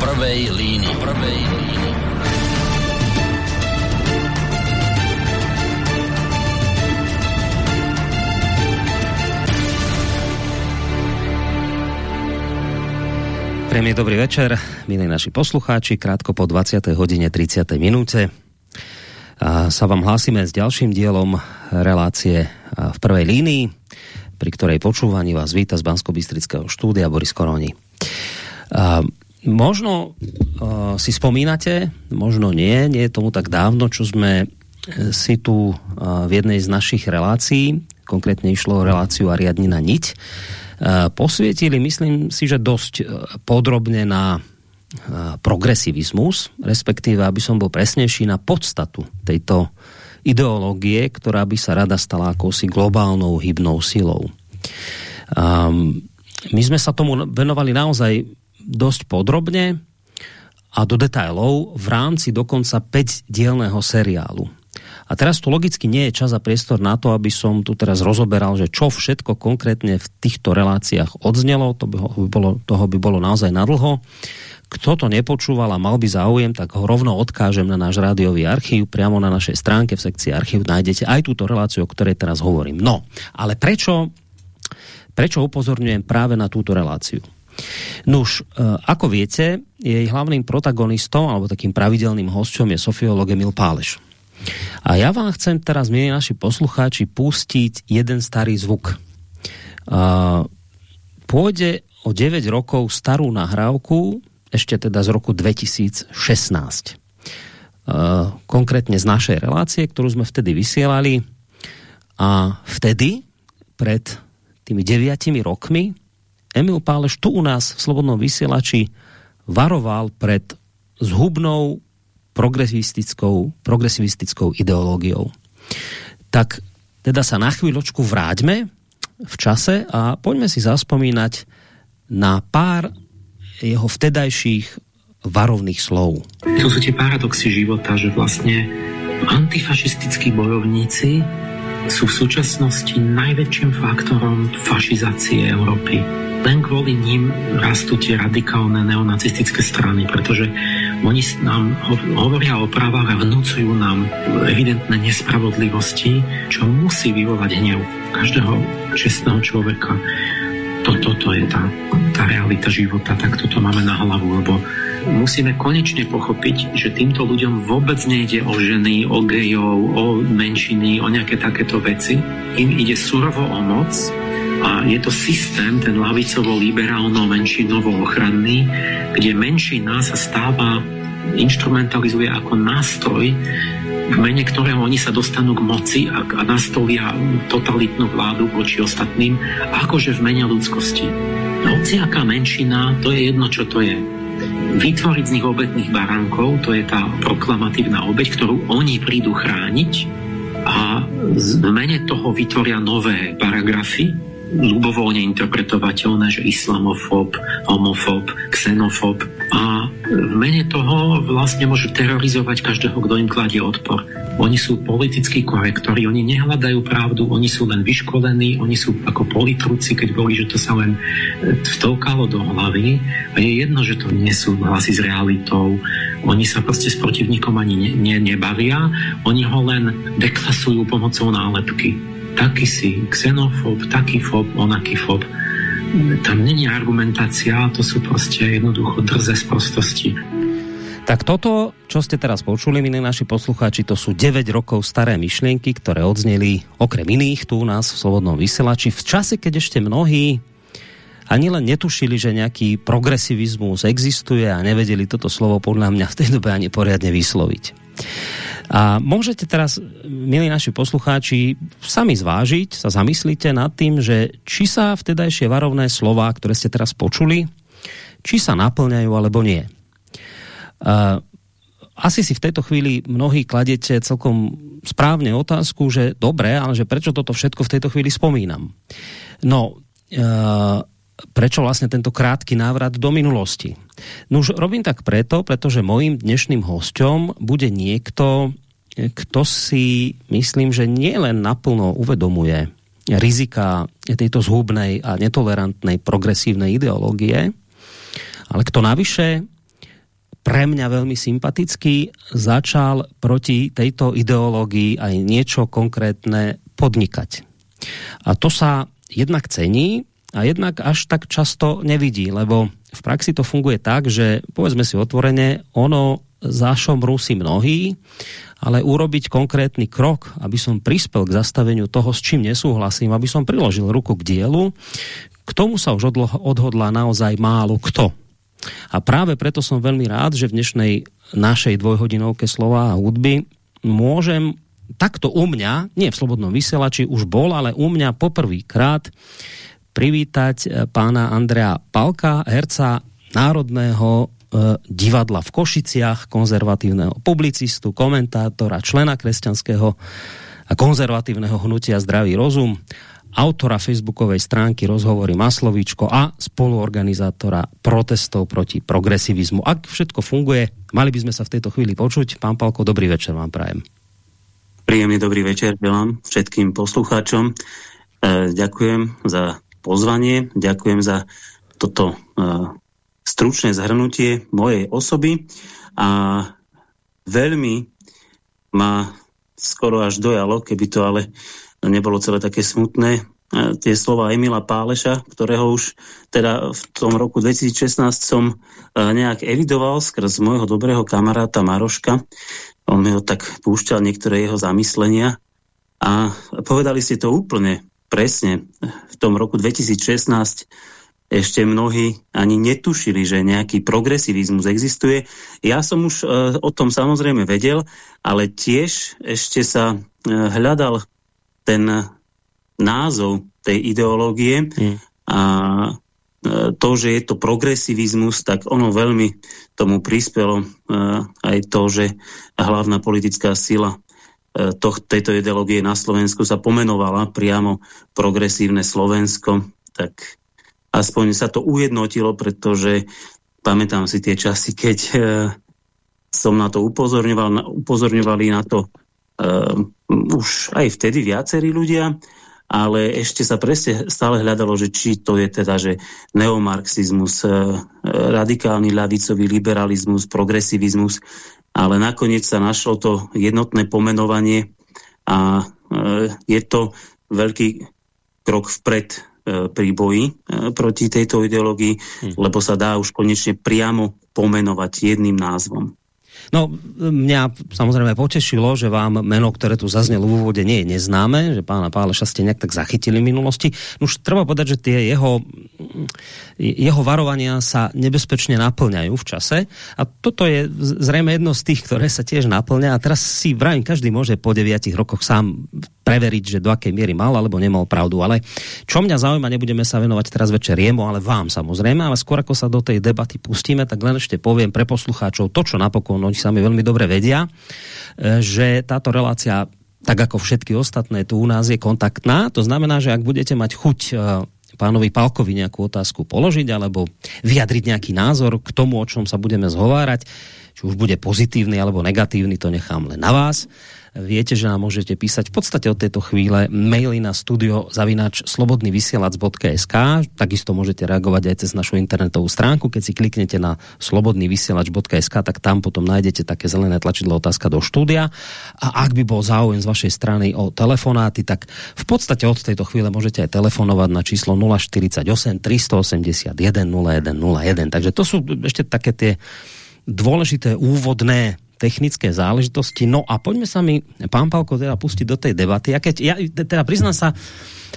prvej línii. Prvej línii. Príjemný dobrý večer, milí naši poslucháči, krátko po 20. hodine 30. minúte. Sa vám hlásime s ďalším dielom relácie v prvej línii, pri ktorej počúvaní vás víta z bansko štúdia Boris Koroni. Možno uh, si spomínate, možno nie, nie je tomu tak dávno, čo sme si tu uh, v jednej z našich relácií, konkrétne išlo o reláciu Ariadnina Niť, Eh, posvietili, myslím si, že dosť eh, podrobne na progresivizmus, respektíve, aby som bol presnejší, na podstatu tejto ideológie, ktorá by sa rada stala akousi globálnou hybnou silou. Um, my sme sa tomu venovali naozaj dosť podrobne a do detailov v rámci dokonca 5-dielného seriálu. A teraz tu logicky nie je čas a priestor na to, aby som tu teraz rozoberal, že čo všetko konkrétne v týchto reláciách odznelo, to by, by bolo, toho by bolo naozaj nadlho. Kto to nepočúval a mal by záujem, tak ho rovno odkážem na náš rádiový archív. Priamo na našej stránke v sekcii archív nájdete aj túto reláciu, o ktorej teraz hovorím. No, ale prečo, prečo upozorňujem práve na túto reláciu? Nuž, e, ako viete, jej hlavným protagonistom alebo takým pravidelným hosťom je sofiolog Emil Páleš. A ja vám chcem teraz, milí naši poslucháči, pustiť jeden starý zvuk. Uh, pôjde o 9 rokov starú nahrávku, ešte teda z roku 2016. Uh, konkrétne z našej relácie, ktorú sme vtedy vysielali. A vtedy, pred tými 9 rokmi, Emil Páleš tu u nás v Slobodnom vysielači varoval pred zhubnou progresivistickou, progresivistickou ideológiou. Tak teda sa na chvíľočku vráťme v čase a poďme si zaspomínať na pár jeho vtedajších varovných slov. To sú tie paradoxy života, že vlastne antifašistickí bojovníci sú v súčasnosti najväčším faktorom fašizácie Európy len kvôli ním rastú tie radikálne neonacistické strany, pretože oni nám hovoria o právach a vnúcujú nám evidentné nespravodlivosti, čo musí vyvolať hnev každého čestného človeka. Toto to je tá, tá realita života, tak toto máme na hlavu, lebo musíme konečne pochopiť, že týmto ľuďom vôbec nejde o ženy, o gejov, o menšiny, o nejaké takéto veci. Im ide surovo o moc, a je to systém, ten lavicovo-liberálno-menšinovo-ochranný, kde menšina sa stáva, instrumentalizuje ako nástroj, v mene ktorého oni sa dostanú k moci a, a nastolia totalitnú vládu voči ostatným, akože v mene ľudskosti. Hociaká menšina, to je jedno, čo to je. Vytvoriť z nich obetných baránkov, to je tá proklamatívna obeď, ktorú oni prídu chrániť a v mene toho vytvoria nové paragrafy, ľubovoľne interpretovateľné, že islamofób, homofób, xenofób. A v mene toho vlastne môžu terorizovať každého, kto im kladie odpor. Oni sú politickí korektori, oni nehľadajú pravdu, oni sú len vyškolení, oni sú ako politrúci, keď boli, že to sa len e, vtolkalo do hlavy. A je jedno, že to nie sú hlasy s realitou, oni sa proste s protivníkom ani ne, ne, nebavia, oni ho len deklasujú pomocou nálepky taký si xenofób, taký fob, onaký fob. Tam není argumentácia, to sú proste jednoducho drze z prostosti. Tak toto, čo ste teraz počuli, milí naši poslucháči, to sú 9 rokov staré myšlienky, ktoré odzneli okrem iných tu u nás v Slobodnom vysielači v čase, keď ešte mnohí ani len netušili, že nejaký progresivizmus existuje a nevedeli toto slovo podľa mňa v tej dobe ani poriadne vysloviť. A môžete teraz, milí naši poslucháči, sami zvážiť, sa zamyslíte nad tým, že či sa vtedajšie varovné slova, ktoré ste teraz počuli, či sa naplňajú alebo nie. Uh, asi si v tejto chvíli mnohí kladete celkom správne otázku, že dobre, ale že prečo toto všetko v tejto chvíli spomínam. No, uh, prečo vlastne tento krátky návrat do minulosti? No už robím tak preto, pretože mojím dnešným hosťom bude niekto, kto si myslím, že nie len naplno uvedomuje rizika tejto zhubnej a netolerantnej progresívnej ideológie, ale kto navyše pre mňa veľmi sympatický, začal proti tejto ideológii aj niečo konkrétne podnikať. A to sa jednak cení a jednak až tak často nevidí, lebo v praxi to funguje tak, že povedzme si otvorene, ono zašomrú si mnohí, ale urobiť konkrétny krok, aby som prispel k zastaveniu toho, s čím nesúhlasím, aby som priložil ruku k dielu, k tomu sa už odhodlá naozaj málo kto. A práve preto som veľmi rád, že v dnešnej našej dvojhodinovke slova a hudby môžem takto u mňa, nie v Slobodnom vysielači, už bol, ale u mňa poprvýkrát privítať eh, pána Andrea Palka, herca Národného eh, divadla v Košiciach, konzervatívneho publicistu, komentátora, člena kresťanského a konzervatívneho hnutia Zdravý rozum, autora facebookovej stránky Rozhovory Maslovičko a spoluorganizátora protestov proti progresivizmu. Ak všetko funguje, mali by sme sa v tejto chvíli počuť. Pán Palko, dobrý večer vám prajem. Príjemný dobrý večer vám všetkým poslucháčom. E, ďakujem za pozvanie, ďakujem za toto e, stručné zhrnutie mojej osoby. A veľmi ma skoro až dojalo, keby to ale nebolo celé také smutné, e, tie slova Emila Páleša, ktorého už teda v tom roku 2016 som e, nejak evidoval skrz môjho dobrého kamaráta Maroška, on mi ho tak púšťal niektoré jeho zamyslenia. A povedali ste to úplne presne. V tom roku 2016 ešte mnohí ani netušili, že nejaký progresivizmus existuje. Ja som už e, o tom samozrejme vedel, ale tiež ešte sa e, hľadal ten názov tej ideológie mm. a E, to, že je to progresivizmus, tak ono veľmi tomu prispelo e, aj to, že hlavná politická sila to, tejto ideológie na Slovensku sa pomenovala priamo progresívne Slovensko, tak aspoň sa to ujednotilo, pretože pamätám si tie časy, keď som na to upozorňoval, upozorňovali na to už aj vtedy viacerí ľudia, ale ešte sa presne stále hľadalo, že či to je teda, že neomarxizmus, e, radikálny ľavicový liberalizmus, progresivizmus, ale nakoniec sa našlo to jednotné pomenovanie a e, je to veľký krok vpred e, pri boji proti tejto ideológii, hm. lebo sa dá už konečne priamo pomenovať jedným názvom. No, mňa samozrejme potešilo, že vám meno, ktoré tu zaznelo v úvode, nie je neznáme, že pána Páleša ste nejak tak zachytili v minulosti. No už treba povedať, že tie jeho, jeho varovania sa nebezpečne naplňajú v čase a toto je zrejme jedno z tých, ktoré sa tiež naplňa a teraz si vrajím, každý môže po deviatich rokoch sám preveriť, že do akej miery mal alebo nemal pravdu. Ale čo mňa zaujíma, nebudeme sa venovať teraz večer jemu, ale vám samozrejme, ale skôr ako sa do tej debaty pustíme, tak len ešte poviem pre poslucháčov to, čo napokon oni sami veľmi dobre vedia, e, že táto relácia tak ako všetky ostatné tu u nás je kontaktná. To znamená, že ak budete mať chuť e, pánovi Palkovi nejakú otázku položiť alebo vyjadriť nejaký názor k tomu, o čom sa budeme zhovárať, či už bude pozitívny alebo negatívny, to nechám len na vás Viete, že nám môžete písať v podstate od tejto chvíle maily na studio zavinač slobodnyvysielac.sk takisto môžete reagovať aj cez našu internetovú stránku. Keď si kliknete na slobodnyvysielač.sk, tak tam potom nájdete také zelené tlačidlo otázka do štúdia. A ak by bol záujem z vašej strany o telefonáty, tak v podstate od tejto chvíle môžete aj telefonovať na číslo 048 381 0101. Takže to sú ešte také tie dôležité úvodné technické záležitosti. No a poďme sa mi, pán Palko, teda pustiť do tej debaty. Ja, keď, ja teda priznám sa,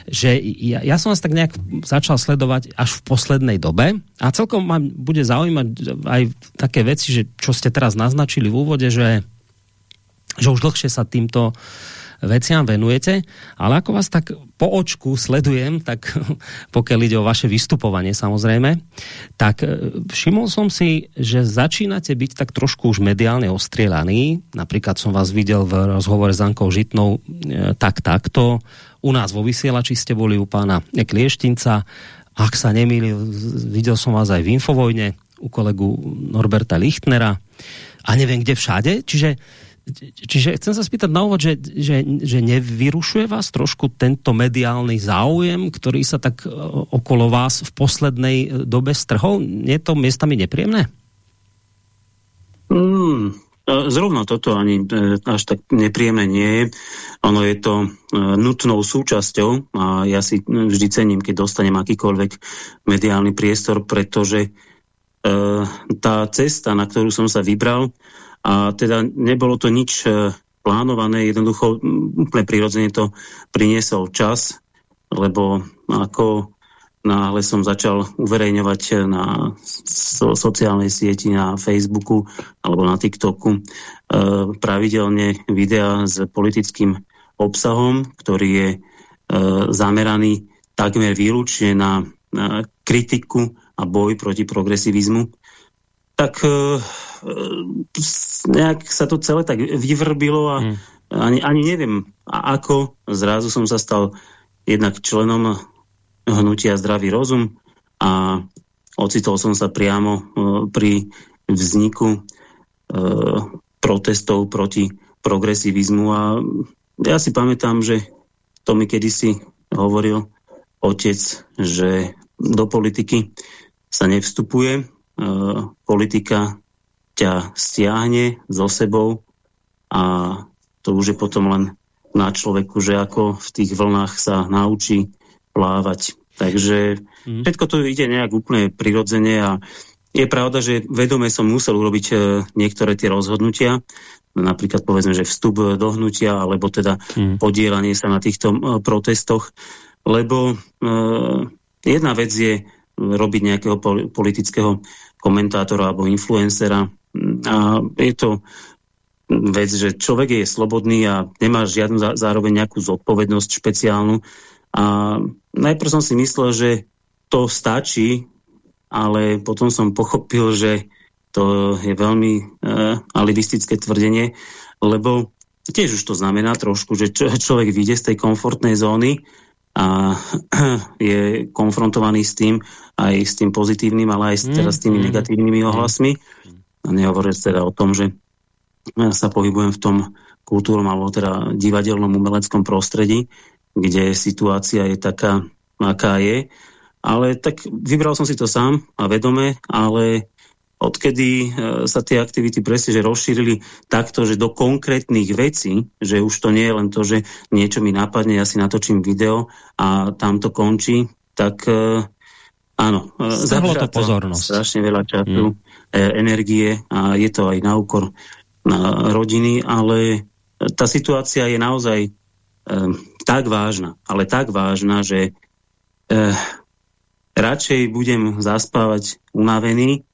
že ja, ja som vás tak nejak začal sledovať až v poslednej dobe a celkom ma bude zaujímať aj také veci, že čo ste teraz naznačili v úvode, že, že už dlhšie sa týmto veciam venujete, ale ako vás tak po očku sledujem, tak pokiaľ ide o vaše vystupovanie samozrejme, tak e, všimol som si, že začínate byť tak trošku už mediálne ostrielaný. Napríklad som vás videl v rozhovore s Ankou Žitnou e, tak takto. U nás vo vysielači ste boli u pána Klieštinca. Ak sa nemýli, videl som vás aj v Infovojne u kolegu Norberta Lichtnera a neviem kde všade. Čiže Čiže chcem sa spýtať na úvod, že, že, že nevyrušuje vás trošku tento mediálny záujem, ktorý sa tak e, okolo vás v poslednej e, dobe strhol? Je to miestami nepríjemné? Hmm, Zrovna toto ani až tak nepríjemné nie je. Ono je to nutnou súčasťou a ja si vždy cením, keď dostanem akýkoľvek mediálny priestor, pretože tá cesta, na ktorú som sa vybral, a teda nebolo to nič plánované, jednoducho úplne prirodzene to priniesol čas, lebo ako náhle som začal uverejňovať na so, sociálnej sieti, na Facebooku alebo na TikToku e, pravidelne videa s politickým obsahom, ktorý je e, zameraný takmer výlučne na, na kritiku a boj proti progresivizmu, tak e, nejak sa to celé tak vyvrbilo a hmm. ani, ani neviem, ako zrazu som sa stal jednak členom hnutia Zdravý rozum a ocitol som sa priamo e, pri vzniku e, protestov proti progresivizmu a ja si pamätám, že to mi kedysi hovoril otec, že do politiky sa nevstupuje, e, politika ťa stiahne so sebou a to už je potom len na človeku, že ako v tých vlnách sa naučí plávať. Takže mm. všetko to ide nejak úplne prirodzene a je pravda, že vedome som musel urobiť e, niektoré tie rozhodnutia, napríklad povedzme, že vstup do hnutia, alebo teda mm. podielanie sa na týchto e, protestoch, lebo e, jedna vec je robiť nejakého politického komentátora alebo influencera. A je to vec, že človek je slobodný a nemá žiadnu zároveň nejakú zodpovednosť špeciálnu. A najprv som si myslel, že to stačí, ale potom som pochopil, že to je veľmi uh, alibistické tvrdenie, lebo tiež už to znamená trošku, že človek vyjde z tej komfortnej zóny a je konfrontovaný s tým, aj s tým pozitívnym, ale aj s, teda s tými mm, negatívnymi mm. ohlasmi. A nehovoriť teda o tom, že ja sa pohybujem v tom kultúrnom alebo teda divadelnom umeleckom prostredí, kde situácia je taká, aká je. Ale tak vybral som si to sám a vedome, ale odkedy e, sa tie aktivity presne že rozšírili takto, že do konkrétnych vecí, že už to nie je len to, že niečo mi napadne, ja si natočím video a tam to končí, tak uh, áno. E, Stahlo to pozornosť. Strašne veľa času, mm. energie a je to aj na úkor na rodiny, ale tá situácia je naozaj um, tak vážna, ale tak vážna, že uh, radšej budem zaspávať unavený,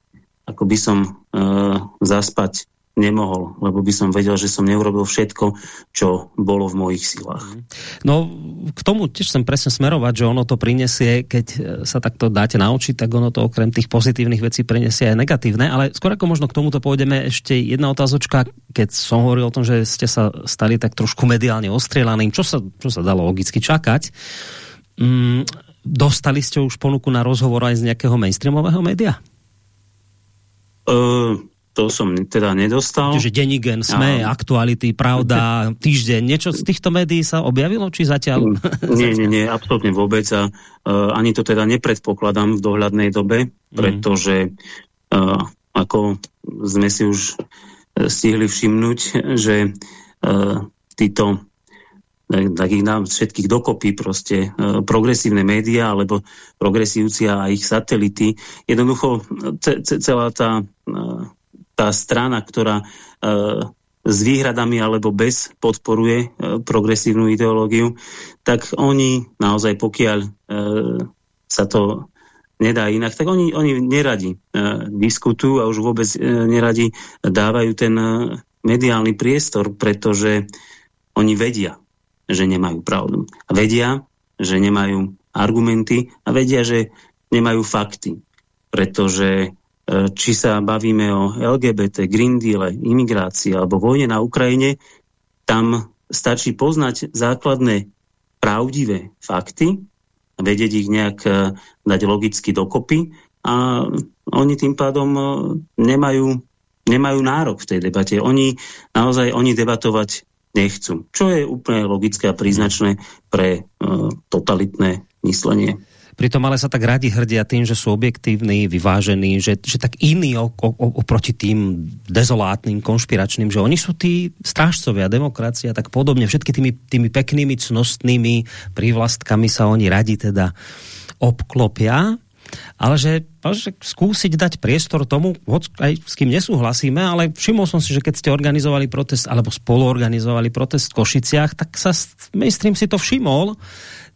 ako by som uh, zaspať nemohol, lebo by som vedel, že som neurobil všetko, čo bolo v mojich silách. Mhm. No, k tomu tiež chcem presne smerovať, že ono to prinesie, keď sa takto dáte naučiť, tak ono to okrem tých pozitívnych vecí prinesie aj negatívne, ale skôr ako možno k tomuto pôjdeme ešte jedna otázočka, keď som hovoril o tom, že ste sa stali tak trošku mediálne ostrielaným, čo sa, čo sa dalo logicky čakať. Mm, dostali ste už ponuku na rozhovor aj z nejakého mainstreamového média? Uh, to som teda nedostal. Čiže Denigen, SME, a... Aktuality, Pravda, Týždeň, niečo z týchto médií sa objavilo, či zatiaľ? Nie, nie, nie, absolútne vôbec a uh, ani to teda nepredpokladám v dohľadnej dobe, mhm. pretože uh, ako sme si už stihli všimnúť, že uh, títo tak ich nám všetkých dokopy proste e, progresívne médiá alebo progresívci a ich satelity. Jednoducho celá tá tá strana, ktorá e, s výhradami alebo bez podporuje e, progresívnu ideológiu, tak oni naozaj, pokiaľ e, sa to nedá inak, tak oni, oni neradi diskutujú a už vôbec neradi dávajú ten mediálny priestor, pretože oni vedia, že nemajú pravdu. A vedia, že nemajú argumenty a vedia, že nemajú fakty. Pretože E, či sa bavíme o LGBT, Green Deal, imigrácii alebo vojne na Ukrajine, tam stačí poznať základné pravdivé fakty, vedieť ich nejak e, dať logicky dokopy a oni tým pádom e, nemajú, nemajú nárok v tej debate. Oni naozaj oni debatovať nechcú. Čo je úplne logické a príznačné pre totalitné myslenie. Pritom ale sa tak radi hrdia tým, že sú objektívni, vyvážení, že, že tak iní oproti tým dezolátnym, konšpiračným, že oni sú tí strážcovia demokracia, tak podobne. Všetky tými, tými peknými, cnostnými prívlastkami sa oni radi teda obklopia. Ale že, že skúsiť dať priestor tomu, aj s kým nesúhlasíme, ale všimol som si, že keď ste organizovali protest, alebo spoluorganizovali protest v Košiciach, tak sa mainstream si to všimol,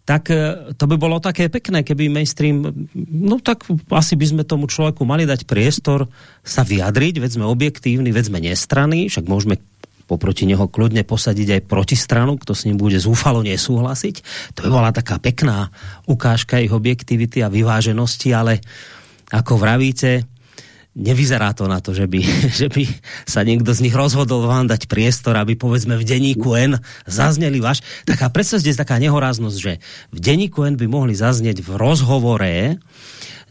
tak e, to by bolo také pekné, keby mainstream, no tak asi by sme tomu človeku mali dať priestor sa vyjadriť, veď sme objektívni, veď sme nestranní, však môžeme poproti neho kľudne posadiť aj protistranu, kto s ním bude zúfalo nesúhlasiť. To by bola taká pekná ukážka ich objektivity a vyváženosti, ale ako vravíte, nevyzerá to na to, že by, že by sa niekto z nich rozhodol vám dať priestor, aby povedzme v denníku N zazneli vaš. Taká predstavte taká nehoráznosť, že v denníku N by mohli zaznieť v rozhovore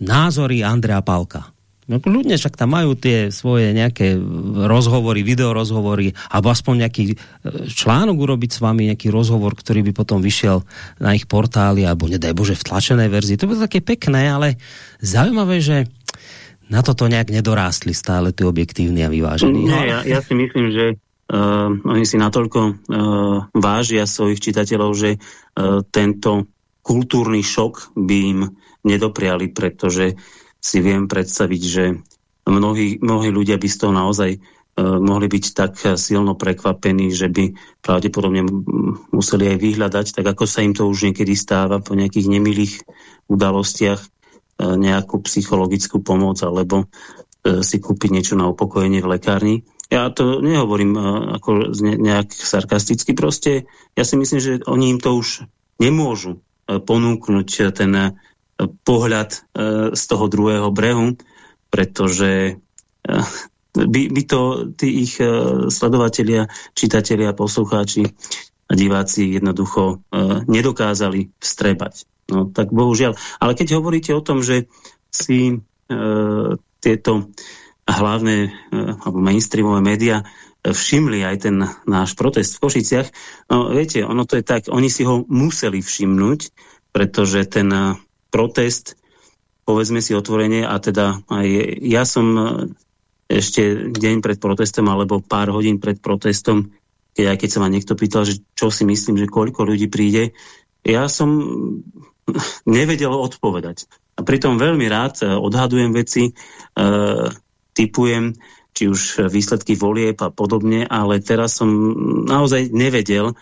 názory Andrea Pálka. No ľudne však tam majú tie svoje nejaké rozhovory, videorozhovory, alebo aspoň nejaký e, článok urobiť s vami, nejaký rozhovor, ktorý by potom vyšiel na ich portáli, alebo nedaj Bože v tlačenej verzii. To bolo také pekné, ale zaujímavé, že na toto nejak nedorástli stále tí objektívni a vyvážení. Nie, ja, ja si myslím, že uh, oni si natoľko uh, vážia svojich čitateľov, že uh, tento kultúrny šok by im nedopriali, pretože si viem predstaviť, že mnohí, mnohí ľudia by z toho naozaj uh, mohli byť tak silno prekvapení, že by pravdepodobne museli aj vyhľadať, tak ako sa im to už niekedy stáva po nejakých nemilých udalostiach, nejakú psychologickú pomoc alebo uh, si kúpiť niečo na upokojenie v lekárni. Ja to nehovorím ako nejak sarkasticky, proste ja si myslím, že oni im to už nemôžu ponúknuť ten pohľad e, z toho druhého brehu, pretože e, by, by to tí ich e, sledovatelia, čitatelia, poslucháči diváci jednoducho nedokázali vstrebať. No tak bohužiaľ. Ale keď hovoríte o tom, že si tieto hlavné alebo mainstreamové médiá všimli aj ten náš protest v Košiciach. No viete, ono to je tak, oni si ho museli všimnúť, pretože ten protest, povedzme si otvorenie, a teda aj ja som e, ešte deň pred protestom alebo pár hodín pred protestom, keď, aj keď sa ma niekto pýtal, že čo si myslím, že koľko ľudí príde, ja som nevedel odpovedať. A pritom veľmi rád e, odhadujem veci, e, typujem, či už výsledky volieb a podobne, ale teraz som naozaj nevedel.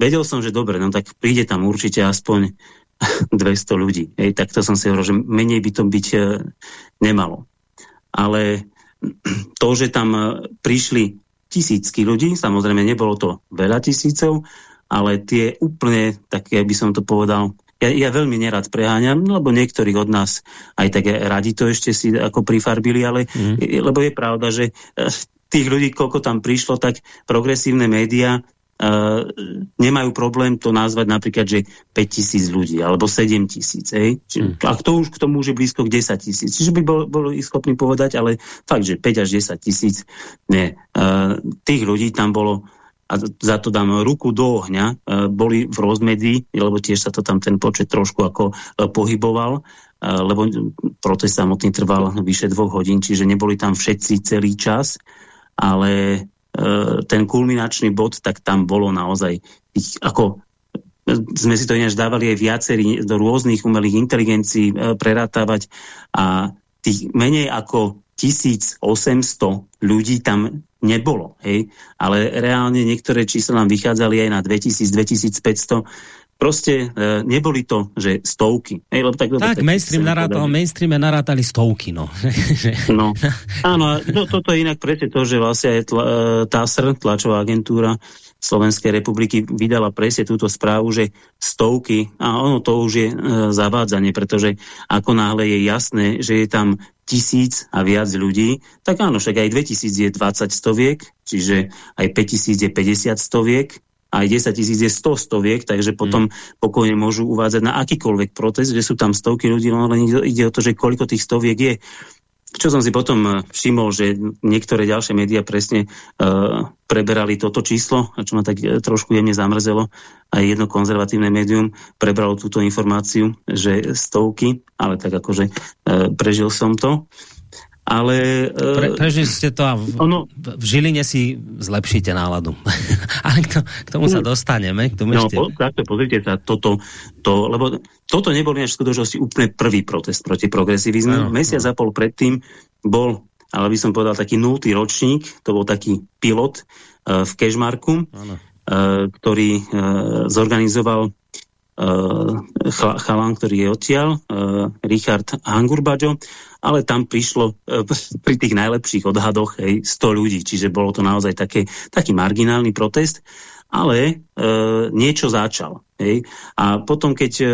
Vedel som, že dobre, no tak príde tam určite aspoň 200 ľudí. Hej, tak to som si hovoril, že menej by to byť e, nemalo. Ale to, že tam e, prišli tisícky ľudí, samozrejme nebolo to veľa tisícov, ale tie úplne, tak ja by som to povedal, ja, ja veľmi nerad preháňam, lebo niektorých od nás aj tak radi to ešte si ako prifarbili, ale mm. lebo je pravda, že e, tých ľudí, koľko tam prišlo, tak progresívne médiá nemajú problém to nazvať napríklad, že 5 tisíc ľudí alebo 7 tisíc. Mm. A to už k tomu už je blízko k 10 tisíc. Čiže by bol, boli schopní povedať, ale fakt, že 5 až 10 tisíc, nie. Tých ľudí tam bolo a za to dám ruku do ohňa, boli v rozmedzi, lebo tiež sa to tam ten počet trošku ako uh, pohyboval, lebo protest samotný trval vyše dvoch hodín, čiže neboli tam všetci celý čas, ale E, ten kulminačný bod, tak tam bolo naozaj tých, ako sme si to ináč dávali aj viacerí do rôznych umelých inteligencií e, prerátavať a tých menej ako 1800 ľudí tam nebolo, hej? ale reálne niektoré čísla nám vychádzali aj na 2000-2500 Proste e, neboli to, že stovky. Hej, lebo tak, tak, mainstream narátal, mainstreame narátali stovky. No. no. Áno, to, toto je inak presne to, že vlastne aj tla, e, TASR, tlačová agentúra Slovenskej republiky, vydala presne túto správu, že stovky, a ono to už je e, zavádzanie, pretože ako náhle je jasné, že je tam tisíc a viac ľudí, tak áno, však aj 2000 je 20 stoviek, čiže aj 5000 je 50 stoviek, aj 10 tisíc je 100 stoviek, takže potom mm. pokojne môžu uvádzať na akýkoľvek protest, že sú tam stovky ľudí, no len ide o to, že koľko tých stoviek je. čo som si potom eh, všimol, že niektoré ďalšie médiá presne uh, preberali toto číslo, čo ma tak trošku jemne zamrzelo. Aj jedno konzervatívne médium prebralo túto informáciu, že stovky, ale tak akože uh, prežil som to ale... Pre, prežili ste to a v, ono, v Žiline si zlepšíte náladu. ale k, to, k tomu sa mm. dostaneme. K tomu no, ešte... po, takto, pozrite sa, toto, to, lebo toto nebol v skutočnosti úplne prvý protest proti progresivizmu. No, Mesiac no. a pol predtým bol, ale by som povedal, taký nultý ročník, to bol taký pilot uh, v Kešmarku, uh, ktorý uh, zorganizoval uh, chalan, ktorý je odtiaľ, uh, Richard Hangurbaďo, ale tam prišlo uh, pri tých najlepších odhadoch hej, 100 ľudí, čiže bolo to naozaj také, taký marginálny protest, ale uh, niečo začal. Hej. A potom, keď uh,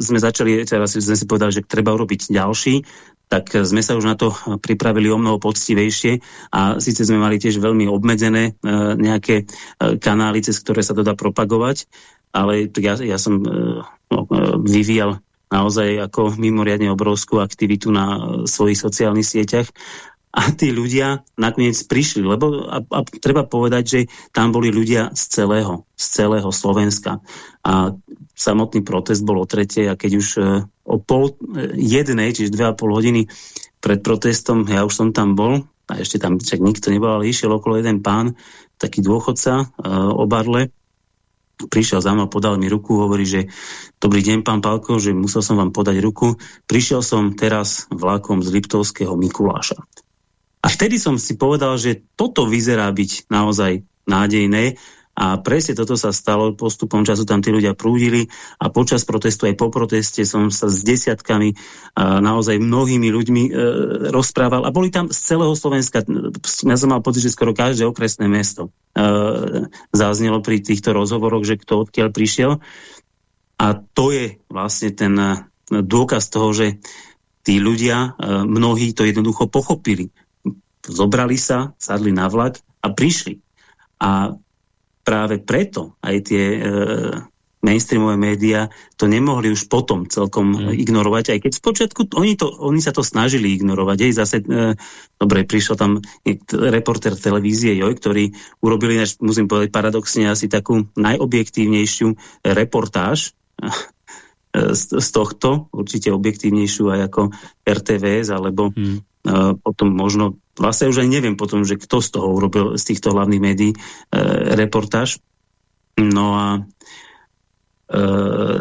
sme začali, teraz sme si povedali, že treba urobiť ďalší, tak sme sa už na to pripravili o mnoho poctivejšie a síce sme mali tiež veľmi obmedzené nejaké kanály, cez ktoré sa to dá propagovať, ale ja, ja som e, no, e, vyvíjal naozaj ako mimoriadne obrovskú aktivitu na e, svojich sociálnych sieťach a tí ľudia nakoniec prišli, lebo a, a treba povedať, že tam boli ľudia z celého, z celého Slovenska. A samotný protest bol o tretej a keď už o pol jednej, čiže dve a pol hodiny pred protestom, ja už som tam bol, a ešte tam však nikto nebol, ale išiel okolo jeden pán, taký dôchodca, o barle, prišiel za mnou, podal mi ruku, hovorí, že dobrý deň, pán Palko, že musel som vám podať ruku. Prišiel som teraz vlakom z Liptovského Mikuláša. A vtedy som si povedal, že toto vyzerá byť naozaj nádejné a presne toto sa stalo, postupom času tam tí ľudia prúdili a počas protestu aj po proteste som sa s desiatkami a naozaj mnohými ľuďmi e, rozprával a boli tam z celého Slovenska, ja som mal pocit, že skoro každé okresné mesto e, zaznelo pri týchto rozhovoroch, že kto odkiaľ prišiel a to je vlastne ten e, dôkaz toho, že tí ľudia, e, mnohí to jednoducho pochopili. Zobrali sa, sadli na vlak a prišli. A práve preto aj tie e, mainstreamové médiá to nemohli už potom celkom mm. ignorovať, aj keď spočiatku oni, to, oni sa to snažili ignorovať. Aj zase, e, dobre, prišiel tam reporter televízie Joj, ktorý urobili, musím povedať paradoxne, asi takú najobjektívnejšiu reportáž e, z, z tohto, určite objektívnejšiu aj ako RTVS, alebo mm. e, potom možno vlastne už aj neviem potom, že kto z toho urobil z týchto hlavných médií e, reportáž. No a e,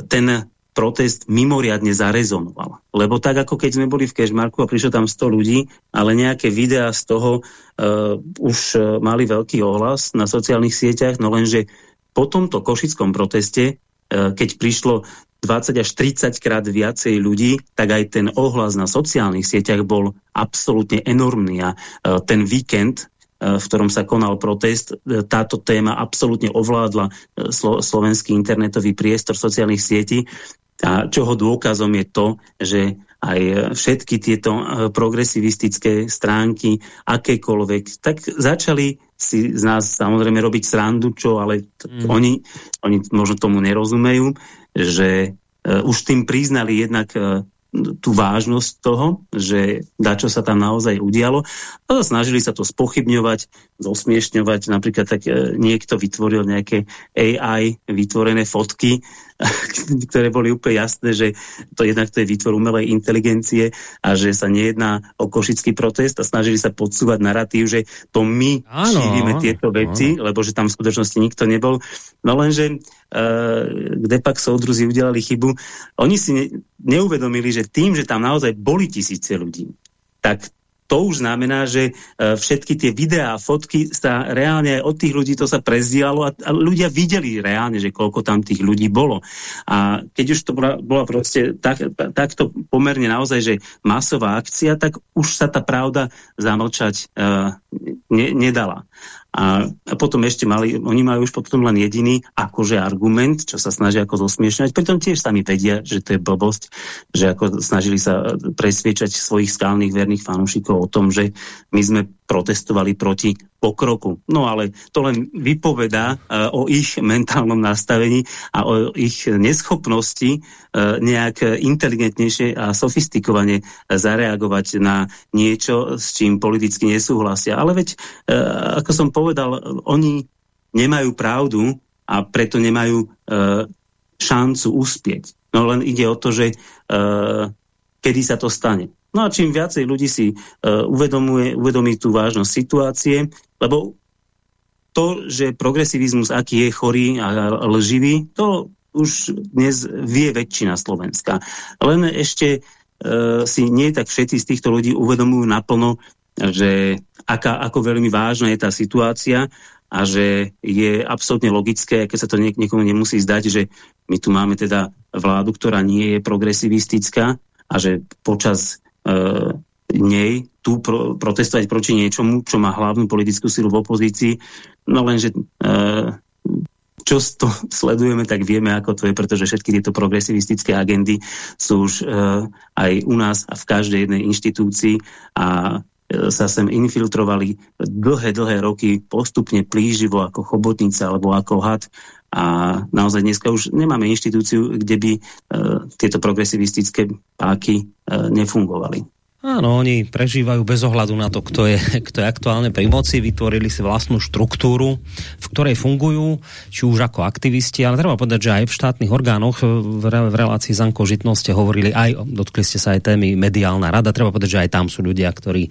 ten protest mimoriadne zarezonoval. Lebo tak, ako keď sme boli v Kešmarku a prišlo tam 100 ľudí, ale nejaké videá z toho uh, už uh, mali veľký ohlas na sociálnych sieťach, no lenže po tomto košickom proteste, uh, keď prišlo 20 až 30 krát viacej ľudí, tak aj ten ohlas na sociálnych sieťach bol absolútne enormný a e, ten víkend e, v ktorom sa konal protest, e, táto téma absolútne ovládla slovenský internetový priestor sociálnych sietí. A čoho dôkazom je to, že aj všetky tieto progresivistické stránky, akékoľvek, tak začali si z nás samozrejme robiť srandu, čo ale mm. oni, oni možno tomu nerozumejú, že uh, už tým priznali jednak uh, tú vážnosť toho, že dačo sa tam naozaj udialo. A snažili sa to spochybňovať, zosmiešňovať. Napríklad tak e, niekto vytvoril nejaké AI vytvorené fotky, ktoré boli úplne jasné, že to jednak to je výtvor umelej inteligencie a že sa nejedná o košický protest a snažili sa podsúvať narratív, že to my áno, šírime tieto veci, áno. lebo že tam v skutočnosti nikto nebol. No lenže uh, kde pak soudruzi udelali chybu, oni si ne, neuvedomili, že tým, že tam naozaj boli tisíce ľudí, tak to už znamená, že e, všetky tie videá fotky sa reálne od tých ľudí to sa prezdielalo a, ľudia videli reálne, že koľko tam tých ľudí bolo. A keď už to bola, bola proste tak, takto pomerne naozaj, že masová akcia, tak už sa tá pravda zamlčať uh, ne, nedala. A, potom ešte mali, oni majú už potom len jediný akože argument, čo sa snažia ako zosmiešňovať. Pritom tiež sami vedia, že to je blbosť, že ako snažili sa presviečať svojich skálnych verných fanúšikov o tom, že my sme protestovali proti pokroku. No ale to len vypovedá uh, o ich mentálnom nastavení a o ich neschopnosti uh, nejak inteligentnejšie a sofistikovane zareagovať na niečo, s čím politicky nesúhlasia. Ale veď, uh, ako som povedal, oni nemajú pravdu a preto nemajú šancu uspieť. No len ide o to, že kedy sa to stane. No a čím viacej ľudí si uh, uvedomuje, uvedomí tú vážnosť situácie, lebo to, že progresivizmus, aký je chorý a lživý, to už dnes vie väčšina Slovenska. Len ešte uh, si nie tak všetci z týchto ľudí uvedomujú naplno, že aká, ako veľmi vážna je tá situácia a že je absolútne logické, keď sa to niek niekomu nemusí zdať, že my tu máme teda vládu, ktorá nie je progresivistická a že počas nej tu pro, protestovať proti niečomu, čo má hlavnú politickú silu v opozícii, no lenže uh, čo to sledujeme, tak vieme, ako to je, pretože všetky tieto progresivistické agendy sú už uh, aj u nás a v každej jednej inštitúcii a sa sem infiltrovali dlhé, dlhé roky postupne plíživo ako chobotnica alebo ako had a naozaj dneska už nemáme inštitúciu, kde by uh, tieto progresivistické páky uh, nefungovali. Áno, oni prežívajú bez ohľadu na to, kto je, kto je aktuálne pri moci, vytvorili si vlastnú štruktúru, v ktorej fungujú, či už ako aktivisti, ale treba povedať, že aj v štátnych orgánoch v, v relácii Zanko Žitno ste hovorili aj, dotkli ste sa aj témy mediálna rada, treba povedať, že aj tam sú ľudia, ktorí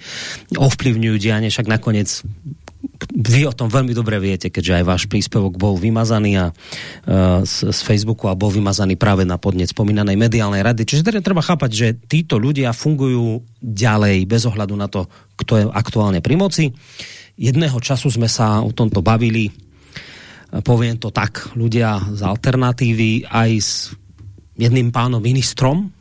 ovplyvňujú dianie, však nakoniec vy o tom veľmi dobre viete, keďže aj váš príspevok bol vymazaný a, uh, z, z Facebooku a bol vymazaný práve na podnet spomínanej mediálnej rady. Čiže teda treba chápať, že títo ľudia fungujú ďalej bez ohľadu na to, kto je aktuálne pri moci. Jedného času sme sa o tomto bavili, poviem to tak, ľudia z alternatívy aj s jedným pánom ministrom,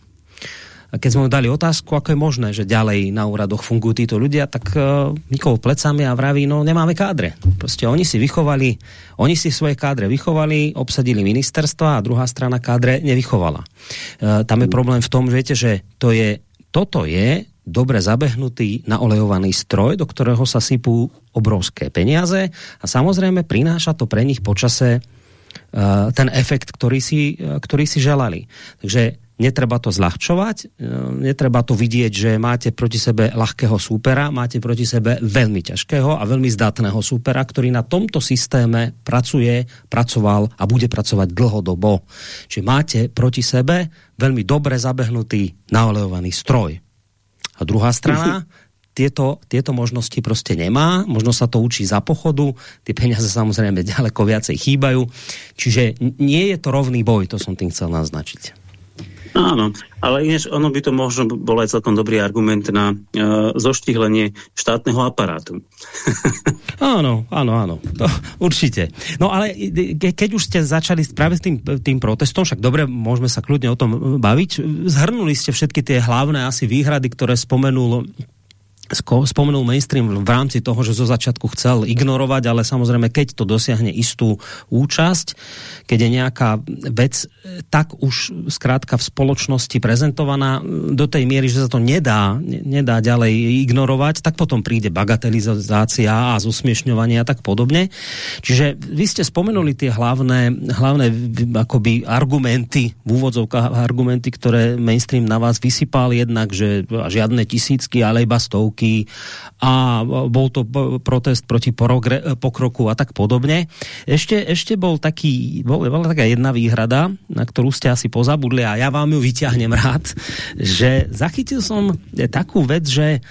keď sme mu dali otázku, ako je možné, že ďalej na úradoch fungujú títo ľudia, tak uh, Nikol plecami a vraví, no nemáme kádre. Proste oni si vychovali, oni si svoje kádre vychovali, obsadili ministerstva a druhá strana kádre nevychovala. Uh, tam je problém v tom, viete, že to je, toto je dobre zabehnutý naolejovaný stroj, do ktorého sa sypú obrovské peniaze a samozrejme prináša to pre nich počase uh, ten efekt, ktorý si, uh, ktorý si želali. Takže netreba to zľahčovať, e, netreba to vidieť, že máte proti sebe ľahkého súpera, máte proti sebe veľmi ťažkého a veľmi zdatného súpera, ktorý na tomto systéme pracuje, pracoval a bude pracovať dlhodobo. Čiže máte proti sebe veľmi dobre zabehnutý naolejovaný stroj. A druhá strana tieto, tieto možnosti proste nemá, možno sa to učí za pochodu, tie peniaze samozrejme ďaleko viacej chýbajú, čiže nie je to rovný boj, to som tým chcel naznačiť. Áno, ale inéž ono by to možno bol aj celkom dobrý argument na uh, zoštihlenie štátneho aparátu. áno, áno, áno, to, určite. No ale keď už ste začali práve s tým, tým protestom, však dobre, môžeme sa kľudne o tom baviť, zhrnuli ste všetky tie hlavné asi výhrady, ktoré spomenul spomenul mainstream v rámci toho, že zo začiatku chcel ignorovať, ale samozrejme, keď to dosiahne istú účasť, keď je nejaká vec tak už skrátka v spoločnosti prezentovaná do tej miery, že sa to nedá, nedá ďalej ignorovať, tak potom príde bagatelizácia a zosmiešňovanie a tak podobne. Čiže vy ste spomenuli tie hlavné, hlavné akoby argumenty, v úvodzovkách argumenty, ktoré mainstream na vás vysypal jednak, že žiadne tisícky, ale iba stovky roky a bol to protest proti pokroku a tak podobne. Ešte, ešte bol taký, bol, bola taká jedna výhrada, na ktorú ste asi pozabudli a ja vám ju vyťahnem rád, že zachytil som takú vec, že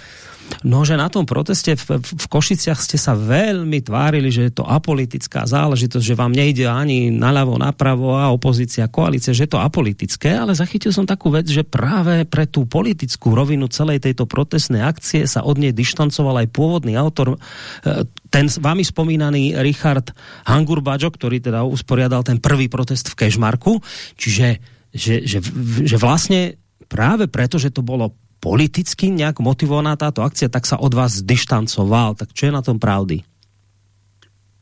No, že na tom proteste v, v Košiciach ste sa veľmi tvárili, že je to apolitická záležitosť, že vám nejde ani naľavo, napravo a opozícia, koalícia, že je to apolitické, ale zachytil som takú vec, že práve pre tú politickú rovinu celej tejto protestnej akcie sa od nej dištancoval aj pôvodný autor, e, ten vami spomínaný Richard Hangurbaďo, ktorý teda usporiadal ten prvý protest v Kešmarku, čiže že, že, že vlastne práve preto, že to bolo politicky nejak motivovaná táto akcia, tak sa od vás dištancoval. Tak čo je na tom pravdy?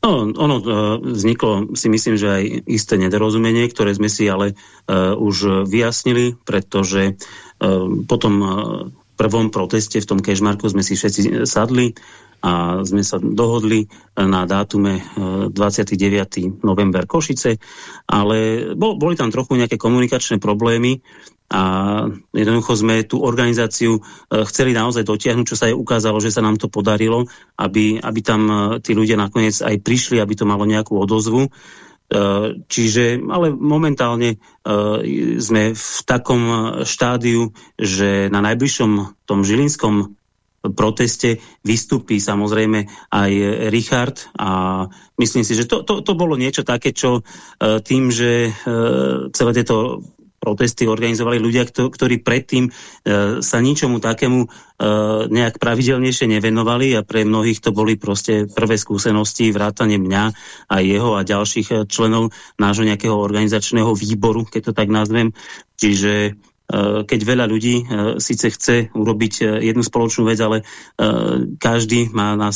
No, ono uh, vzniklo, si myslím, že aj isté nedorozumenie, ktoré sme si ale uh, už vyjasnili, pretože uh, po tom uh, prvom proteste v tom Kešmarku sme si všetci sadli a sme sa dohodli na dátume 29. november Košice, ale boli tam trochu nejaké komunikačné problémy, a jednoducho sme tú organizáciu chceli naozaj dotiahnuť, čo sa aj ukázalo, že sa nám to podarilo, aby, aby tam tí ľudia nakoniec aj prišli, aby to malo nejakú odozvu. Eh, čiže, ale momentálne sme v takom štádiu, že na najbližšom tom žilinskom proteste vystupí samozrejme aj Richard a myslím si, že to, to, to bolo niečo také, čo tým, že celé tieto protesty organizovali ľudia, ktorí predtým e, sa ničomu takému e, nejak pravidelnejšie nevenovali a pre mnohých to boli proste prvé skúsenosti, vrátane mňa a jeho a ďalších e, členov nášho nejakého organizačného výboru, keď to tak nazvem. Čiže keď veľa ľudí eh, síce chce urobiť eh, jednu spoločnú vec, ale každý má na,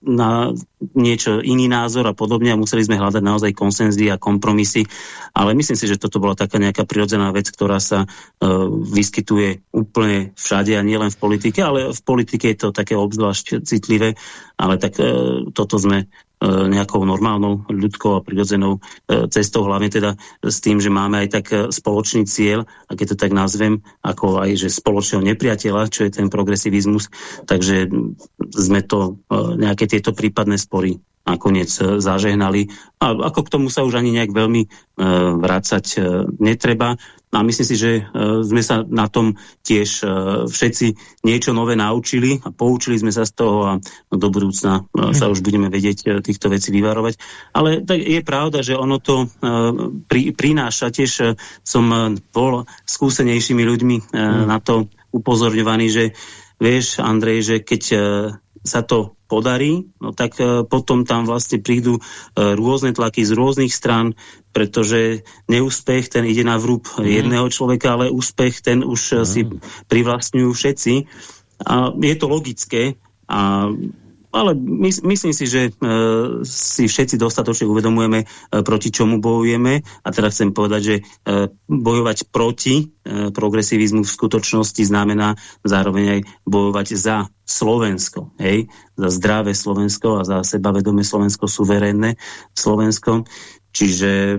na niečo iný názor a podobne a museli sme hľadať naozaj konsenzy a kompromisy. Ale myslím si, že toto bola taká nejaká prirodzená vec, ktorá sa vyskytuje úplne všade a nielen v politike, ale v politike je to také obzvlášť citlivé, ale tak toto sme nejakou normálnou ľudskou a prirodzenou e, cestou, hlavne teda s tým, že máme aj tak e, spoločný cieľ, a keď to tak nazvem, ako aj že spoločného nepriateľa, čo je ten progresivizmus, takže sme to nejaké tieto prípadné spory nakoniec zažehnali. A ako k tomu sa už ani nejak veľmi e, vrácať e, netreba. A myslím si, že e, sme sa na tom tiež všetci niečo nové naučili a poučili sme sa z toho a do budúcna sa už budeme vedieť týchto vecí vyvarovať. Ale tak je pravda, že ono to pri, prináša. Tiež som bol skúsenejšími ľuďmi mm. na to upozorňovaný, že vieš, Andrej, že keď sa to podarí, no tak e, potom tam vlastne prídu e, rôzne tlaky z rôznych stran, pretože neúspech ten ide na vrúb mm. jedného človeka, ale úspech ten už mm. si privlastňujú všetci. A je to logické a ale my, myslím si, že e, si všetci dostatočne uvedomujeme, e, proti čomu bojujeme. A teda chcem povedať, že e, bojovať proti e, progresivizmu v skutočnosti znamená zároveň aj bojovať za Slovensko. Hej? Za zdravé Slovensko a za sebavedomé Slovensko, suverénne Slovensko. Čiže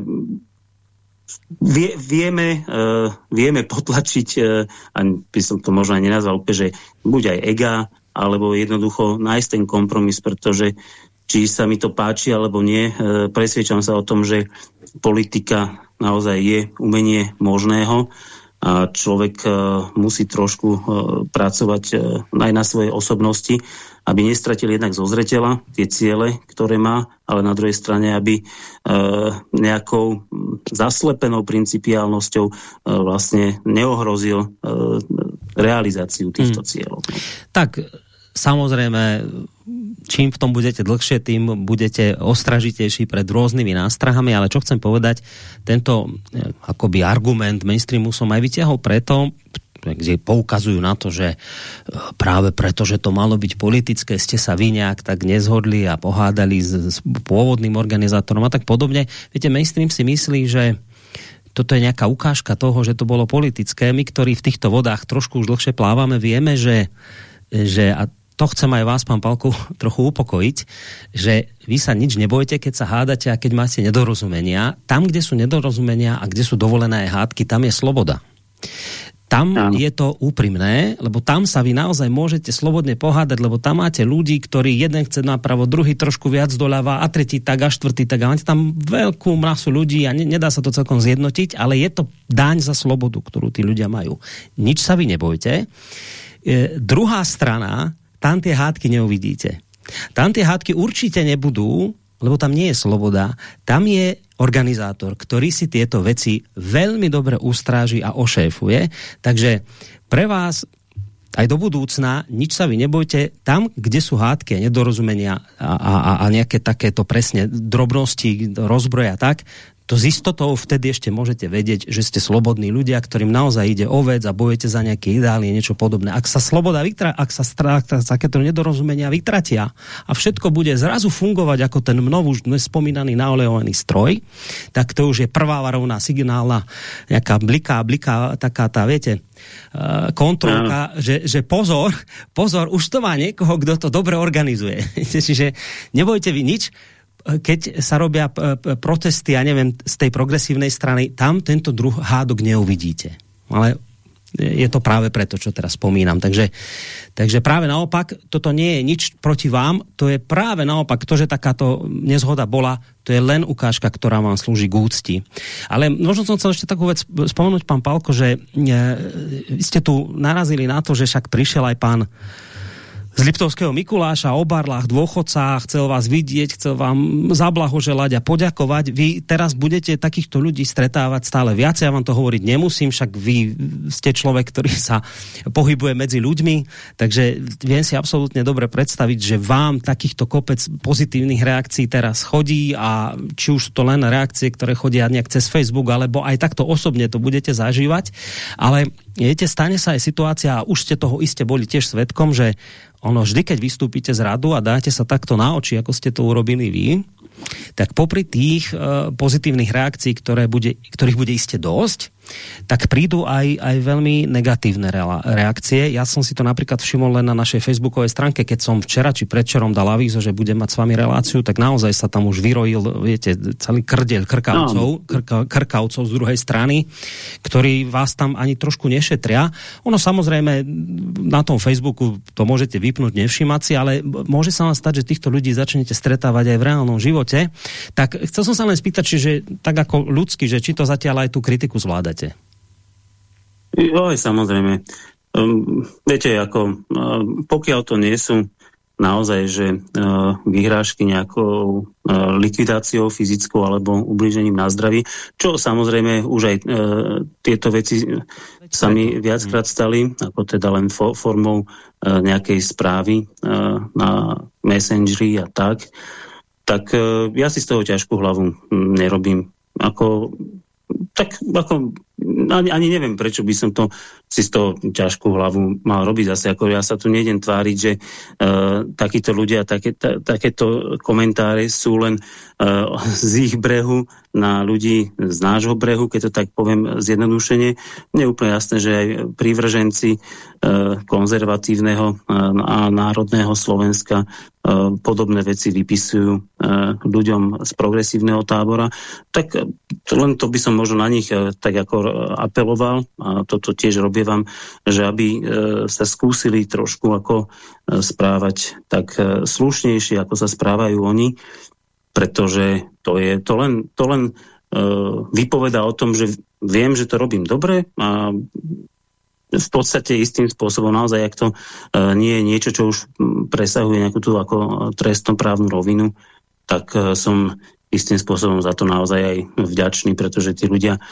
vie, vieme, uh, vieme potlačiť, uh, a by som to možno aj nenazval že buď aj ega, alebo jednoducho nájsť ten kompromis, pretože či sa mi to páči alebo nie, e, presviečam sa o tom, že politika naozaj je umenie možného a človek e, musí trošku e, pracovať aj na svojej osobnosti, aby nestratil jednak zo zretela tie ciele, ktoré má, ale na druhej strane, aby nejakou zaslepenou principiálnosťou vlastne neohrozil realizáciu týchto mm. cieľov. Tak samozrejme, čím v tom budete dlhšie, tým budete ostražitejší pred rôznymi nástrahami, ale čo chcem povedať, tento eh, akoby argument mainstreamu som aj vytiahol preto, kde poukazujú na to, že eh, práve preto, že to malo byť politické, ste sa vy nejak tak nezhodli a pohádali s, s pôvodným organizátorom a tak podobne. Viete, mainstream si myslí, že toto je nejaká ukážka toho, že to bolo politické. My, ktorí v týchto vodách trošku už dlhšie plávame, vieme, že, že a to chcem aj vás, pán Palku, trochu upokojiť, že vy sa nič nebojte, keď sa hádate a keď máte nedorozumenia. Tam, kde sú nedorozumenia a kde sú dovolené hádky, tam je sloboda. Tam Áno. je to úprimné, lebo tam sa vy naozaj môžete slobodne pohádať, lebo tam máte ľudí, ktorí jeden chce napravo, druhý trošku viac doľava a tretí tak a štvrtý tak. A máte tam veľkú masu ľudí a ne, nedá sa to celkom zjednotiť, ale je to daň za slobodu, ktorú tí ľudia majú. Nič sa vy nebojte. E, druhá strana, tam tie hádky neuvidíte. Tam tie hádky určite nebudú, lebo tam nie je sloboda. Tam je organizátor, ktorý si tieto veci veľmi dobre ustráži a ošéfuje. Takže pre vás aj do budúcna, nič sa vy nebojte, tam, kde sú hádky a nedorozumenia a, a, a nejaké takéto presne drobnosti, rozbroja tak, to z istotou vtedy ešte môžete vedieť, že ste slobodní ľudia, ktorým naozaj ide o vec a bojujete za nejaké ideály, niečo podobné. Ak sa sloboda vytra, ak sa takéto nedorozumenia vytratia a všetko bude zrazu fungovať ako ten mnou už spomínaný naolejovaný stroj, tak to už je prvá varovná signálna nejaká bliká, bliká, taká tá, viete, uh, kontrolka, že, že pozor, pozor, už to má niekoho, kto to dobre organizuje. Čiže nebojte vy nič, keď sa robia protesty, ja neviem, z tej progresívnej strany, tam tento druh hádok neuvidíte. Ale je to práve preto, čo teraz spomínam. Takže, takže práve naopak, toto nie je nič proti vám, to je práve naopak, to, že takáto nezhoda bola, to je len ukážka, ktorá vám slúži k úcti. Ale možno som chcel ešte takú vec spomenúť, pán Palko, že e, ste tu narazili na to, že však prišiel aj pán z Liptovského Mikuláša o barlách dôchodca, chcel vás vidieť, chcel vám zablahoželať a poďakovať. Vy teraz budete takýchto ľudí stretávať stále viac, ja vám to hovoriť nemusím, však vy ste človek, ktorý sa pohybuje medzi ľuďmi, takže viem si absolútne dobre predstaviť, že vám takýchto kopec pozitívnych reakcií teraz chodí a či už to len reakcie, ktoré chodia nejak cez Facebook, alebo aj takto osobne to budete zažívať, ale viete, stane sa aj situácia, a už ste toho iste boli tiež svetkom, že ono vždy, keď vystúpite z radu a dáte sa takto na oči, ako ste to urobili vy, tak popri tých uh, pozitívnych reakcií, ktoré bude, ktorých bude iste dosť, tak prídu aj, aj veľmi negatívne reakcie. Ja som si to napríklad všimol len na našej facebookovej stránke, keď som včera či predčerom dal avízo, že budem mať s vami reláciu, tak naozaj sa tam už vyrojil, viete, celý krdeľ krkavcov, no. krka, krkavcov z druhej strany, ktorí vás tam ani trošku nešetria. Ono samozrejme na tom Facebooku to môžete vypnúť, nevšimať si, ale môže sa vám stať, že týchto ľudí začnete stretávať aj v reálnom živote. Tak chcel som sa len spýtať, čiže tak ako ľudsky, že či to zatiaľ aj tú kritiku zvládate podstate. Jo, samozrejme. Um, viete, ako, uh, pokiaľ to nie sú naozaj, že uh, vyhrážky nejakou uh, likvidáciou fyzickou alebo ublížením na zdraví, čo samozrejme už aj uh, tieto veci sa mi viackrát stali, ako teda len fo formou uh, nejakej správy uh, na Messengeri a tak, tak uh, ja si z toho ťažkú hlavu nerobím. Ako tak ako, ani, ani neviem, prečo by som to si z toho ťažkú hlavu mal robiť. Zase ako ja sa tu nejdem tváriť, že uh, takíto ľudia, také, ta, takéto komentáre sú len uh, z ich brehu na ľudí z nášho brehu, keď to tak poviem zjednodušene. Mne je úplne jasné, že aj prívrženci uh, konzervatívneho uh, a národného Slovenska podobné veci vypisujú uh, ľuďom z progresívneho tábora. Tak len to by som možno na nich tak ako apeloval, a toto tiež robievam, že aby sa skúsili trošku ako správať tak slušnejšie, ako sa správajú oni, pretože to, je, to len, to len vypoveda o tom, že viem, že to robím dobre a v podstate istým spôsobom naozaj, ak to uh, nie je niečo, čo už presahuje nejakú tú ako trestnoprávnu rovinu, tak uh, som istým spôsobom za to naozaj aj vďačný, pretože tí ľudia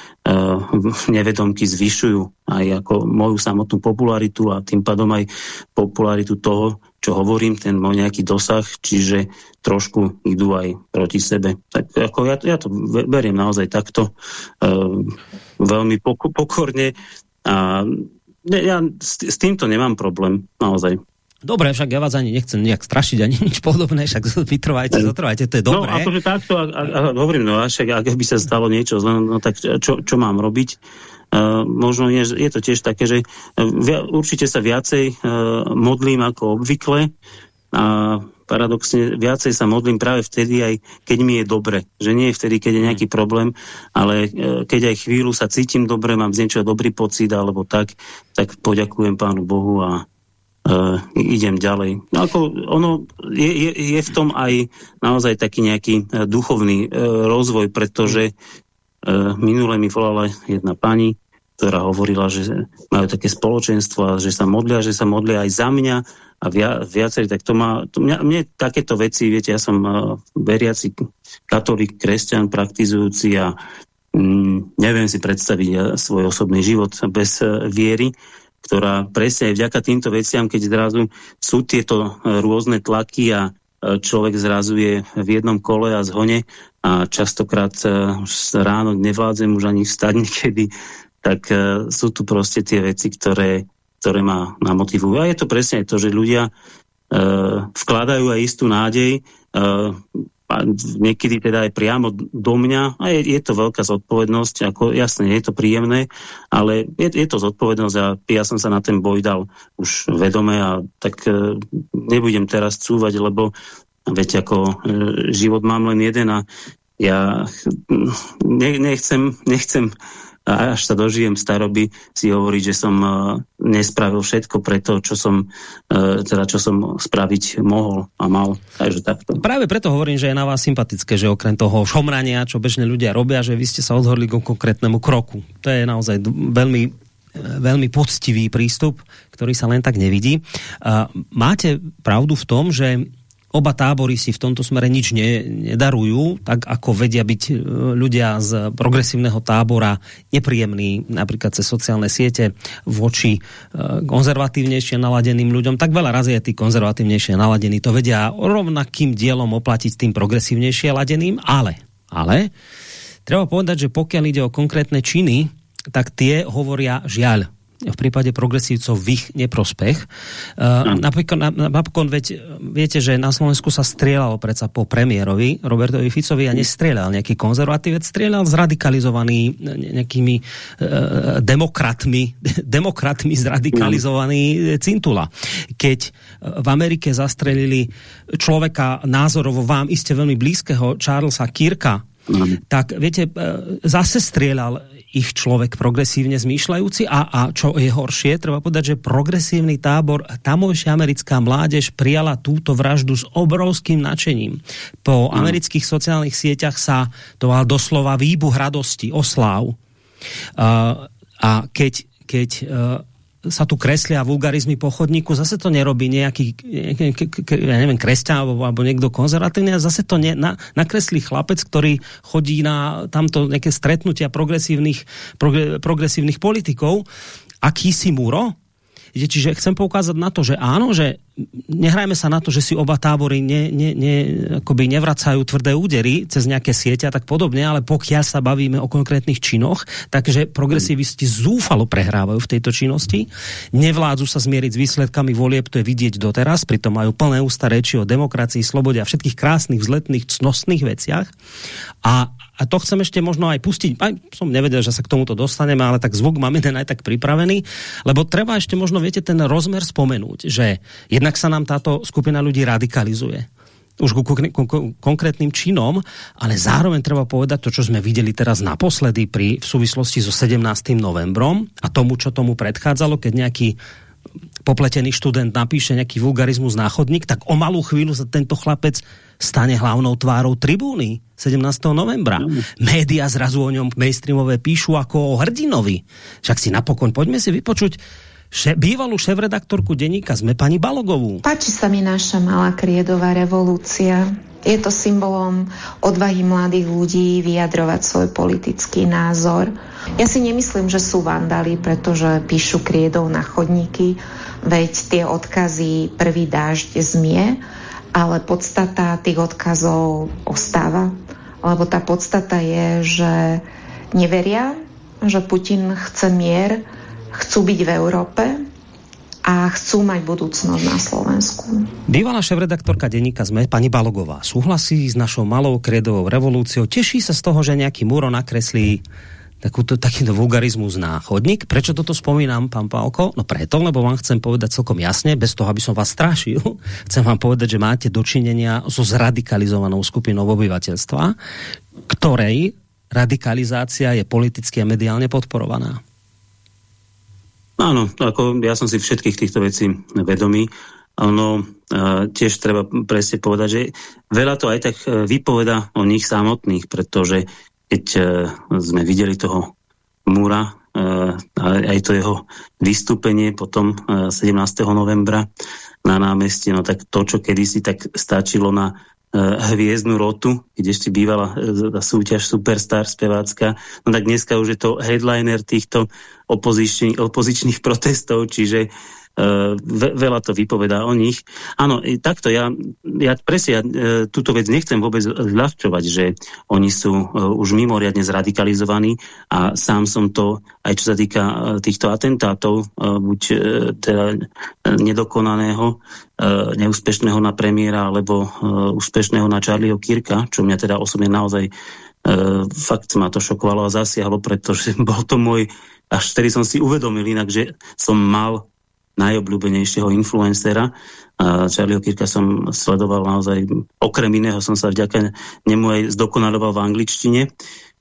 nevedomky zvyšujú aj ako moju samotnú popularitu a tým pádom aj popularitu toho, čo hovorím, ten môj nejaký dosah, čiže trošku idú aj proti sebe. Tak ako ja, ja to beriem naozaj takto uh, veľmi pokorne a ja s, s týmto nemám problém, naozaj. Dobre, však ja vás ani nechcem nejak strašiť, ani nič podobné, však vytrvajte, zotrvajte, to je no, dobré. No, akože takto, a, a, a, hovorím, no, však ak by sa stalo niečo, no, no tak čo, čo mám robiť? Uh, možno je, je to tiež také, že via, určite sa viacej uh, modlím ako obvykle a paradoxne viacej sa modlím práve vtedy aj, keď mi je dobre. Že nie je vtedy, keď je nejaký problém, ale uh, keď aj chvíľu sa cítim dobre, mám z niečoho dobrý pocit alebo tak, tak poďakujem Pánu Bohu a uh, idem ďalej. No ako ono je, je, je v tom aj naozaj taký nejaký uh, duchovný uh, rozvoj, pretože E, minule mi volala jedna pani, ktorá hovorila, že majú také spoločenstvo a že sa modlia, že sa modlia aj za mňa a via, viacerí, tak to má, to mňa, mne takéto veci, viete, ja som uh, veriaci katolík, kresťan, praktizujúci a mm, neviem si predstaviť ja, svoj osobný život bez uh, viery, ktorá presne aj vďaka týmto veciam, keď zrazu sú tieto uh, rôzne tlaky a človek zrazuje v jednom kole a zhone a častokrát ráno nevládzem už ani vstať niekedy, tak sú tu proste tie veci, ktoré, ktoré ma namotivujú. A je to presne to, že ľudia vkladajú aj istú nádej a niekedy teda aj priamo do mňa a je, je to veľká zodpovednosť, ako jasne, je to príjemné, ale je, je to zodpovednosť a ja som sa na ten boj dal už vedome a tak e, nebudem teraz cúvať, lebo veď ako e, život mám len jeden a ja ne, nechcem, nechcem a až sa dožijem staroby si hovoriť, že som uh, nespravil všetko pre to, čo som, uh, teda čo som spraviť mohol a mal. Takže takto. Práve preto hovorím, že je na vás sympatické, že okrem toho šomrania, čo bežne ľudia robia, že vy ste sa odhodli k konkrétnemu kroku. To je naozaj veľmi e, veľmi poctivý prístup, ktorý sa len tak nevidí. Máte pravdu v tom, že Oba tábory si v tomto smere nič ne, nedarujú, tak ako vedia byť e, ľudia z progresívneho tábora nepríjemní, napríklad cez sociálne siete voči e, konzervatívnejšie naladeným ľuďom, tak veľa razy je tí konzervatívnejšie naladení to vedia rovnakým dielom oplatiť tým progresívnejšie ladeným, ale, ale treba povedať, že pokiaľ ide o konkrétne činy, tak tie hovoria žiaľ v prípade progresívcov v ich neprospech. Uh, napokon, napokon veď, viete, že na Slovensku sa strieľalo predsa po premiérovi Robertovi Ficovi a nestrieľal nejaký konzervatívec, strieľal zradikalizovaný nejakými uh, demokratmi, demokratmi zradikalizovaný Cintula. Keď v Amerike zastrelili človeka názorovo vám iste veľmi blízkeho Charlesa Kirka, tak viete, e, zase strieľal ich človek progresívne zmýšľajúci a, a čo je horšie, treba povedať, že progresívny tábor, tamojšia americká mládež prijala túto vraždu s obrovským nadšením. Po mm. amerických sociálnych sieťach sa to mal doslova výbuch radosti, osláv. Uh, a keď, keď uh, sa tu kreslia vulgarizmy po chodníku, zase to nerobí nejaký, ja neviem, kresťan alebo, alebo niekto konzervatívny a zase to ne, na, nakreslí chlapec, ktorý chodí na tamto nejaké stretnutia progresívnych, progre, progresívnych politikov. Akýsi Múro, Čiže chcem poukázať na to, že áno, že nehrajme sa na to, že si oba tábory ne, ne, ne, akoby nevracajú tvrdé údery cez nejaké siete a tak podobne, ale pokiaľ sa bavíme o konkrétnych činoch, takže progresivisti zúfalo prehrávajú v tejto činnosti, nevládzu sa zmieriť s výsledkami volieb, to je vidieť doteraz, pritom majú plné ústa reči o demokracii, slobode a všetkých krásnych, vzletných, cnostných veciach. A a to chcem ešte možno aj pustiť, aj som nevedel, že sa k tomuto dostaneme, ale tak zvuk máme ten aj tak pripravený, lebo treba ešte možno, viete, ten rozmer spomenúť, že jednak sa nám táto skupina ľudí radikalizuje už ku konkrétnym činom, ale zároveň treba povedať to, čo sme videli teraz naposledy pri, v súvislosti so 17. novembrom a tomu, čo tomu predchádzalo, keď nejaký popletený študent napíše nejaký vulgarizmus náchodník, tak o malú chvíľu sa tento chlapec stane hlavnou tvárou tribúny 17. novembra. Média zrazu o ňom mainstreamové píšu ako o hrdinovi. Však si napokon poďme si vypočuť še, bývalú šéf-redaktorku denníka sme pani Balogovú. Páči sa mi naša malá kriedová revolúcia. Je to symbolom odvahy mladých ľudí vyjadrovať svoj politický názor. Ja si nemyslím, že sú vandali, pretože píšu kriedov na chodníky, veď tie odkazy prvý dážď zmie ale podstata tých odkazov ostáva, lebo tá podstata je, že neveria, že Putin chce mier, chcú byť v Európe a chcú mať budúcnosť na Slovensku. Bývalá šéf-redaktorka denníka ZME, pani Balogová, súhlasí s našou malou kredovou revolúciou, teší sa z toho, že nejaký múro nakreslí takúto, takýto vulgarizmus na chodník. Prečo toto spomínam, pán Pálko? No preto, lebo vám chcem povedať celkom jasne, bez toho, aby som vás strašil, chcem vám povedať, že máte dočinenia so zradikalizovanou skupinou obyvateľstva, ktorej radikalizácia je politicky a mediálne podporovaná. Áno, ako ja som si všetkých týchto vecí vedomý. Ono tiež treba presne povedať, že veľa to aj tak e, vypoveda o nich samotných, pretože keď e, sme videli toho Múra, e, aj to jeho vystúpenie potom 17. E, novembra na námestí, no tak to, čo kedysi tak stačilo na hviezdnu rotu, kde ešte bývala súťaž Superstar spevácka, no tak dneska už je to headliner týchto opozičných, opozičných protestov, čiže ve, veľa to vypovedá o nich. Áno, takto ja, ja presne ja, túto vec nechcem vôbec zľahčovať, že oni sú už mimoriadne zradikalizovaní a sám som to, aj čo sa týka týchto atentátov, buď teda nedokonaného, neúspešného na premiéra alebo úspešného na Charlieho Kirka, čo mňa teda osobne naozaj fakt ma to šokovalo a zasiahlo, pretože bol to môj, až vtedy som si uvedomil inak, že som mal najobľúbenejšieho influencera. A Charlieho Kirka som sledoval naozaj, okrem iného som sa vďaka nemu aj zdokonaloval v angličtine,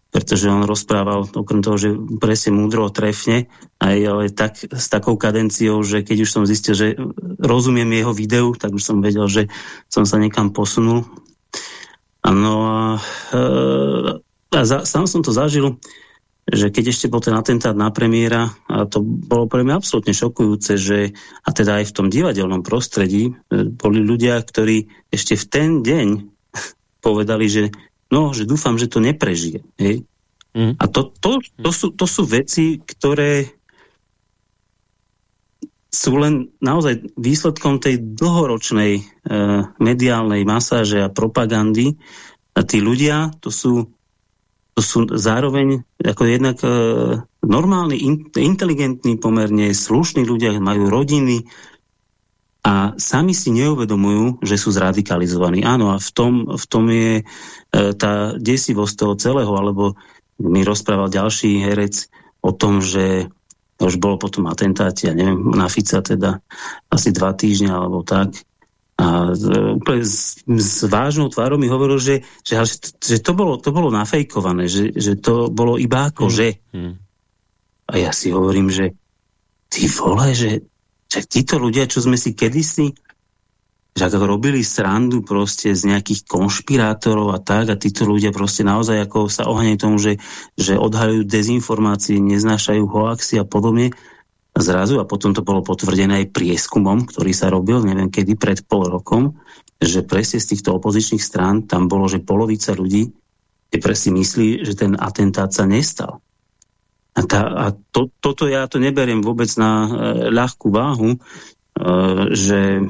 pretože on rozprával, okrem toho, že presne múdro, trefne, aj ale tak, s takou kadenciou, že keď už som zistil, že rozumiem jeho videu, tak už som vedel, že som sa niekam posunul No a, e, a za, sám som to zažil, že keď ešte bol ten atentát na premiéra, a to bolo pre mňa absolútne šokujúce, že a teda aj v tom divadelnom prostredí e, boli ľudia, ktorí ešte v ten deň povedali, že no, že dúfam, že to neprežije. Hej? Mm. A to, to, to, sú, to sú veci, ktoré sú len naozaj výsledkom tej dlhoročnej e, mediálnej masáže a propagandy. A tí ľudia, to sú, to sú zároveň ako jednak e, normálni, in, inteligentní, pomerne slušní ľudia, majú rodiny a sami si neuvedomujú, že sú zradikalizovaní. Áno, a v tom, v tom je e, tá desivosť toho celého, alebo mi rozprával ďalší herec o tom, že už bolo potom atentáte, ja neviem, na Fica teda asi dva týždňa alebo tak. A úplne s, s vážnou tvárou mi hovoril, že, že, že to, bolo, to bolo nafejkované, že, že to bolo iba ako mm. že. Mm. A ja si hovorím, že ty vole, že, že títo ľudia, čo sme si kedysi že ako robili srandu proste z nejakých konšpirátorov a tak a títo ľudia proste naozaj ako sa oháňajú tomu, že, že odhalujú dezinformácie, neznášajú hoaxy a podobne zrazu a potom to bolo potvrdené aj prieskumom, ktorý sa robil, neviem kedy, pred pol rokom, že presne z týchto opozičných strán tam bolo, že polovica ľudí je presne myslí, že ten atentát sa nestal. A, tá, a to, toto ja to neberiem vôbec na e, ľahkú váhu, e, že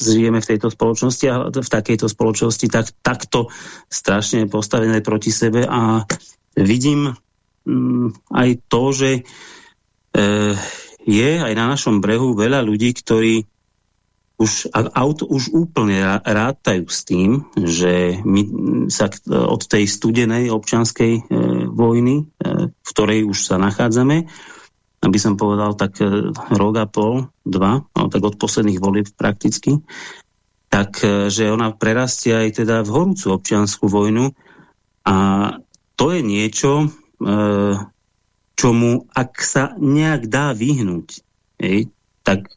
žijeme v tejto spoločnosti a v takejto spoločnosti tak, takto strašne postavené proti sebe a vidím mm, aj to, že je aj na našom brehu veľa ľudí, ktorí už, auto, už úplne rátajú s tým, že my sa od tej studenej občianskej e, vojny, e, v ktorej už sa nachádzame, aby som povedal tak e, rok a pol, dva, no, tak od posledných volieb prakticky, tak e, že ona prerastie aj teda v horúcu občianskú vojnu. A to je niečo, e, čomu ak sa nejak dá vyhnúť, tak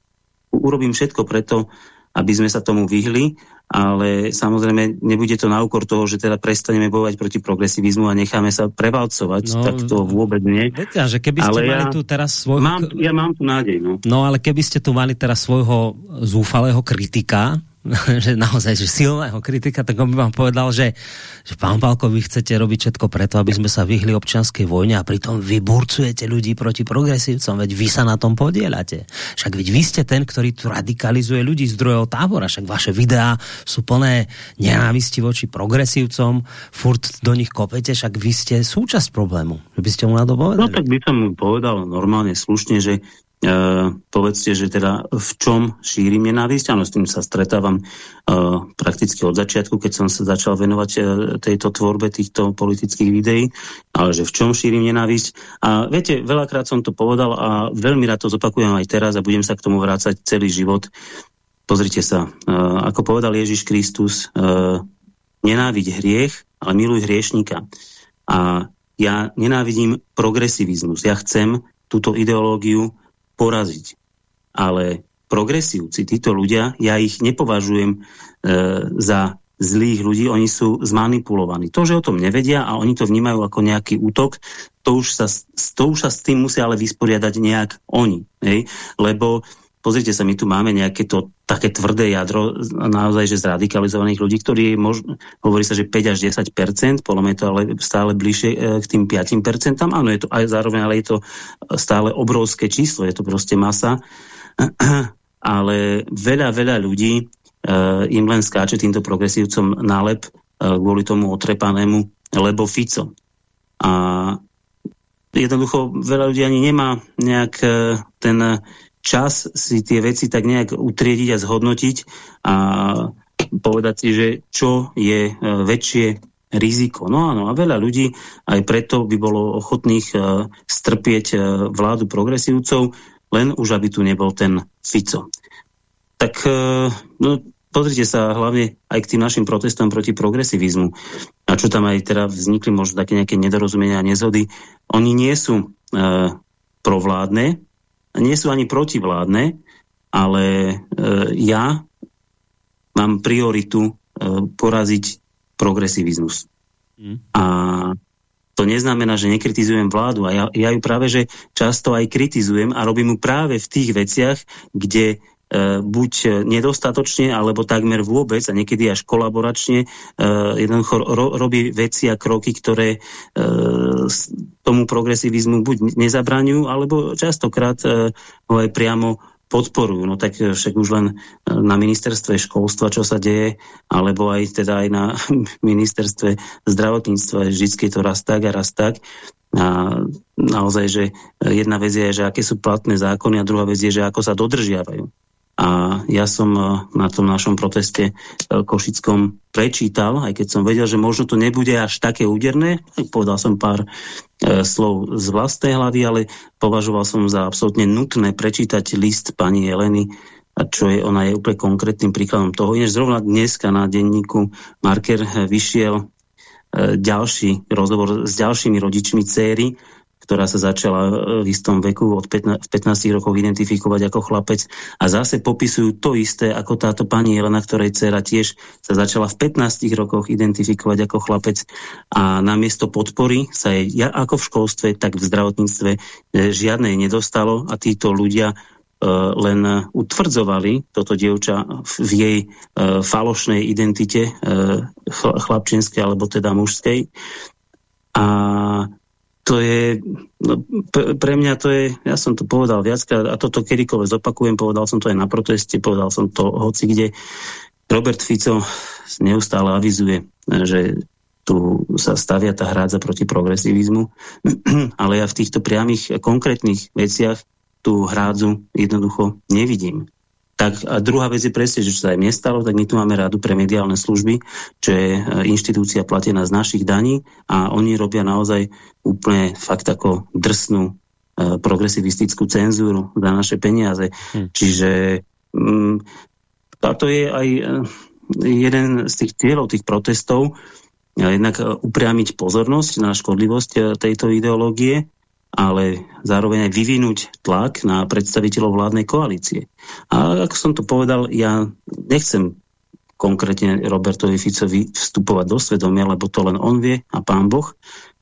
urobím všetko preto, aby sme sa tomu vyhli ale samozrejme nebude to na úkor toho, že teda prestaneme bojovať proti progresivizmu a necháme sa prevalcovať, no, tak to vôbec nie. Viete, že keby ste ale mali ja tu teraz svojho... Mám, ja mám tu nádej, no. No ale keby ste tu mali teraz svojho zúfalého kritika, že naozaj že silného kritika, tak on by vám povedal, že, že pán Palko, vy chcete robiť všetko preto, aby sme sa vyhli občianskej vojne a pritom vy burcujete ľudí proti progresívcom, veď vy sa na tom podielate. Však veď vy ste ten, ktorý tu radikalizuje ľudí z druhého tábora, však vaše videá sú plné nenávisti voči progresívcom, furt do nich kopete, však vy ste súčasť problému. Že by ste mu na to povedali? No tak by som mu povedal normálne, slušne, že povedzte, že teda v čom šírim nenávisť. Áno, s tým sa stretávam uh, prakticky od začiatku, keď som sa začal venovať uh, tejto tvorbe týchto politických videí, ale že v čom šírim nenávisť. A viete, veľakrát som to povedal a veľmi rád to zopakujem aj teraz a budem sa k tomu vrácať celý život. Pozrite sa, ako povedal Ježiš Kristus, nenáviť hriech, ale miluj hriešníka. A ja nenávidím progresivizmus. Ja chcem túto ideológiu poraziť. Ale progresívci, títo ľudia, ja ich nepovažujem e, za zlých ľudí, oni sú zmanipulovaní. To, že o tom nevedia a oni to vnímajú ako nejaký útok, to už sa, to už sa s tým musia ale vysporiadať nejak oni. Hej? Lebo pozrite sa, my tu máme nejaké to také tvrdé jadro naozaj, že zradikalizovaných ľudí, ktorí mož, hovorí sa, že 5 až 10 podľa mňa je to ale stále bližšie e, k tým 5 Áno, je to aj zároveň, ale je to stále obrovské číslo, je to proste masa. ale veľa, veľa ľudí uh, im len skáče týmto progresívcom nálep kvôli tomu otrepanému, lebo Fico. A jednoducho veľa ľudí ani nemá nejak ten čas si tie veci tak nejak utriediť a zhodnotiť a povedať si, že čo je uh, väčšie riziko. No áno, a veľa ľudí aj preto by bolo ochotných uh, strpieť uh, vládu progresívcov, len už aby tu nebol ten Fico. Tak no, pozrite sa hlavne aj k tým našim protestom proti progresivizmu. A čo tam aj teda vznikli možno také nejaké nedorozumenia a nezhody. Oni nie sú uh, provládne, nie sú ani protivládne, ale uh, ja mám prioritu uh, poraziť progresivizmus. Mm. A to neznamená, že nekritizujem vládu. A ja, ja ju práve, že často aj kritizujem a robím ju práve v tých veciach, kde e, buď nedostatočne, alebo takmer vôbec a niekedy až kolaboračne e, jednoducho ro, robí veci a kroky, ktoré e, tomu progresivizmu buď nezabraňujú, alebo častokrát e, ho aj priamo podporujú. No tak však už len na ministerstve školstva, čo sa deje, alebo aj teda aj na ministerstve zdravotníctva, vždy je to raz tak a raz tak. A naozaj, že jedna vec je, že aké sú platné zákony a druhá vec je, že ako sa dodržiavajú. A ja som e, na tom našom proteste e, Košickom prečítal, aj keď som vedel, že možno to nebude až také úderné, povedal som pár e, slov z vlastnej hlavy, ale považoval som za absolútne nutné prečítať list pani Jeleny, a čo je, ona je úplne konkrétnym príkladom toho. Inež zrovna dneska na denníku Marker vyšiel ďalší rozhovor s ďalšími rodičmi céry, ktorá sa začala e, v istom veku od 15, 15 rokov identifikovať ako chlapec. A zase popisujú to isté ako táto pani Jelena, ktorej dcera tiež sa začala v 15 rokoch identifikovať ako chlapec. A namiesto podpory sa jej ja ako v školstve, tak v zdravotníctve e, žiadnej nedostalo. A títo ľudia e, len utvrdzovali toto dievča v jej falošnej identite chlapčenskej alebo teda mužskej. A to je, no, pre mňa to je, ja som to povedal viackrát a toto kedykoľvek zopakujem, povedal som to aj na proteste, povedal som to hoci kde. Robert Fico neustále avizuje, že tu sa stavia tá hrádza proti progresivizmu, ale ja v týchto priamých konkrétnych veciach tú hrádzu jednoducho nevidím. Tak a druhá vec je presne, že čo sa aj mne stalo, tak my tu máme rádu pre mediálne služby, čo je e, inštitúcia platená z našich daní a oni robia naozaj úplne fakt ako drsnú e, progresivistickú cenzúru za naše peniaze. Hm. Čiže mm, to je aj e, jeden z tých cieľov, tých protestov, jednak upriamiť pozornosť na škodlivosť tejto ideológie ale zároveň aj vyvinúť tlak na predstaviteľov vládnej koalície. A ako som to povedal, ja nechcem konkrétne Robertovi Ficovi vstupovať do svedomia, lebo to len on vie a pán Boh,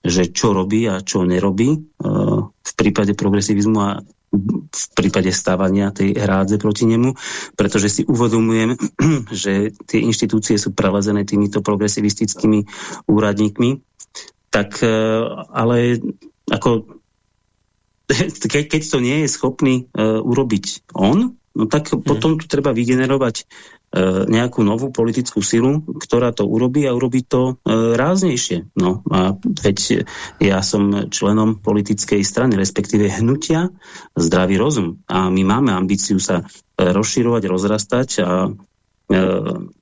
že čo robí a čo nerobí e, v prípade progresivizmu a v prípade stávania tej hrádze proti nemu, pretože si uvedomujem, že tie inštitúcie sú prelezené týmito progresivistickými úradníkmi, tak e, ale ako ke, keď to nie je schopný uh, urobiť on, no tak mm. potom tu treba vygenerovať uh, nejakú novú politickú silu, ktorá to urobí a urobí to uh, ráznejšie. No a veď ja som členom politickej strany, respektíve hnutia zdravý rozum. A my máme ambíciu sa rozširovať, rozrastať a E,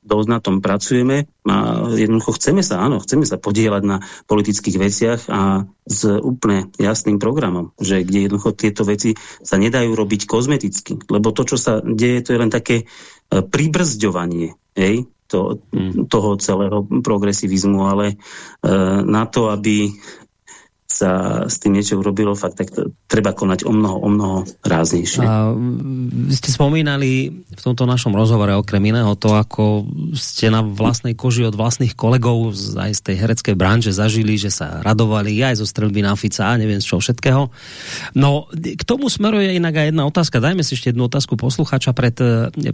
dosť na tom pracujeme a jednoducho chceme sa, áno, chceme sa podielať na politických veciach a s úplne jasným programom, že kde jednoducho tieto veci sa nedajú robiť kozmeticky, lebo to, čo sa deje, to je len také e, pribrzďovanie, hej, to, mm. toho celého progresivizmu, ale e, na to, aby sa s tým niečo urobilo, fakt tak treba konať o mnoho, o mnoho ráznejšie. A ste spomínali v tomto našom rozhovore okrem iného to, ako ste na vlastnej koži od vlastných kolegov aj z tej hereckej branže zažili, že sa radovali aj zo strelby na Fica a neviem z čoho všetkého. No, k tomu smeruje inak aj jedna otázka. Dajme si ešte jednu otázku posluchača pred,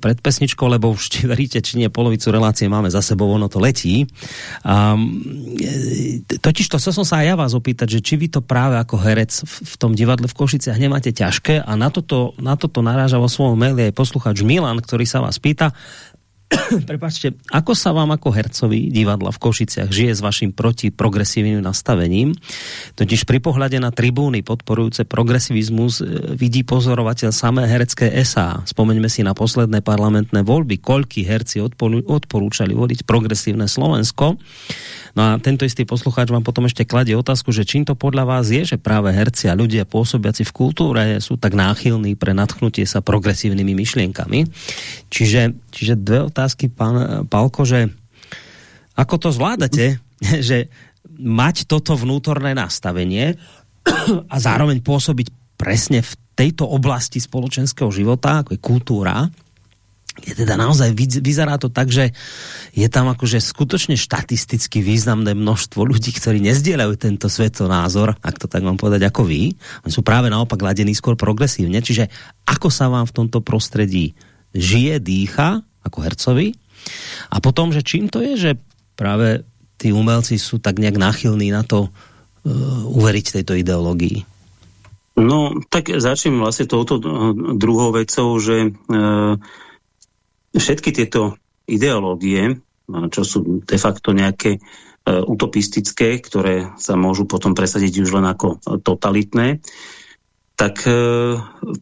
pred pesničkou, lebo už či veríte, či nie, polovicu relácie máme za sebou, ono to letí. Um, totiž to, som sa aj ja vás opýtať, že či či vy to práve ako herec v, tom divadle v Košiciach nemáte ťažké a na toto, na toto naráža vo svojom maili aj posluchač Milan, ktorý sa vás pýta, Prepačte, ako sa vám ako hercovi divadla v Košiciach žije s vašim protiprogresívnym nastavením? Totiž pri pohľade na tribúny podporujúce progresivizmus e, vidí pozorovateľ samé herecké SA. Spomeňme si na posledné parlamentné voľby, koľky herci odporúčali voliť progresívne Slovensko. No a tento istý poslucháč vám potom ešte kladie otázku, že čím to podľa vás je, že práve herci a ľudia pôsobiaci v kultúre sú tak náchylní pre nadchnutie sa progresívnymi myšlienkami. Čiže, čiže dve otázky, pán Palko, že ako to zvládate, že mať toto vnútorné nastavenie a zároveň pôsobiť presne v tejto oblasti spoločenského života, ako je kultúra, je teda naozaj, vyzerá to tak, že je tam akože skutočne štatisticky významné množstvo ľudí, ktorí nezdieľajú tento svetonázor, ak to tak mám povedať ako vy. Oni sú práve naopak ladení skôr progresívne. Čiže ako sa vám v tomto prostredí žije, dýcha, ako hercovi? A potom, že čím to je, že práve tí umelci sú tak nejak náchylní na to uh, uveriť tejto ideológii? No, tak začnem vlastne touto druhou vecou, že uh, všetky tieto ideológie, čo sú de facto nejaké e, utopistické, ktoré sa môžu potom presadiť už len ako totalitné, tak e,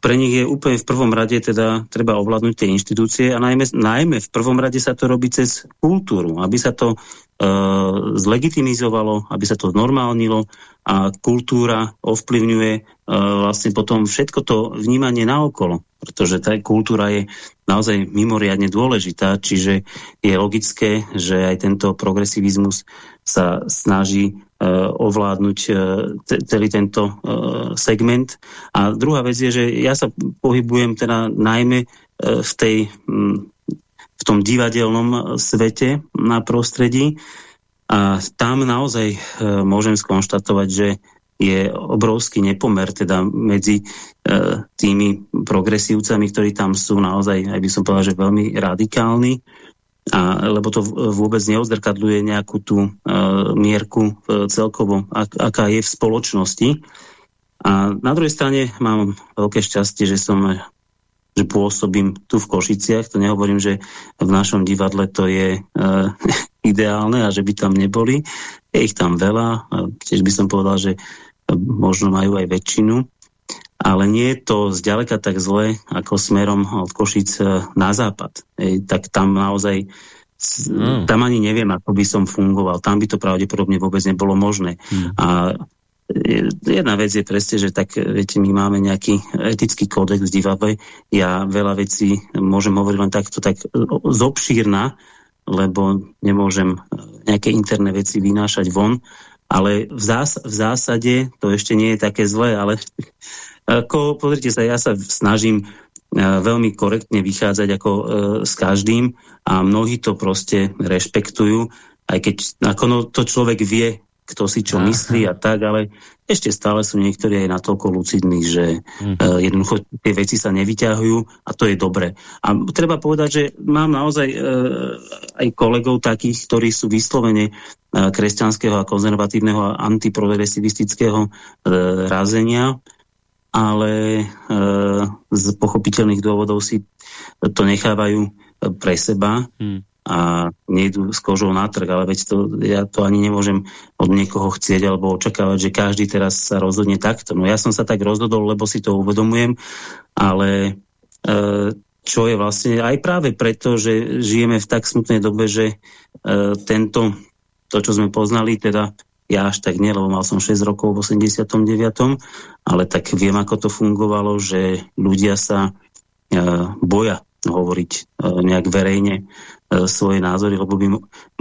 pre nich je úplne v prvom rade teda treba ovládnuť tie inštitúcie a najmä, najmä v prvom rade sa to robí cez kultúru, aby sa to e, zlegitimizovalo, aby sa to normálnilo a kultúra ovplyvňuje e, vlastne potom všetko to vnímanie naokolo, pretože tá kultúra je naozaj mimoriadne dôležitá, čiže je logické, že aj tento progresivizmus sa snaží uh, ovládnuť uh, celý tento uh, segment. A druhá vec je, že ja sa pohybujem teda najmä uh, v, tej, um, v tom divadelnom svete na prostredí a tam naozaj uh, môžem skonštatovať, že je obrovský nepomer teda medzi uh, tými progresívcami, ktorí tam sú naozaj, aj by som povedal, že veľmi radikálni, a, lebo to vôbec neodzrkadľuje nejakú tú uh, mierku uh, celkovo, ak, aká je v spoločnosti. A na druhej strane mám veľké šťastie, že som že pôsobím tu v Košiciach. To nehovorím, že v našom divadle to je uh, ideálne a že by tam neboli. Je ich tam veľa. Tiež by som povedal, že možno majú aj väčšinu ale nie je to zďaleka tak zle ako smerom od Košic e, na západ. Ej, tak tam naozaj mm. tam ani neviem, ako by som fungoval. Tam by to pravdepodobne vôbec nebolo možné. Mm. A jedna vec je presne, že tak, viete, my máme nejaký etický kódex v divadle. Ja veľa vecí môžem hovoriť len takto tak zobšírna, lebo nemôžem nejaké interné veci vynášať von, ale v, zás v zásade to ešte nie je také zlé, ale ako, pozrite sa, ja sa snažím e, veľmi korektne vychádzať ako e, s každým a mnohí to proste rešpektujú, aj keď ako no, to človek vie, kto si čo Aha. myslí a tak, ale ešte stále sú niektorí aj natoľko lucidní, že hm. uh, jednoducho tie veci sa nevyťahujú a to je dobre. A treba povedať, že mám naozaj uh, aj kolegov takých, ktorí sú vyslovene kresťanského a konzervatívneho a antiprogresivistického uh, razenia ale e, z pochopiteľných dôvodov si to nechávajú e, pre seba hmm. a nejdu s kožou na trh, ale veď to, ja to ani nemôžem od niekoho chcieť alebo očakávať, že každý teraz sa rozhodne takto. No ja som sa tak rozhodol, lebo si to uvedomujem, ale e, čo je vlastne aj práve preto, že žijeme v tak smutnej dobe, že e, tento, to, čo sme poznali, teda ja až tak nie, lebo mal som 6 rokov v 89. Ale tak viem, ako to fungovalo, že ľudia sa uh, boja hovoriť uh, nejak verejne uh, svoje názory, lebo by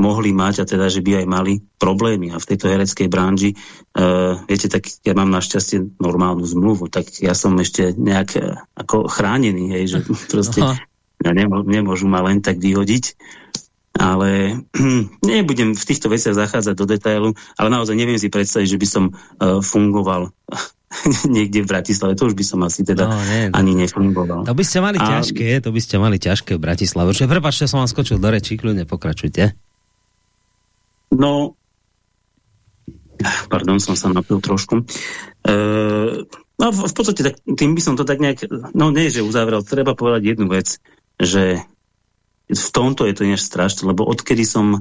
mohli mať a teda, že by aj mali problémy. A v tejto hereckej branži, uh, viete, tak ja mám našťastie normálnu zmluvu, tak ja som ešte nejak uh, ako chránený, hej, že proste ja nemô nemôžu ma len tak vyhodiť ale nebudem v týchto veciach zachádzať do detailu, ale naozaj neviem si predstaviť, že by som uh, fungoval niekde v Bratislave, to už by som asi teda no, nie, ani nefungoval. To by ste mali a... ťažké, to by ste mali ťažké v Bratislave. Čiže prepáčte, som vám skočil do rečí, kľudne pokračujte. No, Pardon, som sa napil trošku. E, no v, v podstate tak, tým by som to tak nejak, no nie, že uzavrel, treba povedať jednu vec, že v tomto je to než strašné, lebo odkedy som e,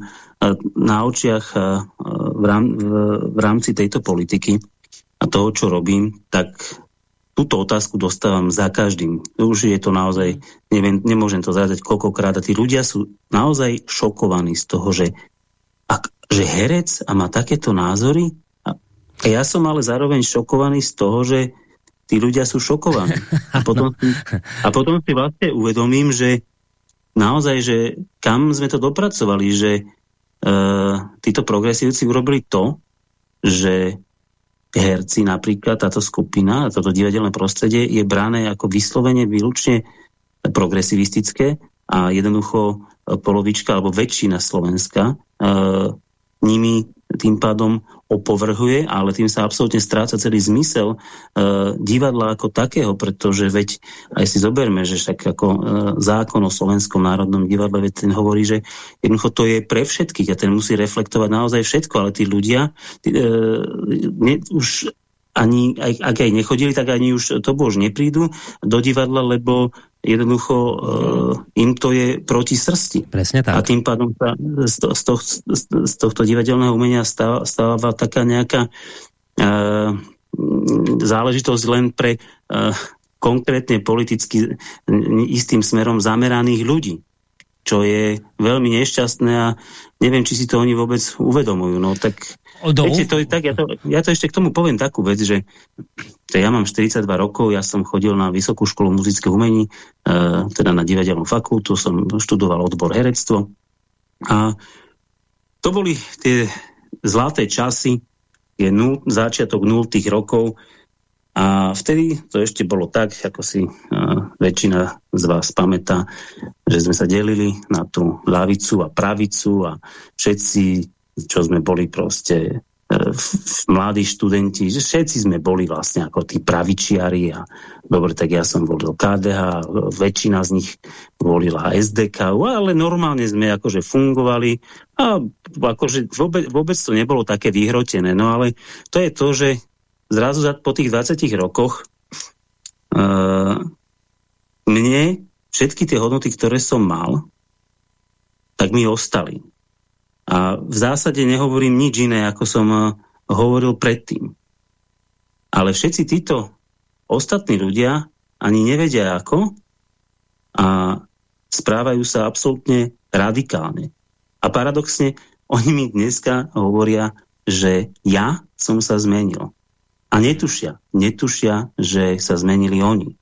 na očiach e, v, rám, v, v rámci tejto politiky a toho, čo robím, tak túto otázku dostávam za každým. Už je to naozaj, neviem, nemôžem to zrádať koľkokrát. A tí ľudia sú naozaj šokovaní z toho, že, ak, že herec a má takéto názory. A ja som ale zároveň šokovaný z toho, že tí ľudia sú šokovaní. A potom, a potom si vlastne uvedomím, že naozaj, že kam sme to dopracovali, že uh, títo progresívci urobili to, že herci napríklad, táto skupina, toto divadelné prostredie je brané ako vyslovene výlučne progresivistické a jednoducho polovička alebo väčšina Slovenska uh, nimi tým pádom opovrhuje, ale tým sa absolútne stráca celý zmysel uh, divadla ako takého, pretože veď aj si zoberme, že však ako uh, zákon o Slovenskom národnom divadle, veď ten hovorí, že jednoducho to je pre všetkých a ten musí reflektovať naozaj všetko, ale tí ľudia tí, uh, ne, už ani, aj, ak aj nechodili, tak ani už to už neprídu do divadla, lebo jednoducho uh, im to je proti srsti. Presne tak. A tým pádom sa z, to, z, toh, z tohto divadelného umenia stáva, stáva taká nejaká uh, záležitosť len pre uh, konkrétne politicky istým smerom zameraných ľudí čo je veľmi nešťastné a neviem, či si to oni vôbec uvedomujú. No tak do... Viete, to je tak, ja to, ja to ešte k tomu poviem takú vec, že ja mám 42 rokov, ja som chodil na Vysokú školu muzických umení, e, teda na divadelnú fakultu, som študoval odbor herectvo. A to boli tie zlaté časy, je nul, začiatok nultých rokov. A vtedy to ešte bolo tak, ako si uh, väčšina z vás pamätá, že sme sa delili na tú lavicu a pravicu a všetci čo sme boli proste e, mladí študenti, že všetci sme boli vlastne ako tí pravičiari a dobre, tak ja som volil KDH, väčšina z nich volila SDK, ale normálne sme akože fungovali a akože vôbec, vôbec to nebolo také vyhrotené, no ale to je to, že zrazu po tých 20 rokoch uh, mne všetky tie hodnoty, ktoré som mal, tak mi ostali. A v zásade nehovorím nič iné, ako som eh, hovoril predtým. Ale všetci títo ostatní ľudia ani nevedia ako a správajú sa absolútne radikálne. A paradoxne, oni mi dneska hovoria, že ja som sa zmenil. A netušia, netušia, že sa zmenili oni.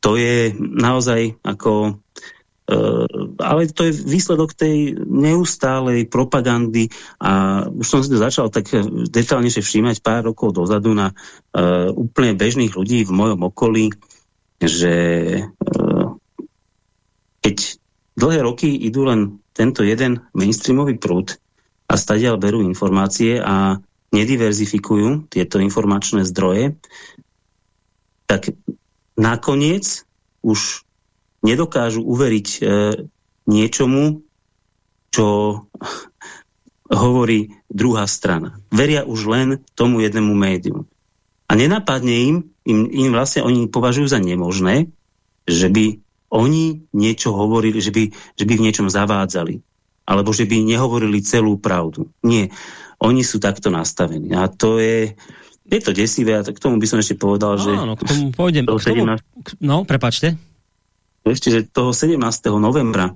To je naozaj ako ale to je výsledok tej neustálej propagandy a už som si to začal tak detálnejšie všímať pár rokov dozadu na uh, úplne bežných ľudí v mojom okolí, že uh, keď dlhé roky idú len tento jeden mainstreamový prúd a stadiaľ berú informácie a nediverzifikujú tieto informačné zdroje, tak nakoniec už nedokážu uveriť e, niečomu, čo hovorí druhá strana. Veria už len tomu jednému médiu. A nenapadne im, im, im vlastne oni považujú za nemožné, že by oni niečo hovorili, že by, že by v niečom zavádzali. Alebo že by nehovorili celú pravdu. Nie. Oni sú takto nastavení. A to je, je to desivé. A k tomu by som ešte povedal, že... Áno, k tomu pôjdem. K tomu, no, prepačte ešte, že toho 17. novembra, e,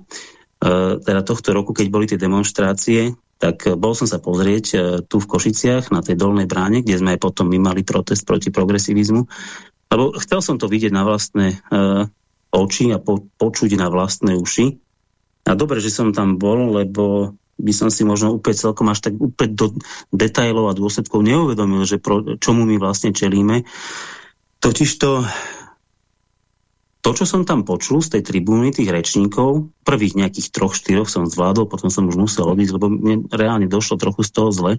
teda tohto roku, keď boli tie demonstrácie, tak bol som sa pozrieť e, tu v Košiciach na tej dolnej bráne, kde sme aj potom my mali protest proti progresivizmu. Lebo chcel som to vidieť na vlastné e, oči a po, počuť na vlastné uši. A dobre, že som tam bol, lebo by som si možno úplne celkom až tak úplne do detajlov a dôsledkov neuvedomil, že pro, čomu my vlastne čelíme. Totižto to, čo som tam počul z tej tribúny tých rečníkov, prvých nejakých troch, štyroch som zvládol, potom som už musel odísť, lebo mne reálne došlo trochu z toho zle,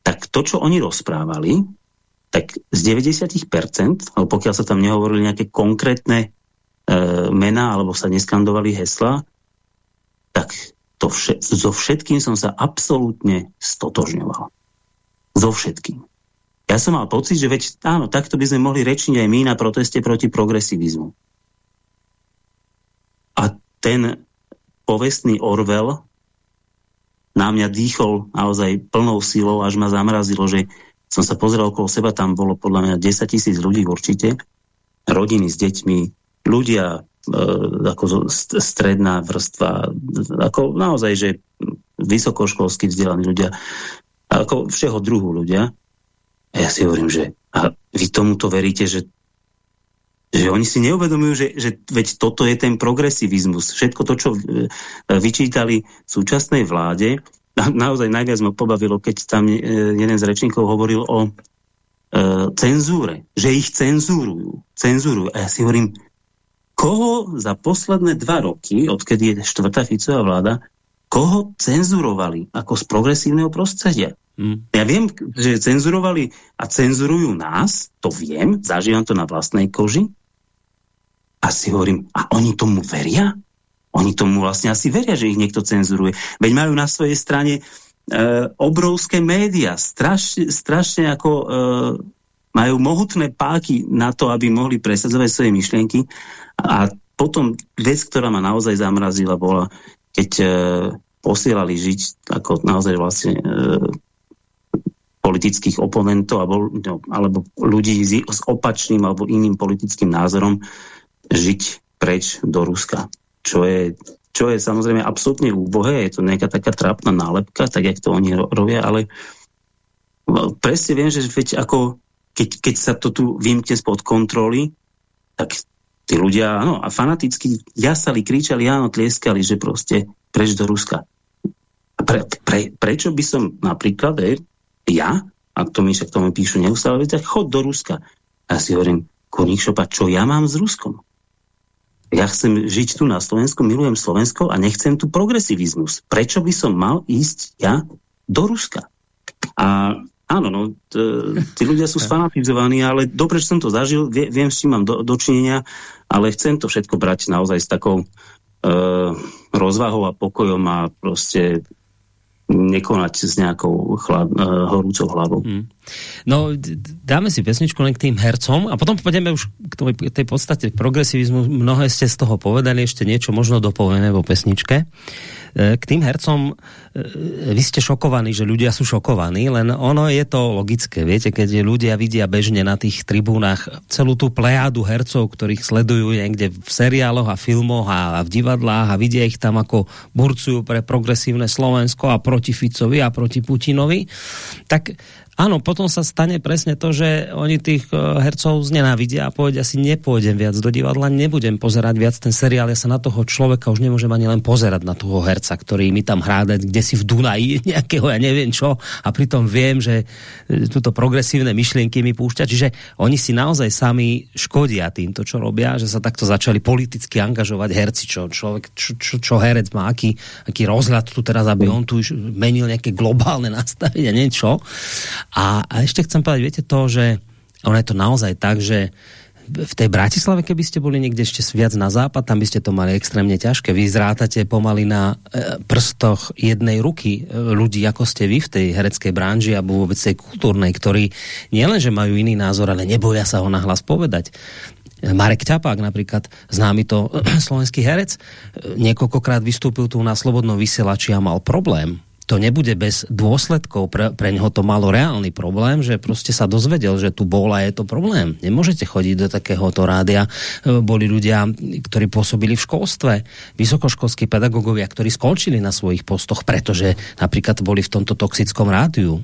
tak to, čo oni rozprávali, tak z 90%, alebo pokiaľ sa tam nehovorili nejaké konkrétne e, mená, alebo sa neskandovali hesla, tak to vše, so všetkým som sa absolútne stotožňoval. So všetkým. Ja som mal pocit, že veď áno, takto by sme mohli rečiť aj my na proteste proti progresivizmu. Ten povestný Orwell na mňa dýchol naozaj plnou silou, až ma zamrazilo, že som sa pozrel okolo seba, tam bolo podľa mňa 10 tisíc ľudí určite, rodiny s deťmi, ľudia e, ako stredná vrstva, ako naozaj, že vysokoškolsky vzdelaní ľudia, ako všeho druhu ľudia. A ja si hovorím, že a vy tomuto veríte, že, že oni si neuvedomujú, že, že veď toto je ten progresivizmus. Všetko to, čo e, vyčítali súčasnej vláde, naozaj najviac ma pobavilo, keď tam e, jeden z rečníkov hovoril o e, cenzúre, že ich cenzúrujú. cenzúrujú. A ja si hovorím, koho za posledné dva roky, odkedy je štvrtá Ficová vláda, koho cenzurovali ako z progresívneho prostredia? Hmm. Ja viem, že cenzurovali a cenzurujú nás, to viem, zažívam to na vlastnej koži. A si hovorím, a oni tomu veria? Oni tomu vlastne asi veria, že ich niekto cenzuruje. Veď majú na svojej strane e, obrovské média, strašne, strašne ako e, majú mohutné páky na to, aby mohli presadzovať svoje myšlienky. A potom vec, ktorá ma naozaj zamrazila, bola, keď e, posielali žiť ako naozaj vlastne e, politických oponentov alebo, no, alebo ľudí s opačným alebo iným politickým názorom žiť preč do Ruska. Čo je, čo je samozrejme absolútne úbohé, je to nejaká taká trápna nálepka, tak jak to oni robia, ale presne viem, že veď ako, keď, keď sa to tu vymte spod kontroly, tak tí ľudia, áno, a fanaticky jasali, kričali, áno, tlieskali, že proste preč do Ruska. Pre, pre, prečo by som napríklad, eh, ja, a to mi sa k tomu píšu neustále, tak chod do Ruska. A ja si hovorím, koník čo ja mám s Ruskom? Ja chcem žiť tu na Slovensku, milujem Slovensko a nechcem tu progresivizmus. Prečo by som mal ísť ja do Ruska? A áno, no, tí ľudia sú sfanatizovaní, ale dobre, že som to zažil, vie, viem, s čím mám do, dočinenia, ale chcem to všetko brať naozaj s takou e, rozvahou a pokojom a proste nekonať s nejakou chlad, uh, horúcou hlavou. Hmm. No, dáme si pesničku len k tým hercom a potom pôjdeme už k tej, tej podstate progresivizmu. Mnohé ste z toho povedali, ešte niečo možno dopovieme vo pesničke. E, k tým hercom, e, vy ste šokovaní, že ľudia sú šokovaní, len ono je to logické. Viete, keď ľudia vidia bežne na tých tribúnach celú tú plejádu hercov, ktorých sledujú niekde v seriáloch a filmoch a, v divadlách a vidia ich tam ako burcujú pre progresívne Slovensko a proti Ficovi a proti Putinovi, tak Áno, potom sa stane presne to, že oni tých e, hercov znenávidia a povedia si, nepôjdem viac do divadla, nebudem pozerať viac ten seriál, ja sa na toho človeka už nemôžem ani len pozerať na toho herca, ktorý mi tam hrá kde si v Dunaji nejakého, ja neviem čo, a pritom viem, že e, túto progresívne myšlienky mi púšťa, čiže oni si naozaj sami škodia týmto, čo robia, že sa takto začali politicky angažovať herci, čo človek, čo, čo, čo herec má, aký, aký rozhľad tu teraz, aby on tu menil nejaké globálne nastavenie, niečo. A, a ešte chcem povedať, viete to, že ono je to naozaj tak, že v tej Bratislave, keby ste boli niekde ešte viac na západ, tam by ste to mali extrémne ťažké. Vy zrátate pomaly na e, prstoch jednej ruky e, ľudí, ako ste vy v tej hereckej branži alebo vôbec tej kultúrnej, ktorí nielenže majú iný názor, ale neboja sa ho nahlas povedať. Marek Ťapák napríklad, známy to slovenský herec, e, niekoľkokrát vystúpil tu na Slobodnom vysielači a mal problém to nebude bez dôsledkov. Pre, pre neho to malo reálny problém, že proste sa dozvedel, že tu bol je to problém. Nemôžete chodiť do takéhoto rádia. E, boli ľudia, ktorí pôsobili v školstve, vysokoškolskí pedagógovia, ktorí skončili na svojich postoch, pretože napríklad boli v tomto toxickom rádiu.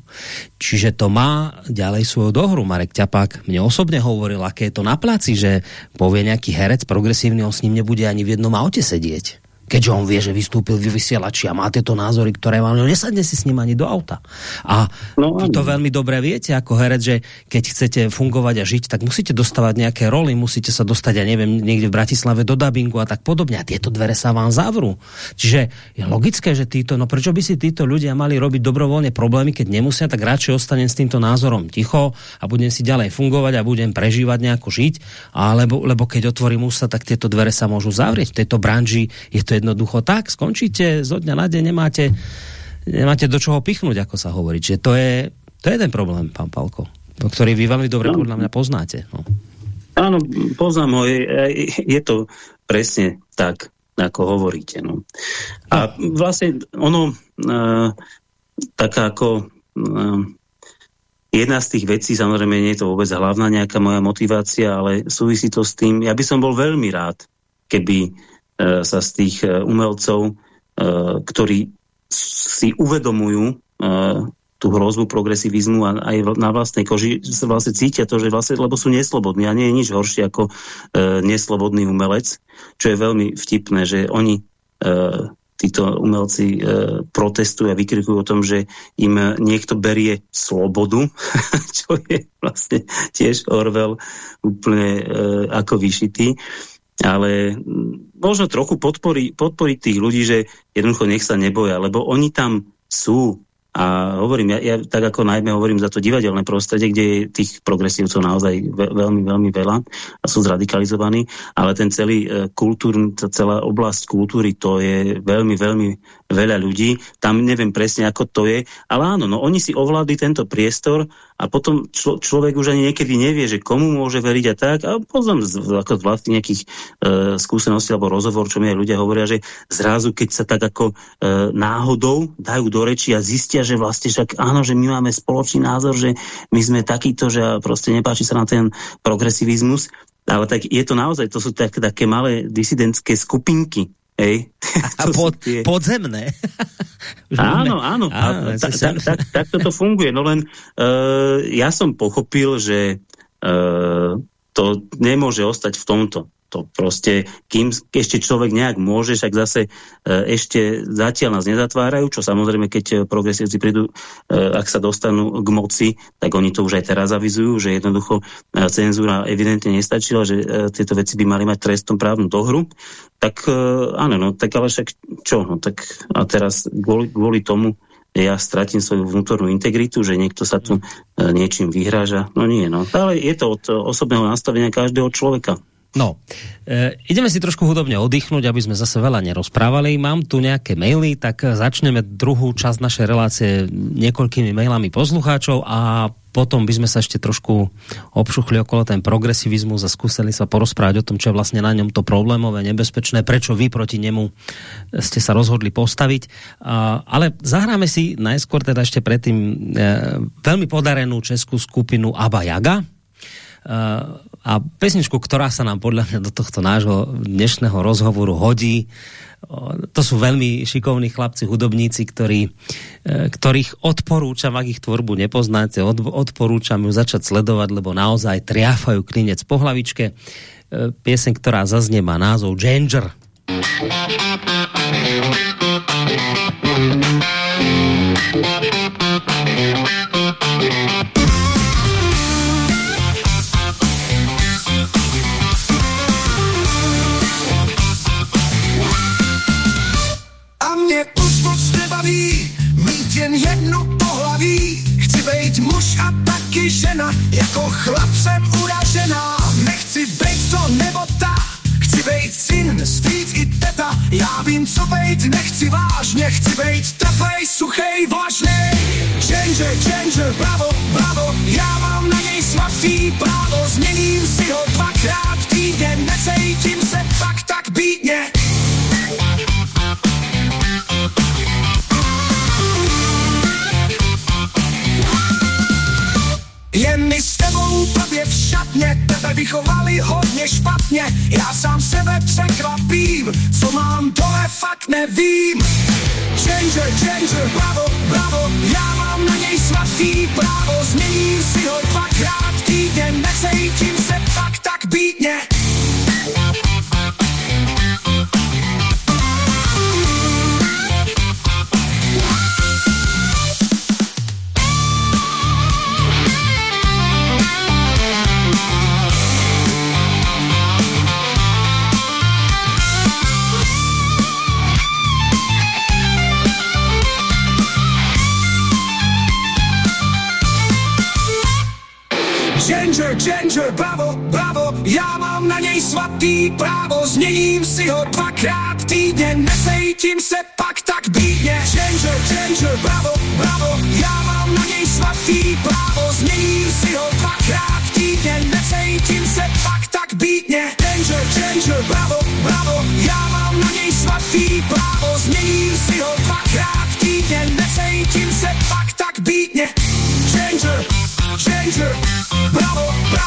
Čiže to má ďalej svoju dohru. Marek Ťapák mne osobne hovoril, aké je to na placi, že povie nejaký herec progresívny, on s ním nebude ani v jednom aute sedieť keďže on vie, že vystúpil v vysielači a má tieto názory, ktoré má, no nesadne si s ním ani do auta. A no, to veľmi dobre viete ako herec, že keď chcete fungovať a žiť, tak musíte dostávať nejaké roly, musíte sa dostať, ja neviem, niekde v Bratislave do dubbingu a tak podobne. A tieto dvere sa vám zavrú. Čiže je logické, že títo, no prečo by si títo ľudia mali robiť dobrovoľne problémy, keď nemusia, tak radšej ostanem s týmto názorom ticho a budem si ďalej fungovať a budem prežívať nejako žiť, alebo, lebo keď otvorím ústa, tak tieto dvere sa môžu zavrieť. V tejto branži je to jednoducho tak, skončíte zo dňa na deň, nemáte, nemáte do čoho pichnúť, ako sa hovorí. Čiže to je, To je ten problém, pán Palko, ktorý vy veľmi dobre no. podľa mňa poznáte. No. Áno, poznám ho, je, je to presne tak, ako hovoríte. No. A vlastne ono, uh, taká ako uh, jedna z tých vecí, samozrejme nie je to vôbec hlavná nejaká moja motivácia, ale súvisí to s tým, ja by som bol veľmi rád, keby sa z tých uh, umelcov, uh, ktorí si uvedomujú tú hrozbu progresivizmu a aj na vlastnej koži vlastne cítia to, že vlastne, lebo sú neslobodní a nie je nič horšie ako e, neslobodný umelec, čo je veľmi vtipné, že oni e, títo umelci e, protestujú a vykrikujú o tom, že im niekto berie slobodu, čo je vlastne tiež Orwell úplne e, ako vyšitý. Ale možno trochu podporiť podpori tých ľudí, že jednoducho nech sa neboja, lebo oni tam sú. A hovorím, ja, ja tak ako najmä hovorím za to divadelné prostredie, kde je tých progresívcov naozaj ve, veľmi, veľmi veľa a sú zradikalizovaní, ale ten celý e, kultúr, celá oblasť kultúry, to je veľmi, veľmi veľa ľudí. Tam neviem presne, ako to je, ale áno, no oni si ovládli tento priestor a potom člo, človek už ani niekedy nevie, že komu môže veriť a tak. A poznám z, ako z vlastných nejakých e, skúseností alebo rozhovor, čo mi aj ľudia hovoria, že zrazu, keď sa tak ako e, náhodou dajú do reči a zistia, že vlastne však áno, že my máme spoločný názor, že my sme takýto, že proste nepáči sa na ten progresivizmus, ale tak je to naozaj, to sú tak, také malé disidentské skupinky, Hej. A pod, tie... podzemné. áno, áno. áno tak, tak, tak, tak toto funguje. No len uh, ja som pochopil, že uh, to nemôže ostať v tomto to proste, kým ešte človek nejak môže, však zase e, ešte zatiaľ nás nezatvárajú, čo samozrejme, keď e, progresívci prídu, e, ak sa dostanú k moci, tak oni to už aj teraz avizujú, že jednoducho cenzúra evidentne nestačila, že tieto veci by mali mať trestom právnu dohru. Tak áno, no, tak ale však čo? No, tak a teraz kvôli, kvôli tomu ja stratím svoju vnútornú integritu, že niekto sa tu niečím vyhráža. No nie, no. Ale je to od osobného nastavenia každého človeka. No, e, ideme si trošku hudobne oddychnúť, aby sme zase veľa nerozprávali. Mám tu nejaké maily, tak začneme druhú časť našej relácie niekoľkými mailami poslucháčov a potom by sme sa ešte trošku obšuchli okolo ten progresivizmus a skúsili sa porozprávať o tom, čo je vlastne na ňom to problémové, nebezpečné, prečo vy proti nemu ste sa rozhodli postaviť. Ale zahráme si najskôr teda ešte predtým e, veľmi podarenú českú skupinu Aba Jaga, a pesničku, ktorá sa nám podľa mňa do tohto nášho dnešného rozhovoru hodí, to sú veľmi šikovní chlapci, hudobníci, ktorí, e, ktorých odporúčam, ak ich tvorbu nepoznáte, odporúčam ju začať sledovať, lebo naozaj triafajú klinec po hlavičke. E, pieseň, ktorá zaznie, má názov Ginger. jen muž a taky žena, jako chlap jsem uražená. Nechci být to nebo ta, chci být syn, strýc i teta. Já vím, co být nechci vážně, chci být teplej, suchej, vlažnej. Ginger, ginger, bravo, bravo, já mám na něj svatý právo. Změním si ho dvakrát týdně, necejtím se pak tak bídně. Šatně, tebe vychovali hodně špatně, já sám sebe překvapím, co mám dole fakt nevím. Changer, changer, bravo, bravo, já mám na něj svatý právo, změním si ho dvakrát týdně, necejtím se fakt tak bídně. Ginger, Ginger, bravo, bravo, já mám na něj svatý právo, změním si ho dvakrát týdně, nesejtím se pak tak bídně. Ginger, Ginger, bravo, bravo, já mám na něj svatý právo, změním si ho dvakrát týdně, necítím se pak tak bítně. Danger, danger, bravo, bravo, já mám na něj svatý právo, změním si ho dvakrát týdně, necítím se pak tak bítně. Danger, danger, bravo,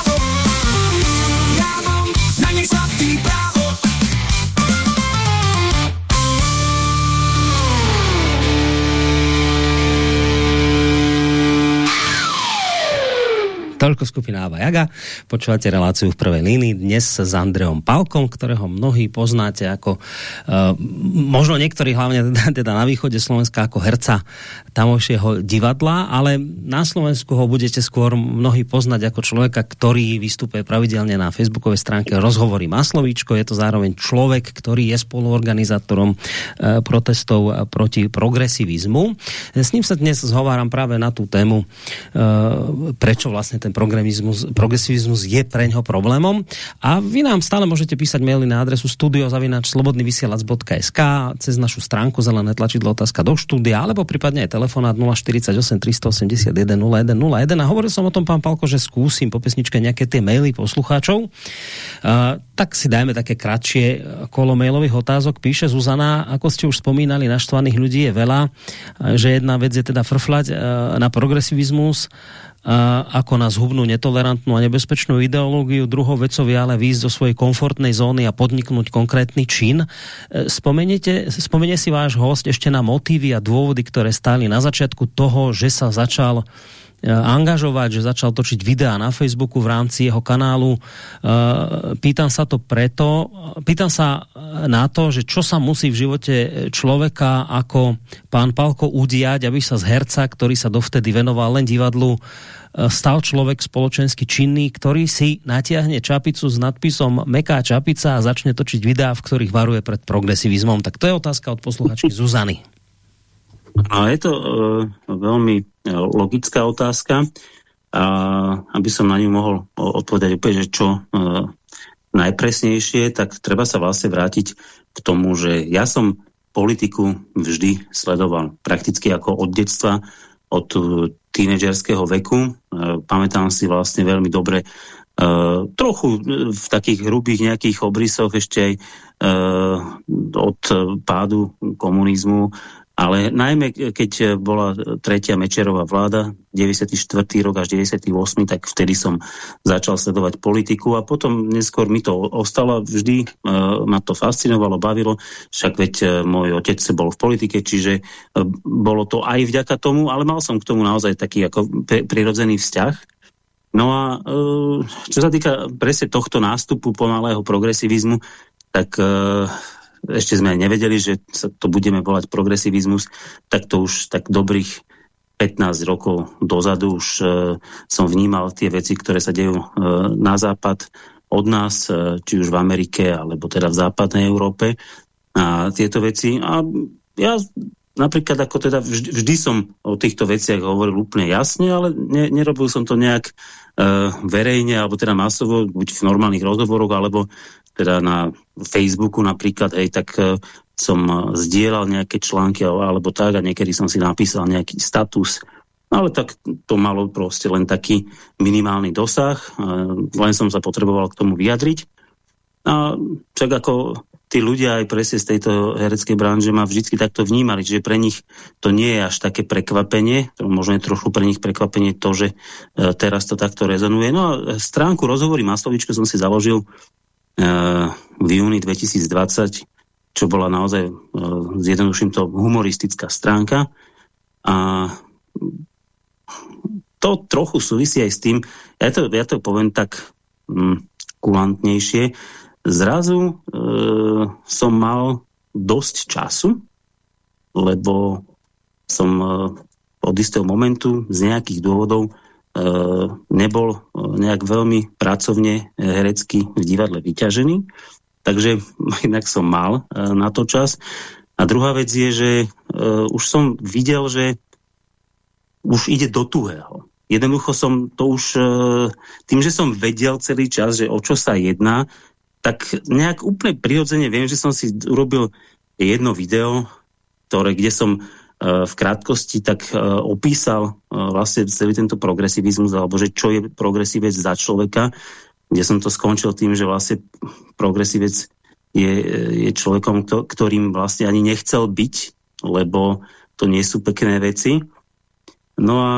Toľko skupina Ava Jaga. Počúvate reláciu v prvej línii dnes s Andreom Palkom, ktorého mnohí poznáte ako uh, možno niektorí hlavne teda na východe Slovenska ako herca tamovšieho divadla, ale na Slovensku ho budete skôr mnohí poznať ako človeka, ktorý vystupuje pravidelne na facebookovej stránke Rozhovory Maslovíčko. Je to zároveň človek, ktorý je spoluorganizátorom uh, protestov proti progresivizmu. S ním sa dnes zhováram práve na tú tému, uh, prečo vlastne ten progresivizmus, je pre ňo problémom. A vy nám stále môžete písať maily na adresu studiozavinačslobodnyvysielac.sk cez našu stránku zelené tlačidlo otázka do štúdia, alebo prípadne aj telefonát 048 381 0101. A hovoril som o tom, pán Palko, že skúsim po pesničke nejaké tie maily poslucháčov. Uh, tak si dajme také kratšie kolo mailových otázok. Píše Zuzana, ako ste už spomínali, naštvaných ľudí je veľa, že jedna vec je teda frflať na progresivizmus, ako na zhubnú, netolerantnú a nebezpečnú ideológiu. Druhou vecou je ale výjsť zo svojej komfortnej zóny a podniknúť konkrétny čin. E, spomeniete, spomenie si váš host ešte na motívy a dôvody, ktoré stáli na začiatku toho, že sa začal angažovať, že začal točiť videá na Facebooku v rámci jeho kanálu. E, pýtam sa to preto, pýtam sa na to, že čo sa musí v živote človeka ako pán Palko udiať, aby sa z herca, ktorý sa dovtedy venoval len divadlu, e, stal človek spoločensky činný, ktorý si natiahne čapicu s nadpisom Meká čapica a začne točiť videá, v ktorých varuje pred progresivizmom. Tak to je otázka od posluchačky Zuzany. A je to uh, veľmi uh, logická otázka. A aby som na ňu mohol odpovedať úplne, že čo uh, najpresnejšie, tak treba sa vlastne vrátiť k tomu, že ja som politiku vždy sledoval prakticky ako od detstva, od tínedžerského veku. Pamätám si vlastne veľmi dobre Uh, trochu v takých hrubých nejakých obrysoch ešte aj uh, od pádu komunizmu ale najmä, keď bola tretia Mečerová vláda, 94. rok až 98. tak vtedy som začal sledovať politiku a potom neskôr mi to ostalo vždy, ma to fascinovalo, bavilo, však veď môj otec bol v politike, čiže bolo to aj vďaka tomu, ale mal som k tomu naozaj taký ako prirodzený vzťah. No a čo sa týka presne tohto nástupu pomalého progresivizmu, tak ešte sme nevedeli, že sa to budeme volať progresivizmus, tak to už tak dobrých 15 rokov dozadu už e, som vnímal tie veci, ktoré sa dejú e, na západ od nás, e, či už v Amerike, alebo teda v západnej Európe. A tieto veci. A ja napríklad ako teda vždy, vždy som o týchto veciach hovoril úplne jasne, ale ne, nerobil som to nejak uh, verejne, alebo teda masovo, buď v normálnych rozhovoroch, alebo teda na Facebooku napríklad, hej, tak uh, som uh, zdieľal nejaké články alebo tak a niekedy som si napísal nejaký status, ale tak to malo proste len taký minimálny dosah, uh, len som sa potreboval k tomu vyjadriť. A však ako tí ľudia aj presne z tejto hereckej branže ma vždy takto vnímali, že pre nich to nie je až také prekvapenie, možno je trochu pre nich prekvapenie to, že teraz to takto rezonuje. No a stránku rozhovory Maslovičko som si založil v júni 2020, čo bola naozaj, zjednoduším to, humoristická stránka. A to trochu súvisí aj s tým, ja to, ja to poviem tak mm, kulantnejšie, zrazu e, som mal dosť času, lebo som e, od istého momentu z nejakých dôvodov nebol eh, nejak veľmi pracovne eh, herecky v divadle vyťažený, takže inak som mal na to čas. A druhá vec je, že už som videl, že už ide do tuhého. Jednoducho som to už, tým, že som vedel celý čas, že o čo sa jedná, tak nejak úplne prirodzene viem, že som si urobil jedno video, ktoré, kde som v krátkosti tak opísal vlastne celý tento progresivizmus, alebo že čo je progresivec za človeka, kde som to skončil tým, že vlastne progresivec je, je človekom, ktorým vlastne ani nechcel byť, lebo to nie sú pekné veci. No a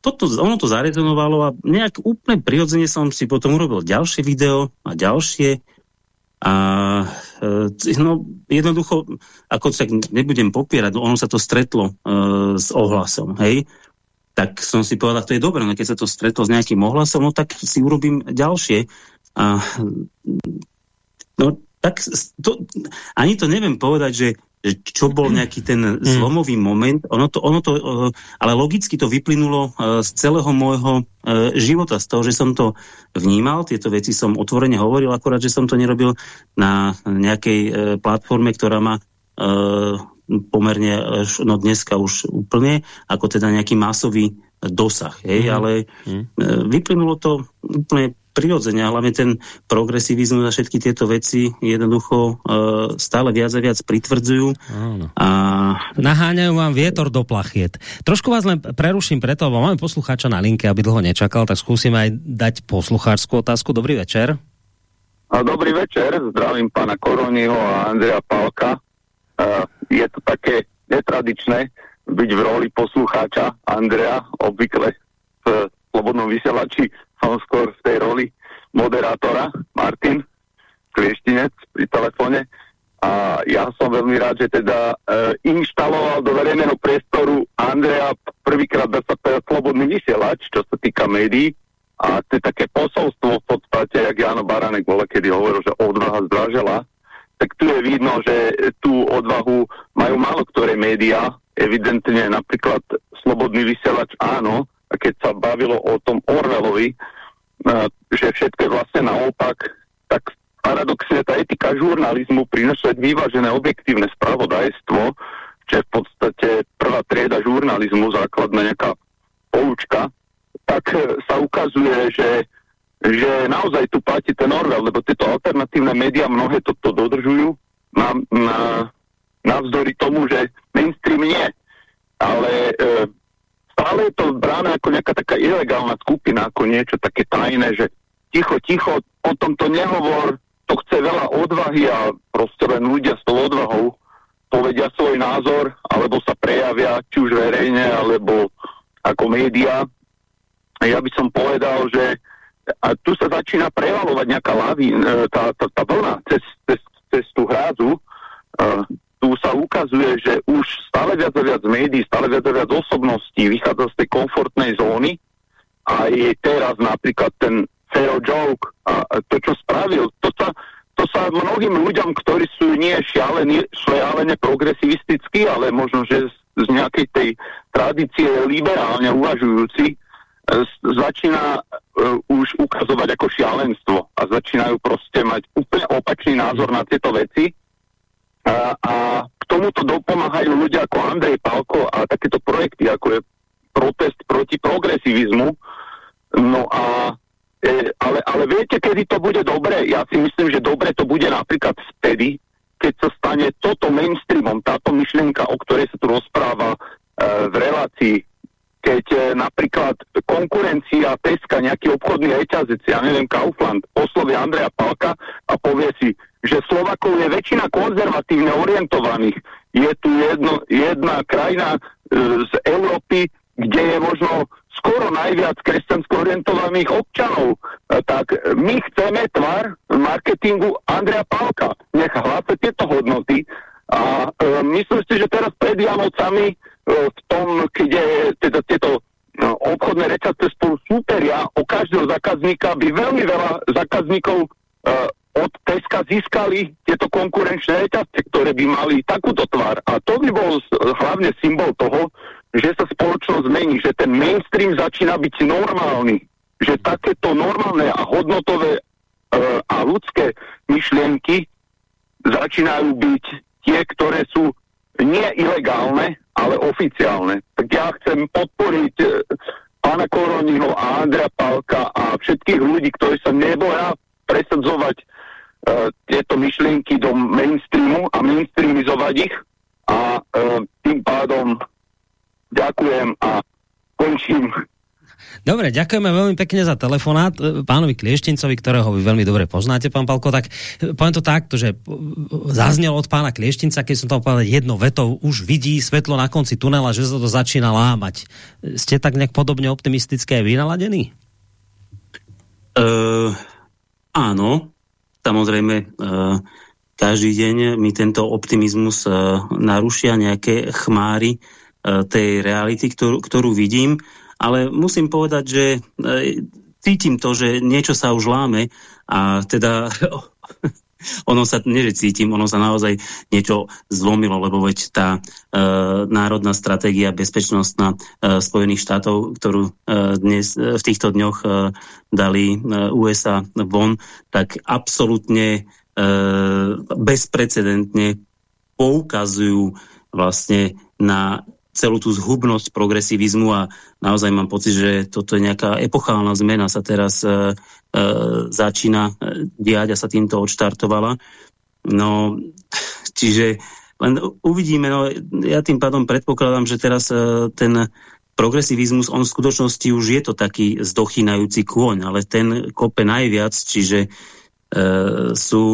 toto, ono to zarezonovalo a nejak úplne prirodzene som si potom urobil ďalšie video a ďalšie a e, no, jednoducho, ako tak nebudem popierať, ono sa to stretlo e, s ohlasom, hej, tak som si povedal, to je dobré, no keď sa to stretlo s nejakým ohlasom, no tak si urobím ďalšie. A, no, tak to, ani to neviem povedať, že čo bol nejaký ten mm. zlomový moment. Ono to, ono to, eh, ale logicky to vyplynulo eh, z celého môjho života, z toho, že som to vnímal, tieto veci som otvorene hovoril, akorát, že som to nerobil na nejakej platforme, ktorá má pomerne, no dneska už úplne, ako teda nejaký masový dosah, hej, mm. ale mm. vyplynulo to úplne prirodzene, hlavne ten progresivizmus a všetky tieto veci jednoducho e, stále viac a viac pritvrdzujú. A... Naháňajú vám vietor do plachiet. Trošku vás len preruším preto, lebo máme poslucháča na linke, aby dlho nečakal, tak skúsim aj dať poslucháčskú otázku. Dobrý večer. A dobrý večer, zdravím pána Koroniho a Andreja Pálka. Uh, je to také netradičné byť v roli poslucháča Andreja, obvykle v slobodnom vysielači som skôr v tej roli moderátora, Martin Klieštinec pri telefóne. A ja som veľmi rád, že teda e, inštaloval do verejného priestoru Andrea prvýkrát povedať slobodný vysielač, čo sa týka médií. A to je také posolstvo v podstate, jak Jano Baranek bol, kedy hovoril, že odvaha zdražela. Tak tu je vidno, že tú odvahu majú málo ktoré médiá. Evidentne napríklad slobodný vysielač áno, a keď sa bavilo o tom Orwellovi, že všetko je vlastne naopak, tak paradoxne tá etika žurnalizmu prinašať vyvážené objektívne spravodajstvo, čo je v podstate prvá trieda žurnalizmu, základná nejaká poučka, tak e, sa ukazuje, že, že naozaj tu platí ten Orwell, lebo tieto alternatívne médiá mnohé toto dodržujú na, na, navzdory tomu, že mainstream nie. Ale e, stále je to bráne ako nejaká taká ilegálna skupina, ako niečo také tajné, že ticho, ticho, o tomto nehovor, to chce veľa odvahy a proste len ľudia s tou odvahou povedia svoj názor, alebo sa prejavia, či už verejne, alebo ako média. Ja by som povedal, že a tu sa začína prevalovať nejaká laví, e, tá, tá, tá vlna cez, cez, cez tú hrádzu. Tu sa ukazuje, že už stále viac a viac médií, stále viac a viac osobností vychádza z tej komfortnej zóny. A je teraz napríklad ten Fero Joke a to, čo spravil, to sa, to sa mnohým ľuďom, ktorí sú nie šialene, šialene progresivistickí, ale možno, že z, z nejakej tej tradície liberálne uvažujúci, e, začína uh, už ukazovať ako šialenstvo a začínajú proste mať úplne opačný názor na tieto veci a, a k tomuto dopomáhajú ľudia ako Andrej Palko a takéto projekty, ako je protest proti progresivizmu. No a e, ale, ale viete, kedy to bude dobre? Ja si myslím, že dobre to bude napríklad vtedy, keď sa stane toto mainstreamom, táto myšlienka, o ktorej sa tu rozpráva e, v relácii, keď e, napríklad konkurencia Teska, nejaký obchodný reťazec, ja neviem, Kaufland, oslovie Andreja Palka a povie si, že Slovakov je väčšina konzervatívne orientovaných. Je tu jedno, jedna krajina e, z Európy, kde je možno skoro najviac kresťansko orientovaných občanov. E, tak my chceme tvar marketingu Andrea Pálka. Nech hlása tieto hodnoty a e, myslím si, že teraz pred Vianocami e, v tom, kde teda tieto no, obchodné reťazce spolu súperia o každého zákazníka by veľmi veľa zákazníkov e, od Teska získali tieto konkurenčné reťazce, ktoré by mali takúto tvár. A to by bol hlavne symbol toho, že sa spoločnosť zmení, že ten mainstream začína byť normálny, že takéto normálne a hodnotové e, a ľudské myšlienky začínajú byť tie, ktoré sú nie ilegálne, ale oficiálne. Tak ja chcem podporiť e, pána Koroniho a Andrea Palka a všetkých ľudí, ktorí sa neboja presadzovať tieto myšlienky do mainstreamu a mainstreamizovať ich a e, tým pádom ďakujem a končím. Dobre, ďakujeme veľmi pekne za telefonát e, pánovi Klieštincovi, ktorého vy veľmi dobre poznáte, pán Palko. Tak e, poviem to takto, že e, zaznel od pána Klieštinca, keď som to povedal jedno vetou, už vidí svetlo na konci tunela, že sa to začína lámať. Ste tak nejak podobne optimistické aj vynaladení? Uh, áno, samozrejme, uh, každý deň mi tento optimizmus uh, narušia nejaké chmáry uh, tej reality, ktorú, ktorú vidím. Ale musím povedať, že e, cítim to, že niečo sa už láme a teda ono sa, nie že cítim, ono sa naozaj niečo zlomilo, lebo veď tá e, národná stratégia bezpečnostná e, Spojených štátov, ktorú e, dnes e, v týchto dňoch e, dali e, USA von, tak absolútne e, bezprecedentne poukazujú vlastne na celú tú zhubnosť progresivizmu a naozaj mám pocit, že toto je nejaká epochálna zmena sa teraz e, e, začína e, diať a sa týmto odštartovala. No, čiže len uvidíme, no, ja tým pádom predpokladám, že teraz e, ten progresivizmus, on v skutočnosti už je to taký zdochynajúci kôň, ale ten kope najviac, čiže sú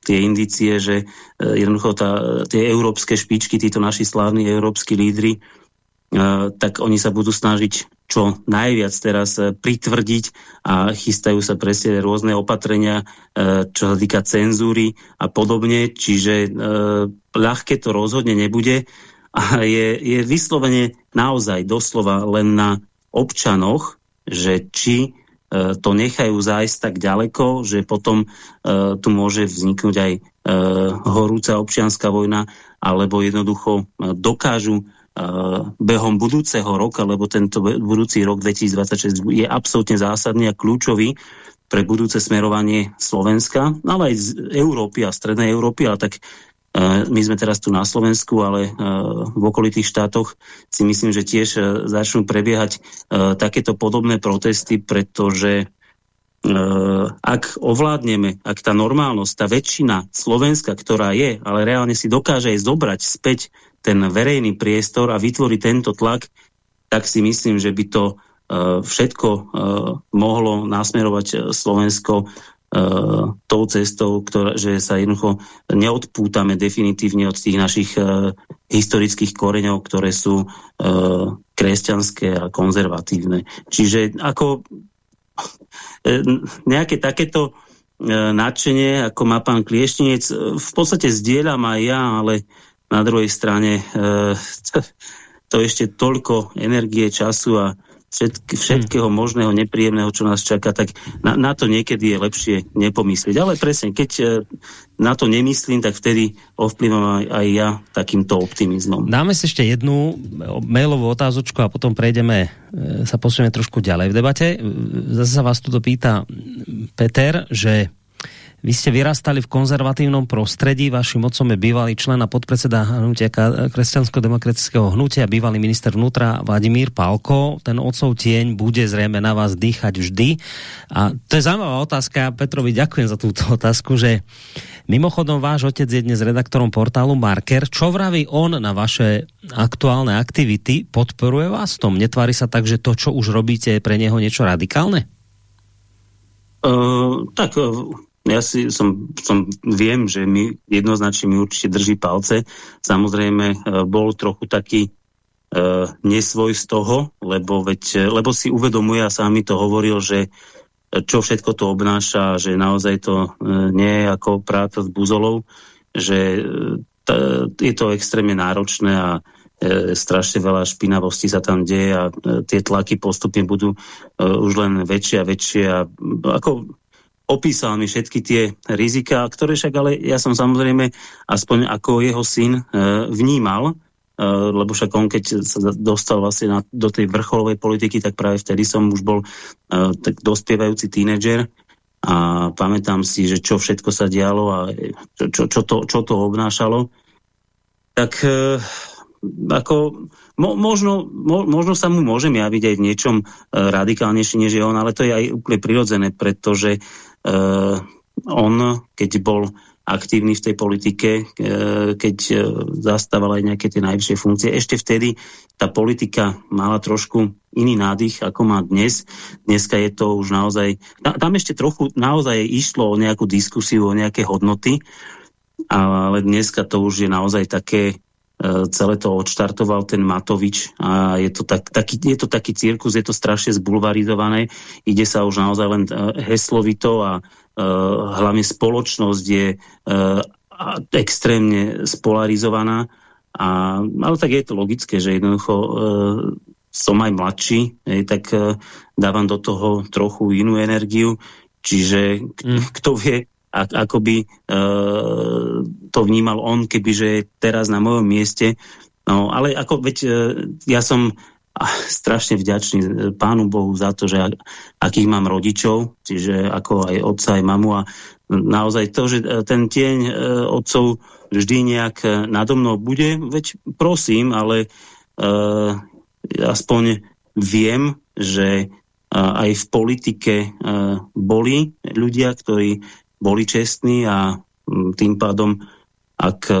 tie indície, že e, jednoducho tá, tie európske špičky, títo naši slávni európsky lídry, e, tak oni sa budú snažiť čo najviac teraz pritvrdiť a chystajú sa presne rôzne opatrenia, čo sa týka cenzúry a podobne, čiže ľahké to rozhodne nebude. A je, je vyslovene naozaj doslova len na občanoch, že či E, to nechajú zájsť tak ďaleko, že potom e, tu môže vzniknúť aj e, horúca občianská vojna, alebo jednoducho dokážu behom budúceho roka, lebo tento budúci rok 2026 je absolútne zásadný a kľúčový pre budúce smerovanie Slovenska, ale aj z Európy a Strednej Európy, ale tak my sme teraz tu na Slovensku, ale v okolitých štátoch si myslím, že tiež začnú prebiehať takéto podobné protesty, pretože ak ovládneme, ak tá normálnosť, tá väčšina Slovenska, ktorá je, ale reálne si dokáže aj zobrať späť ten verejný priestor a vytvoriť tento tlak, tak si myslím, že by to všetko mohlo nasmerovať Slovensko tou cestou, ktorá, že sa jednoducho neodpútame definitívne od tých našich uh, historických koreňov, ktoré sú uh, kresťanské a konzervatívne. Čiže ako nejaké takéto nadšenie, ako má pán Klieštinec, v podstate zdieľam aj ja, ale na druhej strane to ešte toľko energie, času a všetky, všetkého hmm. možného nepríjemného, čo nás čaká, tak na, na to niekedy je lepšie nepomyslieť. Ale presne, keď e, na to nemyslím, tak vtedy ovplyvám aj, aj ja takýmto optimizmom. Dáme si ešte jednu mailovú otázočku a potom prejdeme, e, sa posunieme trošku ďalej v debate. Zase sa vás tu pýta Peter, že vy ste vyrastali v konzervatívnom prostredí, vašim otcom je bývalý člen a podpredseda hnutia kresťansko-demokratického hnutia, bývalý minister vnútra Vladimír Palko. Ten otcov tieň bude zrejme na vás dýchať vždy. A to je zaujímavá otázka. Petrovi ďakujem za túto otázku, že mimochodom váš otec je dnes redaktorom portálu Marker. Čo vraví on na vaše aktuálne aktivity? Podporuje vás tom? Netvári sa tak, že to, čo už robíte, je pre neho niečo radikálne? Uh, tak ja si som, som viem, že mi jednoznačne mi určite drží palce. Samozrejme, e, bol trochu taký uh, nesvoj z toho, lebo, veď, lebo si uvedomuje a sám mi to hovoril, že čo všetko to obnáša, že naozaj to uh, nie je ako práca s buzolou, že uh, je to extrémne náročné a strašne veľa špinavosti sa tam deje a tie tlaky postupne budú už len väčšie a väčšie a ako opísal mi všetky tie rizika, ktoré však ale ja som samozrejme aspoň ako jeho syn e, vnímal, e, lebo však on keď sa dostal vlastne na, do tej vrcholovej politiky, tak práve vtedy som už bol e, tak dospievajúci tínedžer a pamätám si, že čo všetko sa dialo a čo, čo, čo, to, čo to obnášalo. Tak ako mo, možno, mo, možno sa mu môžem javiť aj v niečom radikálnejšie než je on, ale to je aj úplne prirodzené, pretože on, keď bol aktívny v tej politike, e, keď e, zastával aj nejaké tie najvyššie funkcie. Ešte vtedy tá politika mala trošku iný nádych, ako má dnes. Dneska je to už naozaj... Tam ešte trochu naozaj išlo o nejakú diskusiu, o nejaké hodnoty, ale dneska to už je naozaj také celé to odštartoval ten Matovič a je to, tak, taký, je to taký cirkus, je to strašne zbulvarizované, ide sa už naozaj len e, heslovito a uh, hlavne spoločnosť je extrémne spolarizovaná, a, ale tak je to logické, že jednoducho som aj mladší, tak dávam do toho trochu inú energiu, čiže mm. kto vie, ako by e, to vnímal on, kebyže teraz na mojom mieste. No, ale ako veď e, ja som strašne vďačný e, Pánu Bohu za to, že akých mám rodičov, čiže ako aj otca, aj mamu a naozaj to, že e, ten tieň e, otcov vždy nejak nado mnou bude, veď prosím, ale e, aspoň viem, že aj v politike boli ľudia, ktorí boli čestní a mm, tým pádom, ak e,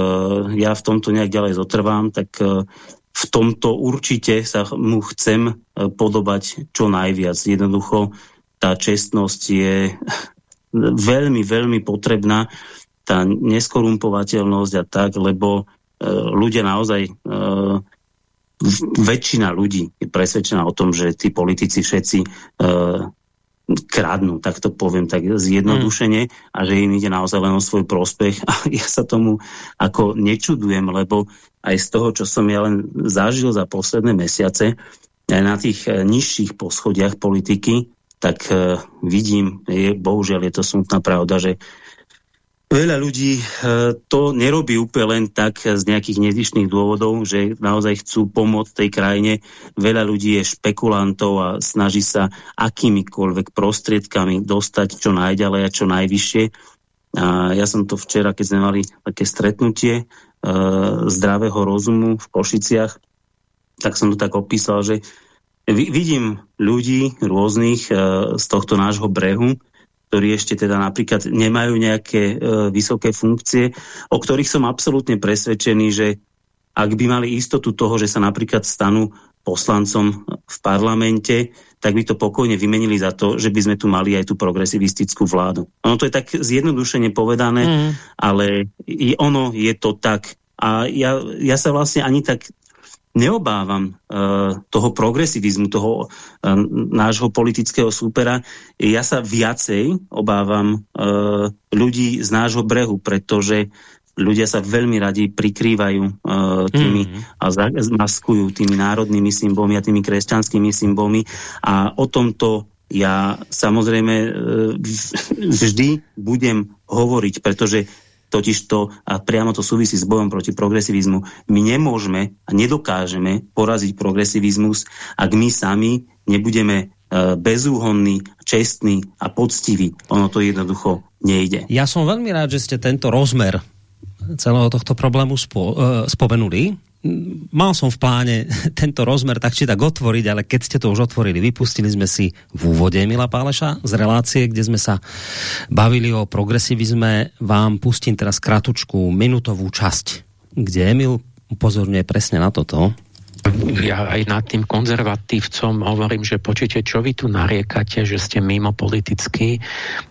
ja v tomto nejak ďalej zotrvám, tak e, v tomto určite sa mu chcem e, podobať čo najviac. Jednoducho tá čestnosť je veľmi, veľmi potrebná, tá neskorumpovateľnosť a tak, lebo ľudia naozaj väčšina ľudí je presvedčená o tom, že tí politici všetci kradnú, tak to poviem tak zjednodušene a že im ide naozaj len o svoj prospech. A ja sa tomu ako nečudujem, lebo aj z toho, čo som ja len zažil za posledné mesiace, aj na tých eh, nižších poschodiach politiky, tak uh, vidím, je, bohužiaľ je to smutná pravda, že Veľa ľudí e, to nerobí úplne len tak z nejakých nezištných dôvodov, že naozaj chcú pomôcť tej krajine. Veľa ľudí je špekulantov a snaží sa akýmikoľvek prostriedkami dostať čo najďalej a čo najvyššie. A ja som to včera, keď sme mali také stretnutie e, zdravého rozumu v Košiciach, tak som to tak opísal, že vidím ľudí rôznych e, z tohto nášho brehu, ktorí ešte teda napríklad nemajú nejaké e, vysoké funkcie, o ktorých som absolútne presvedčený, že ak by mali istotu toho, že sa napríklad stanú poslancom v parlamente, tak by to pokojne vymenili za to, že by sme tu mali aj tú progresivistickú vládu. Ono to je tak zjednodušene povedané, mm. ale ono je to tak. A ja, ja sa vlastne ani tak neobávam uh, toho progresivizmu, toho uh, nášho politického súpera. Ja sa viacej obávam uh, ľudí z nášho brehu, pretože ľudia sa veľmi radi prikrývajú uh, tými mm -hmm. a maskujú tými národnými symbolmi a tými kresťanskými symbolmi a o tomto ja samozrejme vždy budem hovoriť, pretože totiž to, a priamo to súvisí s bojom proti progresivizmu, my nemôžeme a nedokážeme poraziť progresivizmus, ak my sami nebudeme e, bezúhonní, čestní a poctiví. Ono to jednoducho nejde. Ja som veľmi rád, že ste tento rozmer celého tohto problému spo, uh, spomenuli mal som v pláne tento rozmer tak či tak otvoriť, ale keď ste to už otvorili, vypustili sme si v úvode Emila Páleša z relácie, kde sme sa bavili o progresivizme. Vám pustím teraz kratučku minutovú časť, kde Emil upozorňuje presne na toto ja aj nad tým konzervatívcom hovorím, že počujete, čo vy tu nariekate, že ste mimo politicky.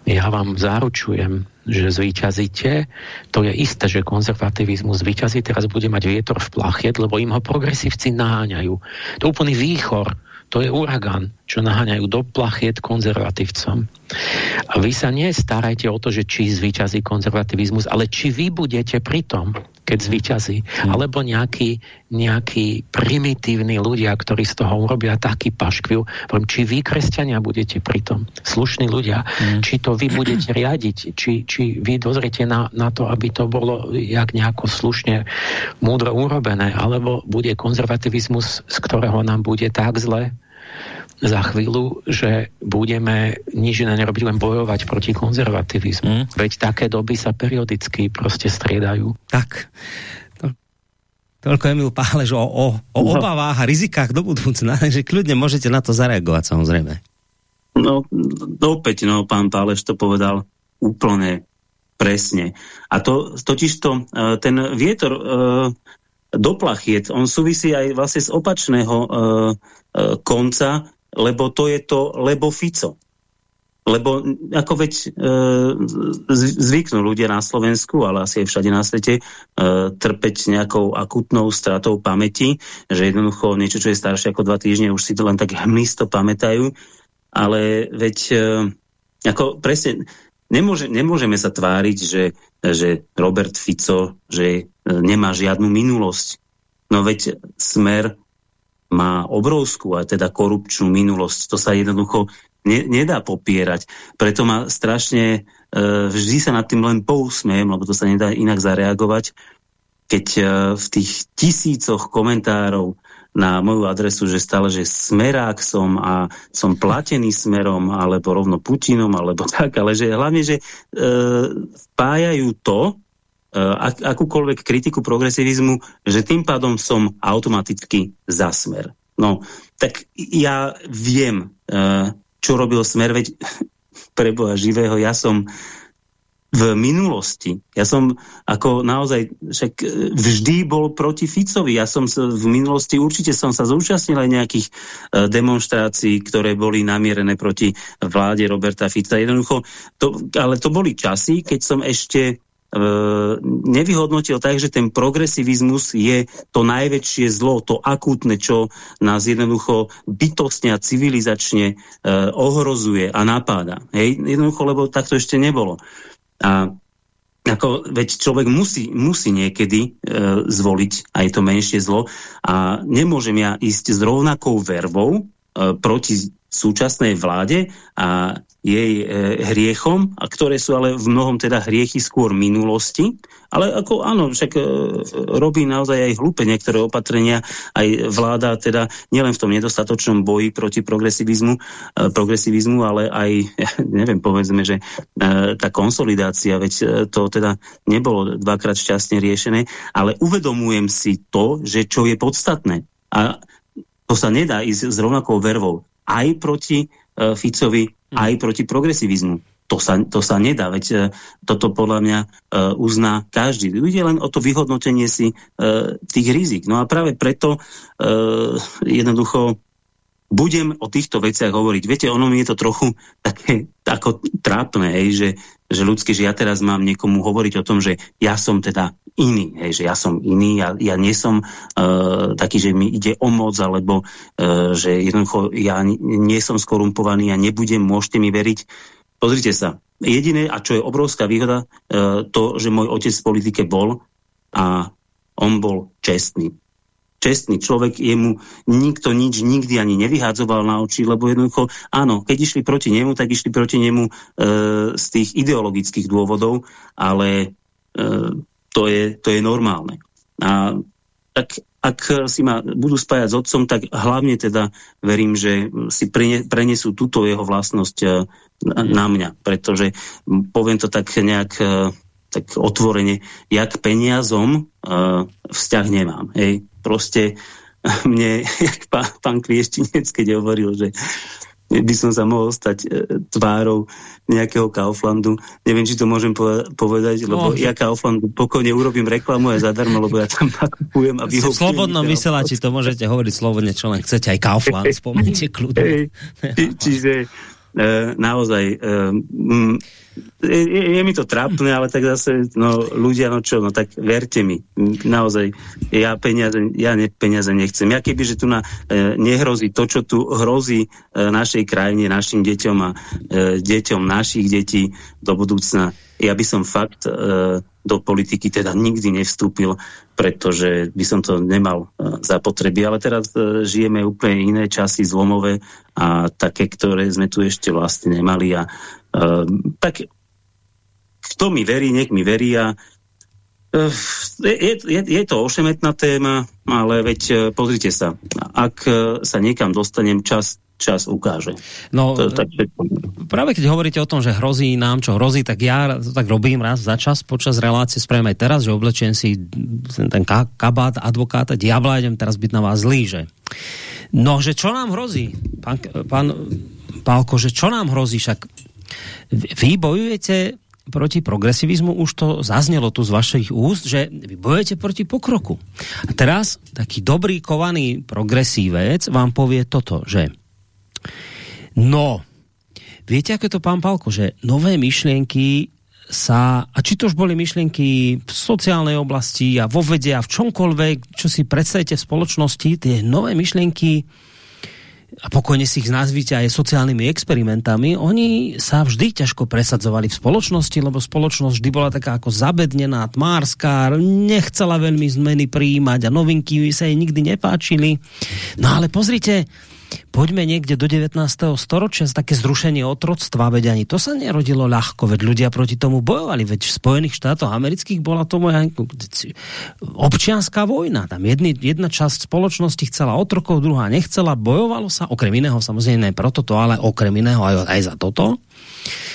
Ja vám zaručujem, že zvíťazíte. To je isté, že konzervativizmus zvíťazí, teraz bude mať vietor v plachiet, lebo im ho progresívci naháňajú. To je úplný výchor to je uragán, čo naháňajú do plachiet konzervatívcom. A vy sa nestarajte o to, že či zvíťazí konzervativizmus, ale či vy budete pri tom, keď zvíťazí. Hmm. Alebo nejakí, nejakí primitívni ľudia, ktorí z toho urobia taký paškviu. Či vy, kresťania, budete pri tom. Slušní ľudia. Hmm. Či to vy budete riadiť. Či, či vy dozriete na, na to, aby to bolo jak nejako slušne, múdro urobené. Alebo bude konzervativizmus, z ktorého nám bude tak zle, za chvíľu, že budeme nič iné nerobiť, len bojovať proti konzervativizmu. Mm. Veď také doby sa periodicky proste striedajú. Tak. To, toľko Emil Pálež o, o, o no. obavách a rizikách do budúcna, takže kľudne môžete na to zareagovať samozrejme. No, opäť, no, pán Pálež to povedal úplne presne. A to totiž to, uh, ten vietor uh, do plachiet, on súvisí aj vlastne z opačného uh, konca, lebo to je to lebo Fico. Lebo ako veď e, zvyknú ľudia na Slovensku, ale asi aj všade na svete, e, trpeť nejakou akutnou stratou pamäti, že jednoducho niečo, čo je staršie ako dva týždne, už si to len tak hmlisto pamätajú, ale veď e, ako presne, nemôže, nemôžeme sa tváriť, že, že Robert Fico, že e, nemá žiadnu minulosť. No veď Smer má obrovskú a teda korupčnú minulosť. To sa jednoducho ne, nedá popierať. Preto ma strašne, e, vždy sa nad tým len pousmiem, lebo to sa nedá inak zareagovať, keď e, v tých tisícoch komentárov na moju adresu, že stále, že smerák som a som platený smerom, alebo rovno Putinom, alebo tak, ale že hlavne, že e, spájajú to, ak, akúkoľvek kritiku progresivizmu, že tým pádom som automaticky za smer. No, tak ja viem, e, čo robil Smer, veď pre Boha živého, ja som v minulosti, ja som ako naozaj však e, vždy bol proti Ficovi, ja som v minulosti určite som sa zúčastnil aj nejakých e, demonstrácií, ktoré boli namierené proti vláde Roberta Fica. Jednoducho, to, ale to boli časy, keď som ešte nevyhodnotil tak, že ten progresivizmus je to najväčšie zlo, to akútne, čo nás jednoducho bytostne a civilizačne e, ohrozuje a napáda. Hej? Jednoducho, lebo takto ešte nebolo. A ako, veď človek musí, musí niekedy e, zvoliť aj to menšie zlo a nemôžem ja ísť s rovnakou verbou e, proti súčasnej vláde a jej e, hriechom, a ktoré sú ale v mnohom teda hriechy skôr minulosti, ale ako áno, však e, robí naozaj aj hlúpe niektoré opatrenia, aj vláda teda nielen v tom nedostatočnom boji proti progresivizmu, e, progresivizmu ale aj, neviem, povedzme, že tá konsolidácia, veď to teda nebolo dvakrát šťastne riešené, ale uvedomujem si to, že čo je podstatné. A to sa nedá ísť s rovnakou vervou aj proti Ficovi. Aj proti progresivizmu. To sa, to sa nedá, veď uh, toto podľa mňa uh, uzná každý. Ide len o to vyhodnotenie si uh, tých rizik. No a práve preto jednoducho budem o týchto veciach hovoriť. Viete, ono mi je to trochu také ako trápne, hej, že, že ľudské, že ja teraz mám niekomu hovoriť o tom, že ja som teda iný, hej, že ja som iný, ja, ja nie som uh, taký, že mi ide o moc, alebo uh, že jednoducho ja nie som skorumpovaný a nebudem, môžete mi veriť. Pozrite sa, jediné, a čo je obrovská výhoda, uh, to, že môj otec v politike bol a on bol čestný čestný človek, jemu nikto nič nikdy ani nevyhádzoval na oči, lebo jednoducho, áno, keď išli proti nemu, tak išli proti nemu e, z tých ideologických dôvodov, ale e, to, je, to je normálne. A tak ak si ma budú spájať s otcom, tak hlavne teda verím, že si prenesú túto jeho vlastnosť e, na mňa, pretože poviem to tak nejak e, tak otvorene, jak peniazom uh, vzťah nemám. Hej. Proste mne, jak pán, pán Klieštinec, keď hovoril, že by som sa mohol stať e, tvárou nejakého Kauflandu. Neviem, či to môžem povedať, lebo no, ja Kauflandu pokojne urobím reklamu aj zadarmo, lebo ja tam nakupujem a vyhopujem. V slobodnom vysielači to môžete hovoriť slobodne, čo len chcete, aj Kaufland, spomnite kľudne. Čiže e, naozaj e, je, je mi to trápne, ale tak zase, no ľudia, no čo, no tak verte mi, naozaj, ja peniaze, ja ne, peniaze nechcem. Ja keby, že tu na, e, nehrozí to, čo tu hrozí e, našej krajine, našim deťom a e, deťom našich detí do budúcna, ja by som fakt e, do politiky teda nikdy nevstúpil, pretože by som to nemal e, za potreby. Ale teraz e, žijeme úplne iné časy zlomové a také, ktoré sme tu ešte vlastne nemali a Uh, tak kto mi verí, nech mi verí a uh, je, je, je to ošemetná téma, ale veď uh, pozrite sa, ak uh, sa niekam dostanem, čas, čas ukáže. No, to, tak, práve keď hovoríte o tom, že hrozí nám, čo hrozí, tak ja to tak robím raz za čas počas relácie, spravím aj teraz, že oblečujem si ten kabát advokáta, diabla, idem teraz byť na vás zlý, že No, že čo nám hrozí? Pán, pán Pálko, že čo nám hrozí? Však vy bojujete proti progresivizmu, už to zaznelo tu z vašich úst, že vy bojujete proti pokroku. A teraz taký dobrý kovaný progresívec vám povie toto, že no, viete, je to, pán Palko, že nové myšlienky sa, a či to už boli myšlienky v sociálnej oblasti a vo vede a v čomkoľvek, čo si predstavíte v spoločnosti, tie nové myšlienky a pokojne si ich nazvíte aj sociálnymi experimentami, oni sa vždy ťažko presadzovali v spoločnosti, lebo spoločnosť vždy bola taká ako zabednená, tmárska, nechcela veľmi zmeny prijímať a novinky sa jej nikdy nepáčili. No ale pozrite, poďme niekde do 19. storočia také zrušenie otroctva, veď ani to sa nerodilo ľahko, veď ľudia proti tomu bojovali, veď v Spojených štátoch amerických bola to moja občianská vojna, tam jedny, jedna časť spoločnosti chcela otrokov, druhá nechcela, bojovalo sa, okrem iného samozrejme ne proto to, ale okrem iného aj, aj za toto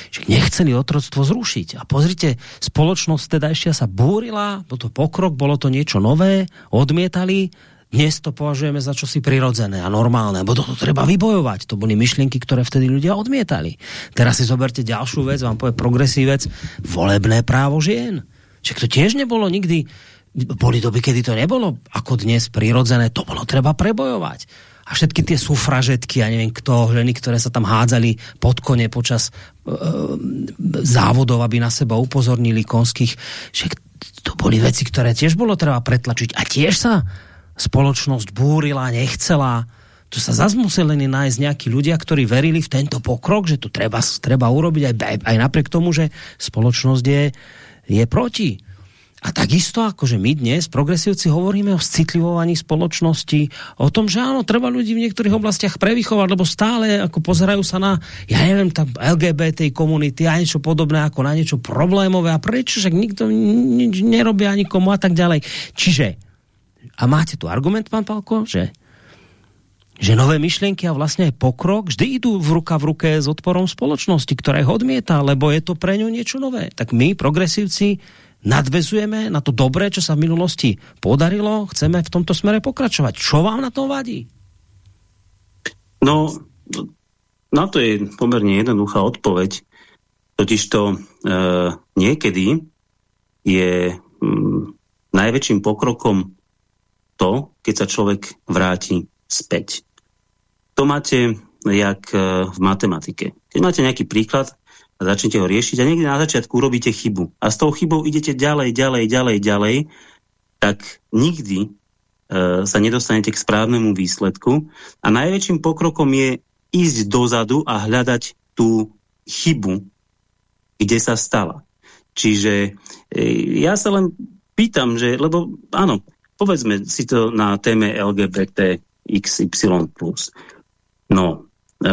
že nechceli otroctvo zrušiť. A pozrite, spoločnosť teda ešte sa búrila, bol to pokrok, bolo to niečo nové, odmietali, dnes to považujeme za čosi prirodzené a normálne, bo to, to treba vybojovať. To boli myšlienky, ktoré vtedy ľudia odmietali. Teraz si zoberte ďalšiu vec, vám povie progresívec, volebné právo žien. Čiže to tiež nebolo nikdy, boli doby, kedy to nebolo ako dnes prirodzené, to bolo treba prebojovať. A všetky tie sufražetky, ja neviem kto, ženy, ktoré sa tam hádzali pod kone počas e, závodov, aby na seba upozornili konských, že to boli veci, ktoré tiež bolo treba pretlačiť. A tiež sa spoločnosť búrila, nechcela. Tu sa zase museli nájsť nejakí ľudia, ktorí verili v tento pokrok, že to treba, treba urobiť aj, aj, aj napriek tomu, že spoločnosť je, je proti. A takisto, akože my dnes, progresívci, hovoríme o citlivovaní spoločnosti, o tom, že áno, treba ľudí v niektorých oblastiach prevychovať, lebo stále ako pozerajú sa na, ja neviem, tam LGBT komunity a niečo podobné ako na niečo problémové a prečo, že nikto nič nerobia nikomu a tak ďalej. Čiže a máte tu argument, pán Palko, že že nové myšlienky a vlastne aj pokrok vždy idú v ruka v ruke s odporom spoločnosti, ktorá ich odmieta, lebo je to pre ňu niečo nové. Tak my, progresívci, nadvezujeme na to dobré, čo sa v minulosti podarilo, chceme v tomto smere pokračovať. Čo vám na tom vadí? No, na to je pomerne jednoduchá odpoveď. Totižto e, niekedy je m, najväčším pokrokom to, keď sa človek vráti späť. To máte jak e, v matematike. Keď máte nejaký príklad a začnete ho riešiť a niekde na začiatku urobíte chybu a s tou chybou idete ďalej, ďalej, ďalej, ďalej, tak nikdy e, sa nedostanete k správnemu výsledku a najväčším pokrokom je ísť dozadu a hľadať tú chybu, kde sa stala. Čiže e, ja sa len pýtam, že, lebo áno, povedzme si to na téme LGBT XY+. No, e,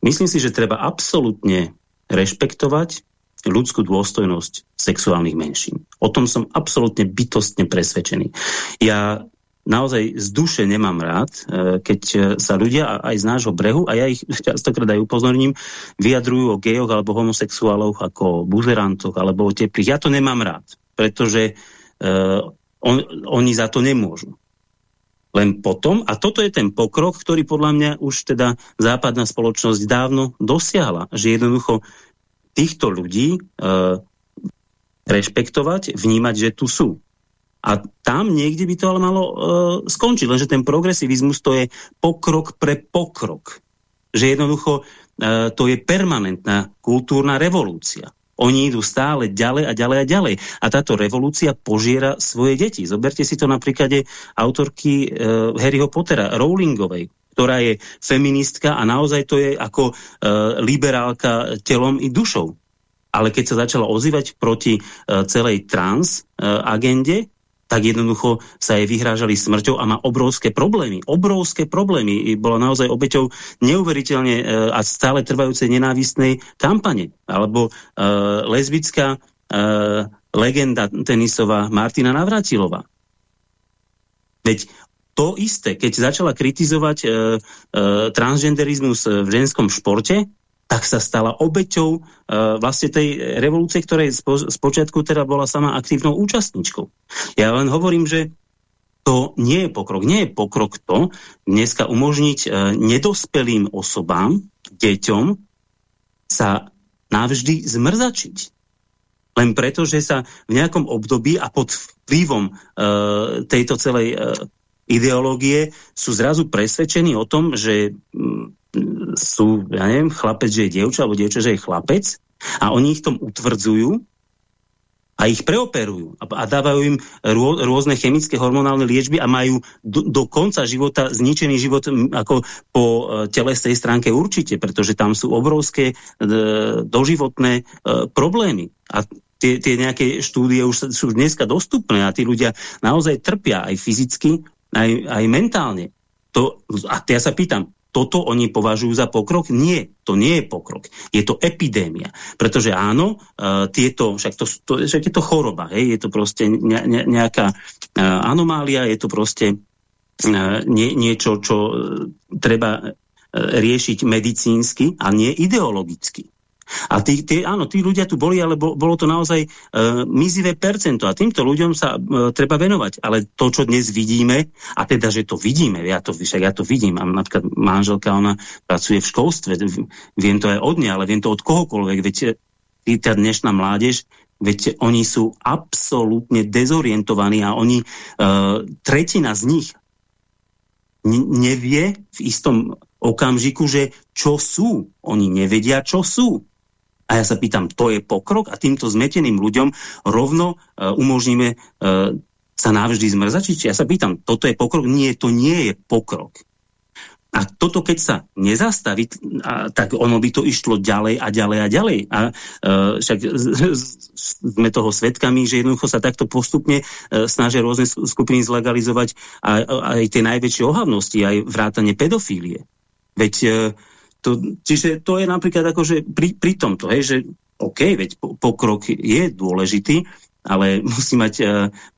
myslím si, že treba absolútne rešpektovať ľudskú dôstojnosť sexuálnych menšín. O tom som absolútne bytostne presvedčený. Ja naozaj z duše nemám rád, e, keď sa ľudia aj z nášho brehu, a ja ich častokrát aj upozorním, vyjadrujú o gejoch alebo homosexuáloch ako buzerantoch alebo o teplých. Ja to nemám rád, pretože e, on, oni za to nemôžu. Len potom, a toto je ten pokrok, ktorý podľa mňa už teda západná spoločnosť dávno dosiahla, že jednoducho týchto ľudí e, rešpektovať, vnímať, že tu sú. A tam niekde by to ale malo e, skončiť, lenže ten progresivizmus to je pokrok pre pokrok. Že jednoducho e, to je permanentná kultúrna revolúcia. Oni idú stále ďalej a ďalej a ďalej. A táto revolúcia požiera svoje deti. Zoberte si to na príklade autorky e, Harryho Pottera, Rowlingovej, ktorá je feministka a naozaj to je ako e, liberálka telom i dušou. Ale keď sa začala ozývať proti e, celej trans e, agende, tak jednoducho sa jej vyhrážali smrťou a má obrovské problémy. Obrovské problémy. Bola naozaj obeťou neuveriteľne e, a stále trvajúcej nenávistnej kampane. Alebo e, lesbická e, legenda tenisová Martina Navratilová. Veď to isté, keď začala kritizovať e, e, transgenderizmus v ženskom športe, tak sa stala obeťou uh, vlastne tej revolúcie, ktorej spo, spočiatku teda bola sama aktívnou účastníčkou. Ja len hovorím, že to nie je pokrok. Nie je pokrok to dneska umožniť uh, nedospelým osobám, deťom, sa navždy zmrzačiť. Len preto, že sa v nejakom období a pod vplyvom e, tejto celej e, ideológie sú zrazu presvedčení o tom, že m, sú, ja neviem, chlapec, že je dievča, alebo dievča, že je chlapec a oni ich tom utvrdzujú a ich preoperujú a, dávajú im rô, rôzne chemické hormonálne liečby a majú do, do konca života zničený život ako po e, telesnej stránke určite, pretože tam sú obrovské e, doživotné e, problémy. A tie, tie nejaké štúdie už sú dneska dostupné a tí ľudia naozaj trpia aj fyzicky, aj, aj mentálne. To, a ja sa pýtam, toto oni považujú za pokrok? Nie, to nie je pokrok. Je to epidémia. Pretože áno, uh, tieto, však, to, to, však je to choroba, hej? je to proste ne, ne, nejaká uh, anomália, je to proste uh, nie, niečo, čo treba riešiť medicínsky a nie ideologicky. A tí, tí, áno, tí ľudia tu boli, ale bolo, bolo to naozaj uh, mizivé percento a týmto ľuďom sa uh, treba venovať. Ale to, čo dnes vidíme, a teda, že to vidíme, ja to, však ja to vidím, a napríklad manželka, ona pracuje v školstve, viem to aj od nej, ale viem to od kohokoľvek, veď tá dnešná mládež, veď oni sú absolútne dezorientovaní a oni, uh, tretina z nich nevie v istom okamžiku, že čo sú. Oni nevedia, čo sú. A ja sa pýtam, to je pokrok? A týmto zmeteným ľuďom rovno uh, umožníme uh, sa navždy zmrzačiť? Ja sa pýtam, toto je pokrok? Nie, to nie je pokrok. A toto keď sa nezastaví, tak ono by to išlo ďalej a ďalej a ďalej. A uh, však sme toho svetkami, že jednoducho sa takto postupne uh, snažia rôzne skupiny zlegalizovať aj, aj tie najväčšie ohavnosti, aj vrátanie pedofílie. Veď uh, to, čiže to je napríklad akože pri, pri tomto, hej, že OK, veď pokrok je dôležitý, ale musí mať uh,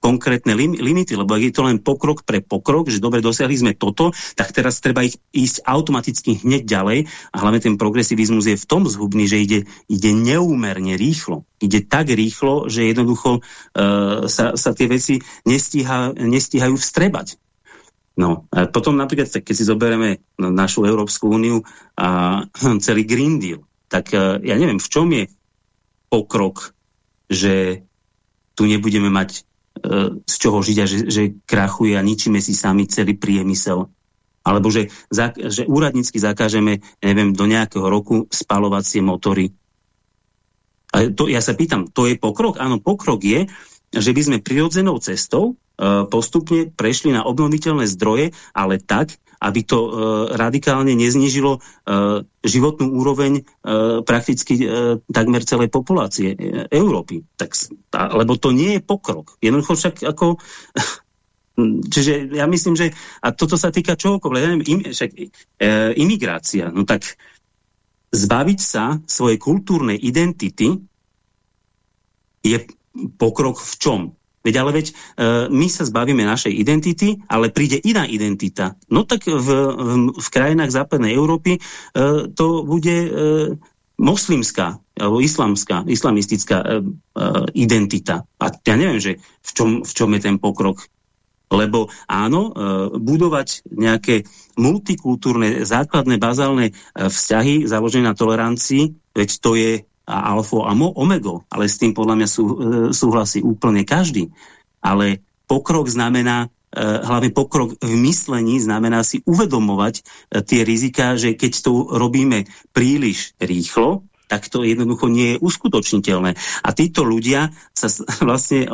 konkrétne lim, limity, lebo ak je to len pokrok pre pokrok, že dobre, dosiahli sme toto, tak teraz treba ich ísť automaticky hneď ďalej a hlavne ten progresivizmus je v tom zhubný, že ide, ide neúmerne rýchlo. Ide tak rýchlo, že jednoducho uh, sa, sa tie veci nestíha, nestíhajú vstrebať. No, a potom napríklad, keď si zoberieme našu Európsku úniu a celý Green Deal, tak e, ja neviem, v čom je pokrok, že tu nebudeme mať e, z čoho žiť a že, že krachuje a ničíme si sami celý priemysel. Alebo že, že úradnícky zakážeme, neviem, do nejakého roku spalovacie motory. A to, ja sa pýtam, to je pokrok? Áno, pokrok je, že by sme prirodzenou cestou E, postupne prešli na obnoviteľné zdroje, ale tak, aby to e, radikálne neznižilo e, životnú úroveň prakticky takmer celej populácie Európy. Tak, lebo to nie je pokrok. Jednoducho však ako... Čiže ja myslím, že a toto sa týka čohokoľvek, im, však, e, imigrácia, no tak zbaviť sa svojej kultúrnej identity je pokrok v čom? Veď ale veď e, my sa zbavíme našej identity, ale príde iná identita. No tak v, v, v krajinách západnej Európy e, to bude e, moslimská alebo islamská, islamistická e, e, identita. A ja neviem, že v čom, v čom je ten pokrok. Lebo áno, e, budovať nejaké multikultúrne, základné, bazálne e, vzťahy založené na tolerancii, veď to je a alfo a omego, ale s tým podľa mňa sú, e, súhlasí úplne každý. Ale pokrok znamená, e, hlavne pokrok v myslení znamená si uvedomovať e, tie rizika, že keď to robíme príliš rýchlo, tak to jednoducho nie je uskutočniteľné. A títo ľudia sa vlastne, e,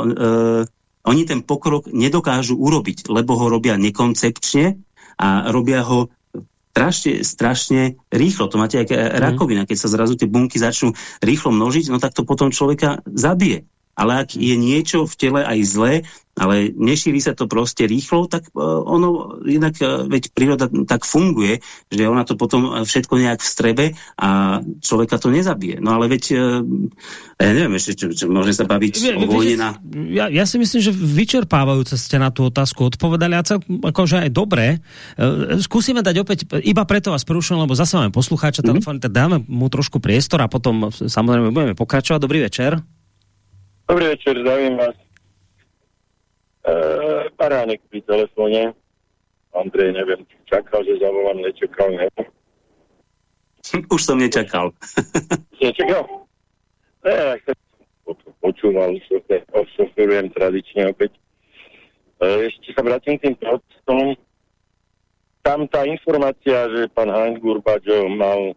oni ten pokrok nedokážu urobiť, lebo ho robia nekoncepčne a robia ho strašne, strašne rýchlo. To máte aj mm. rakovina. Keď sa zrazu tie bunky začnú rýchlo množiť, no tak to potom človeka zabije. Ale ak je niečo v tele aj zlé, ale nešíri sa to proste rýchlo, tak uh, ono, inak uh, veď príroda tak funguje, že ona to potom všetko nejak vstrebe a človeka to nezabije. No ale veď, ja neviem ešte, čo, čo môže sa baviť ja, o vojne na... Ja, ja si myslím, že vyčerpávajúce ste na tú otázku odpovedali a celkom, akože aj dobre. Skúsime dať opäť, iba preto vás prerušujem, lebo zase máme poslucháča, mm -hmm. telefón, tak dáme mu trošku priestor a potom samozrejme budeme pokračovať. Dobrý večer. Dobrý večer, zdravím vás. E, paránek pri telefóne. Andrej, neviem, či čakal, že zavolám, nečakal, neviem. Už som nečakal. nečakal? Ne, chcem počuť počúval, šoferujem tradične opäť. E, ešte sa vrátim k tým protestom. Tam tá informácia, že pán Heinz Gurbačov mal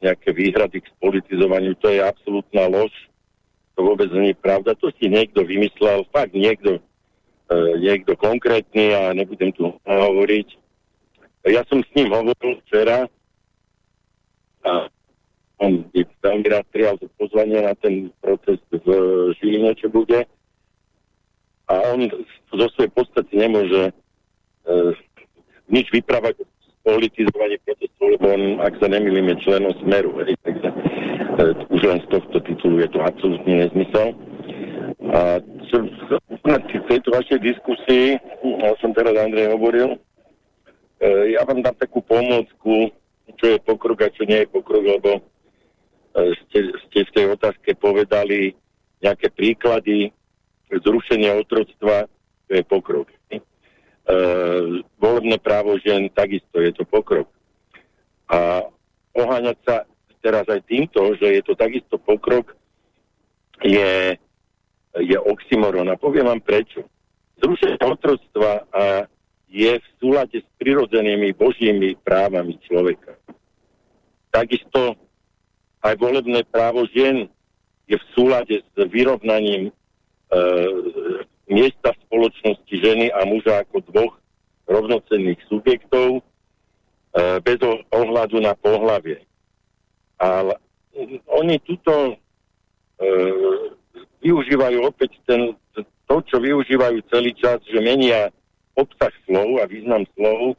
nejaké výhrady k spolitizovaniu, to je absolútna lož. To vôbec nie je pravda. To si niekto vymyslel, fakt niekto, e, niekto konkrétny a nebudem tu hovoriť. Ja som s ním hovoril včera a on by veľmi rád prijal to pozvanie na ten protest v Žiline, čo bude. A on zo svojej podstate nemôže e, nič vyprávať o politizovaní protestu, lebo on, ak sa nemýlim, je členom Smeru. Hej, takže už len z tohto titulu je to absolútny nezmysel. A na tejto vašej diskusii, o som teraz Andrej hovoril, e, ja vám dám takú pomôcku, čo je pokrok a čo nie je pokrok, lebo ste, ste v tej otázke povedali nejaké príklady zrušenia otroctva, to je pokrok. E, volebné právo žien, takisto je to pokrok. A oháňať sa teraz aj týmto, že je to takisto pokrok, je, je oxymoron. A poviem vám prečo. Zrušenie otroctva je v súlade s prirodzenými božími právami človeka. Takisto aj volebné právo žien je v súlade s vyrovnaním e, miesta v spoločnosti ženy a muža ako dvoch rovnocenných subjektov e, bez ohľadu na pohlavie. Ale oni tuto e, využívajú opäť ten, to, čo využívajú celý čas, že menia obsah slov a význam slov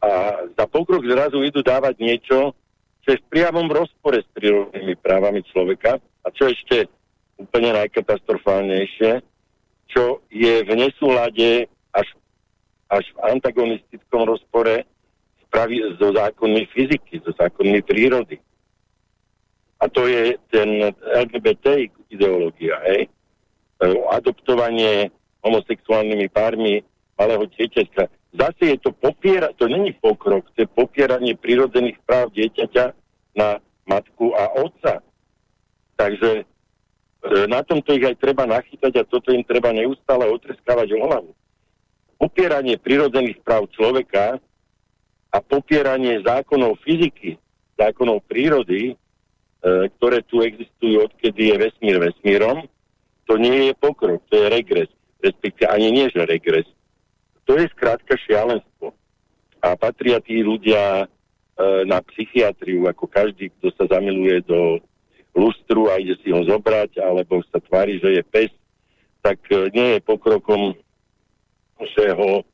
a za pokrok zrazu idú dávať niečo, čo je v priamom rozpore s prírodnými právami človeka a čo ešte úplne najkatastrofálnejšie, čo je v nesúlade až, až v antagonistickom rozpore spraví so zákonmi fyziky, so zákonmi prírody. A to je ten LGBT ideológia, hej? Adoptovanie homosexuálnymi pármi malého dieťaťka zase je to popiera, to není pokrok, to je popieranie prirodzených práv dieťaťa na matku a otca. Takže e, na tomto ich aj treba nachytať a toto im treba neustále otreskávať hlavu. Popieranie prirodzených práv človeka a popieranie zákonov fyziky, zákonov prírody, e, ktoré tu existujú, odkedy je vesmír vesmírom, to nie je pokrok, to je regres. Respektíve ani nie, že regres to je skrátka šialenstvo. A patria tí ľudia e, na psychiatriu, ako každý, kto sa zamiluje do lustru a ide si ho zobrať, alebo sa tvári, že je pes, tak e, nie je pokrokom, že ho e,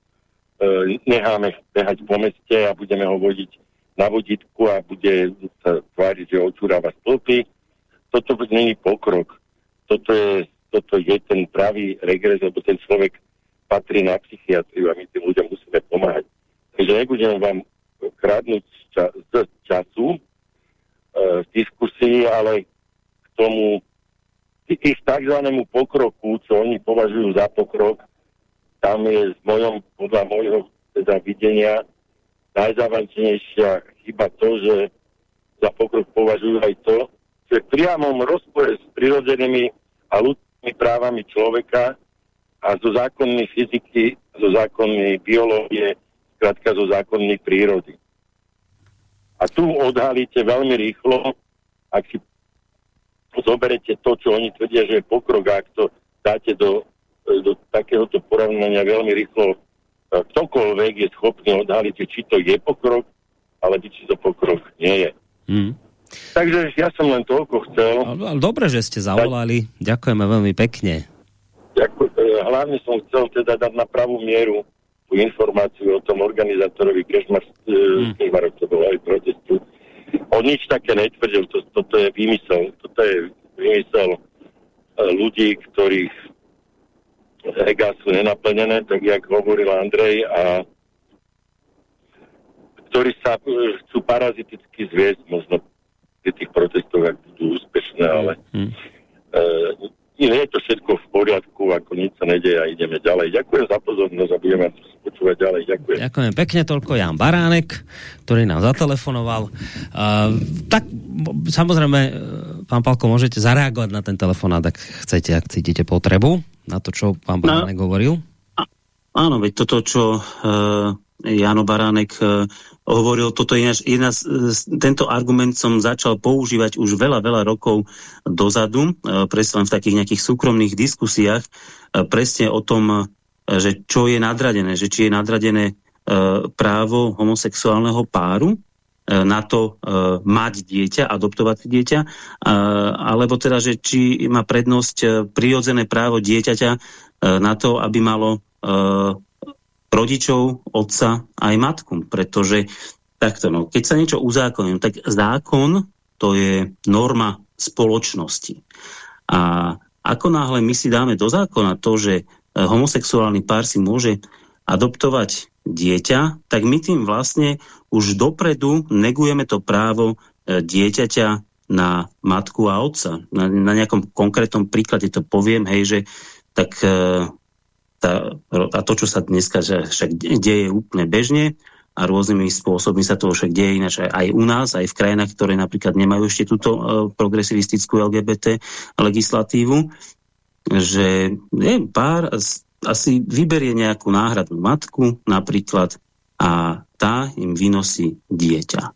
necháme behať po meste a budeme ho vodiť na vodítku a bude sa tváriť, že očúrava stĺpy. Toto je pokrok. Toto je, toto je ten pravý regres, lebo ten človek patrí na psychiatriu a my tým ľuďom musíme pomáhať. Takže nebudem vám kradnúť z času e, v diskusii, ale k tomu ich tzv. pokroku, čo oni považujú za pokrok, tam je z mojom, podľa môjho teda videnia najzávažnejšia chyba to, že za pokrok považujú aj to, že v priamom rozpore s prirodzenými a ľudskými právami človeka a zo zákonmi fyziky, zo zákonmi biológie, skrátka zo zákonmi prírody. A tu odhalíte veľmi rýchlo, ak si zoberete to, čo oni tvrdia, že je pokrok, a ak to dáte do, do takéhoto porovnania veľmi rýchlo, ktokoľvek je schopný odhaliť, či to je pokrok, alebo či to pokrok nie je. Hmm. Takže ja som len toľko chcel. Dobre, že ste zavolali. Ďakujeme veľmi pekne. Ďakujem. E, hlavne som chcel teda dať na pravú mieru tú informáciu o tom organizátorovi Kešmar, e, hmm. to bolo aj protestu. On nič také netvrdil, to, toto je vymysel. Toto je vymysel e, ľudí, ktorých ega sú nenaplnené, tak jak hovoril Andrej, a ktorí sa chcú paraziticky zviesť možno pri tých protestoch, ak budú úspešné, ale e, nie je to všetko v poriadku, ako nič sa nedeje a ideme ďalej. Ďakujem za pozornosť a budeme počúvať ďalej. Ďakujem. Ďakujem pekne, toľko Jan Baránek, ktorý nám zatelefonoval. Uh, tak samozrejme pán Palko, môžete zareagovať na ten telefonát, ak chcete, ak cítite potrebu, na to, čo pán Baránek no, hovoril. Áno, veď toto, čo uh, Jano Baránek uh, hovoril, toto je jedna, tento argument som začal používať už veľa, veľa rokov dozadu, uh, presne v takých nejakých súkromných diskusiách, uh, presne o tom, uh, že čo je nadradené, že či je nadradené právo homosexuálneho páru, E, na to e, mať dieťa, adoptovať dieťa, e, alebo teda, že či má prednosť prirodzené právo dieťaťa na to, aby malo rodičov, otca aj matku. Pretože takto, no, keď sa niečo uzákoním, tak zákon to je norma spoločnosti. A ako náhle my si dáme do zákona to, že homosexuálny pár si môže adoptovať dieťa, tak my tým vlastne už dopredu negujeme to právo e, dieťaťa na matku a otca. Na, na nejakom konkrétnom príklade to poviem, hej, že tak e, tá, a to, čo sa dneska však deje úplne bežne a rôznymi spôsobmi sa to však deje ináč aj, u nás, aj v krajinách, ktoré napríklad nemajú ešte túto uh, progresivistickú LGBT legislatívu, že je pár asi vyberie nejakú náhradnú matku napríklad a tá im vynosí dieťa.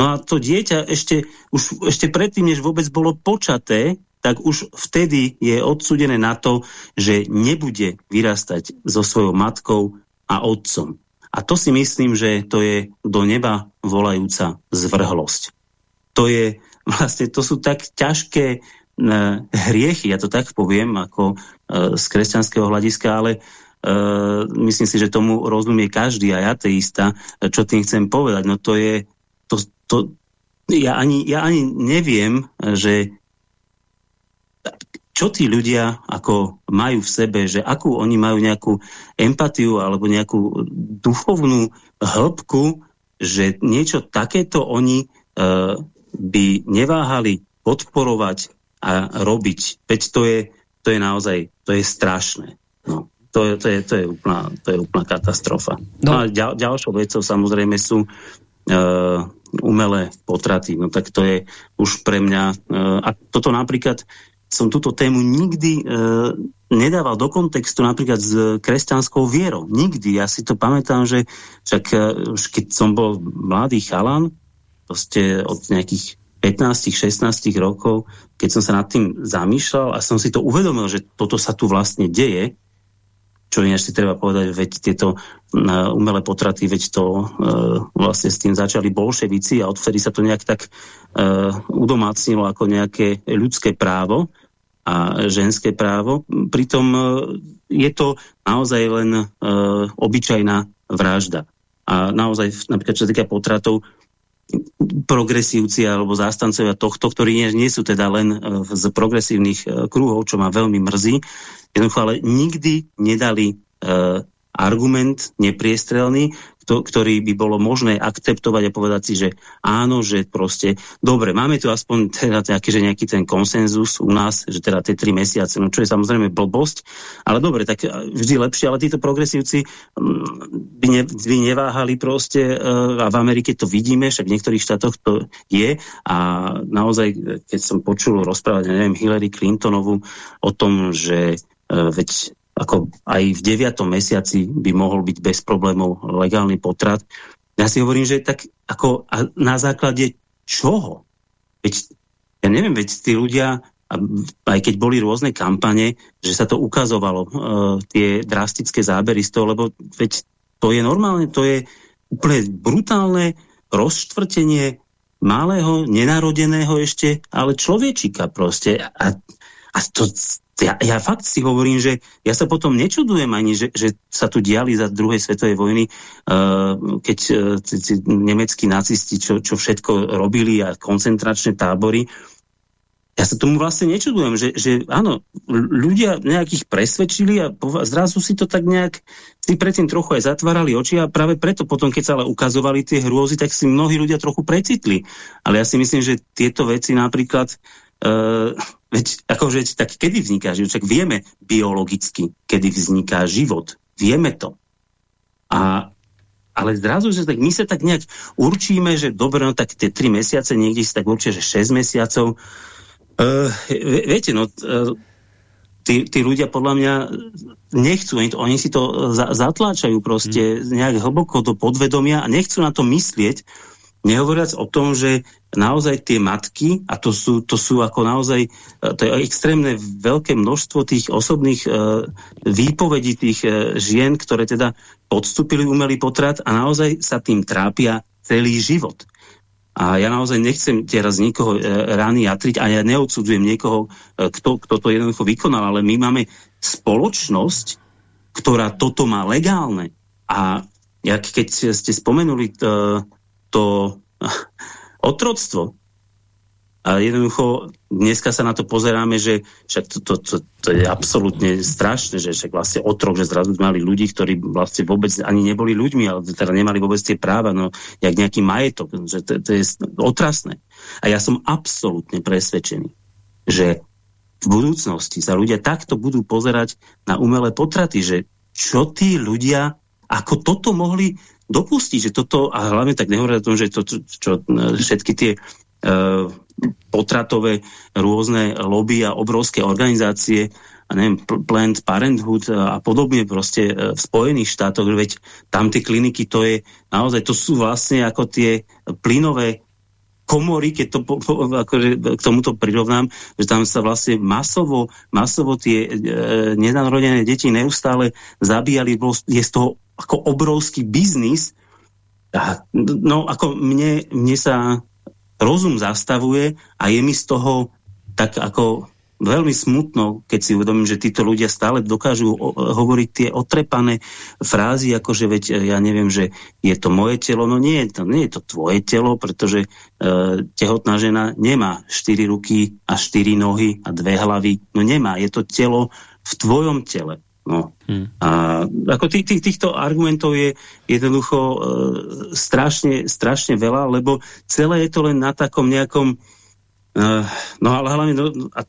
No a to dieťa ešte, už, ešte predtým, než vôbec bolo počaté, tak už vtedy je odsudené na to, že nebude vyrastať so svojou matkou a otcom. A to si myslím, že to je do neba volajúca zvrhlosť. To je vlastne, to sú tak ťažké hriechy, ja to tak poviem, ako e, z kresťanského hľadiska, ale Uh, myslím si, že tomu rozumie každý, aj ateista, čo tým chcem povedať. No to je, to, to, ja, ani, ja ani neviem, že čo tí ľudia ako majú v sebe, že akú oni majú nejakú empatiu alebo nejakú duchovnú hĺbku, že niečo takéto oni uh, by neváhali podporovať a robiť. Veď to je, to je naozaj, to je strašné. No, to, je, to, je, to, je úplná, to je úplná katastrofa. No. A ďal, ďalšou vecou samozrejme sú uh, umelé potraty. No tak to je už pre mňa... Uh, a toto napríklad som túto tému nikdy uh, nedával do kontextu napríklad s kresťanskou vierou. Nikdy. Ja si to pamätám, že však uh, už keď som bol mladý chalan, proste od nejakých 15-16 rokov, keď som sa nad tým zamýšľal a som si to uvedomil, že toto sa tu vlastne deje, čo ináč si treba povedať, veď tieto uh, umelé potraty, veď to uh, vlastne s tým začali bolševici a odvtedy sa to nejak tak uh, udomácnilo ako nejaké ľudské právo a ženské právo. Pritom uh, je to naozaj len uh, obyčajná vražda. A naozaj, napríklad čo sa týka potratov, progresívci alebo zástancovia tohto, ktorí nie, nie sú teda len e, z progresívnych e, kruhov, čo ma veľmi mrzí, jednoducho ale nikdy nedali uh, argument nepriestrelný, ktorý by bolo možné akceptovať a povedať si, že áno, že proste, dobre, máme tu aspoň teda nejaký, že nejaký ten konsenzus u nás, že teda tie tri mesiace, no čo je samozrejme blbosť, ale dobre, tak vždy lepšie, ale títo progresívci mm, by, ne, by neváhali proste a v Amerike to vidíme, však v niektorých štátoch to je a naozaj, keď som počul rozprávať, neviem, Hillary Clintonovu o tom, že veď ako aj v 9. mesiaci by mohol byť bez problémov legálny potrat. Ja si hovorím, že tak ako na základe čoho? Veď, ja neviem, veď tí ľudia, aj keď boli rôzne kampane, že sa to ukazovalo, uh, tie drastické zábery z toho, lebo veď to je normálne, to je úplne brutálne rozštvrtenie malého, nenarodeného ešte, ale človečika proste. A, a to, ja, ja fakt si hovorím, že ja sa potom nečudujem ani, že, že sa tu diali za druhej svetovej vojny, uh, keď uh, nemeckí nacisti čo, čo všetko robili a koncentračné tábory. Ja sa tomu vlastne nečudujem, že, že áno, ľudia nejakých presvedčili a zrazu si to tak nejak si predtým trochu aj zatvárali oči a práve preto potom, keď sa ale ukazovali tie hrôzy, tak si mnohí ľudia trochu precitli. Ale ja si myslím, že tieto veci napríklad uh, veď, akože, tak kedy vzniká život? Čak vieme biologicky, kedy vzniká život. Vieme to. A, ale zrazu, že tak my sa tak nejak určíme, že dobre, no tak tie tri mesiace, niekde si tak určia, že 6 mesiacov, Uh, viete, no, uh, tí, tí ľudia podľa mňa nechcú, oni, to, oni si to za, zatláčajú proste mm. nejak hlboko do podvedomia a nechcú na to myslieť, nehovoriac o tom, že naozaj tie matky, a to sú, to sú ako naozaj, e, to je extrémne veľké množstvo tých osobných uh, výpovedí tých uh, žien, ktoré teda podstúpili umelý potrat a naozaj sa tým trápia celý život. A ja naozaj nechcem teraz nikoho e, rány jatriť a ja neodsudzujem niekoho, e, kto, kto to jednoducho vykonal, ale my máme spoločnosť, ktorá toto má legálne. A jak keď ste spomenuli to, to otroctvo, a jednoducho dneska sa na to pozeráme, že však to, to, to, to je absolútne strašné, že však vlastne otrok, že zrazu mali ľudí, ktorí vlastne vôbec ani neboli ľuďmi, ale teda nemali vôbec tie práva, no jak nejaký majetok, že to, to je otrasné. A ja som absolútne presvedčený, že v budúcnosti sa ľudia takto budú pozerať na umelé potraty, že čo tí ľudia, ako toto mohli dopustiť, že toto, a hlavne tak nehovoria o tom, že to, čo, čo všetky tie uh, potratové rôzne lobby a obrovské organizácie, a neviem, Planned Parenthood a podobne proste e, v Spojených štátoch, veď tam tie kliniky, to je naozaj, to sú vlastne ako tie plynové komory, keď to akože k tomuto prirovnám, že tam sa vlastne masovo, masovo tie e, nenarodené deti neustále zabíjali, je z toho ako obrovský biznis. No, ako mne, mne sa rozum zastavuje a je mi z toho tak ako veľmi smutno, keď si uvedomím, že títo ľudia stále dokážu hovoriť tie otrepané frázy, ako že veď ja neviem, že je to moje telo. No nie, to, nie je to tvoje telo, pretože e, tehotná žena nemá štyri ruky a štyri nohy a dve hlavy. No nemá, je to telo v tvojom tele. No. Hmm. A ako tých, tých, týchto argumentov je jednoducho e, strašne, strašne veľa, lebo celé je to len na takom nejakom e, no ale hlavne no, a,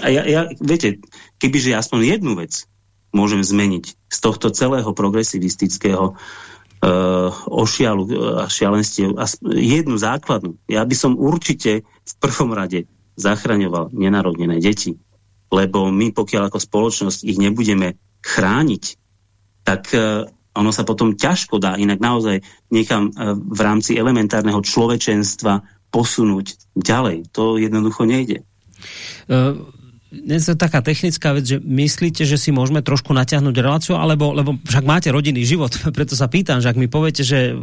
a ja, ja, viete, kebyže aspoň jednu vec môžem zmeniť z tohto celého progresivistického e, ošialu a šialenstiev a jednu základnú, ja by som určite v prvom rade zachraňoval nenarodené deti lebo my pokiaľ ako spoločnosť ich nebudeme chrániť, tak uh, ono sa potom ťažko dá inak naozaj niekam uh, v rámci elementárneho človečenstva posunúť ďalej. To jednoducho nejde. Dnes je taká technická vec, že myslíte, že si môžeme trošku natiahnuť reláciu, alebo lebo však máte rodinný život, preto sa pýtam, že ak mi poviete, že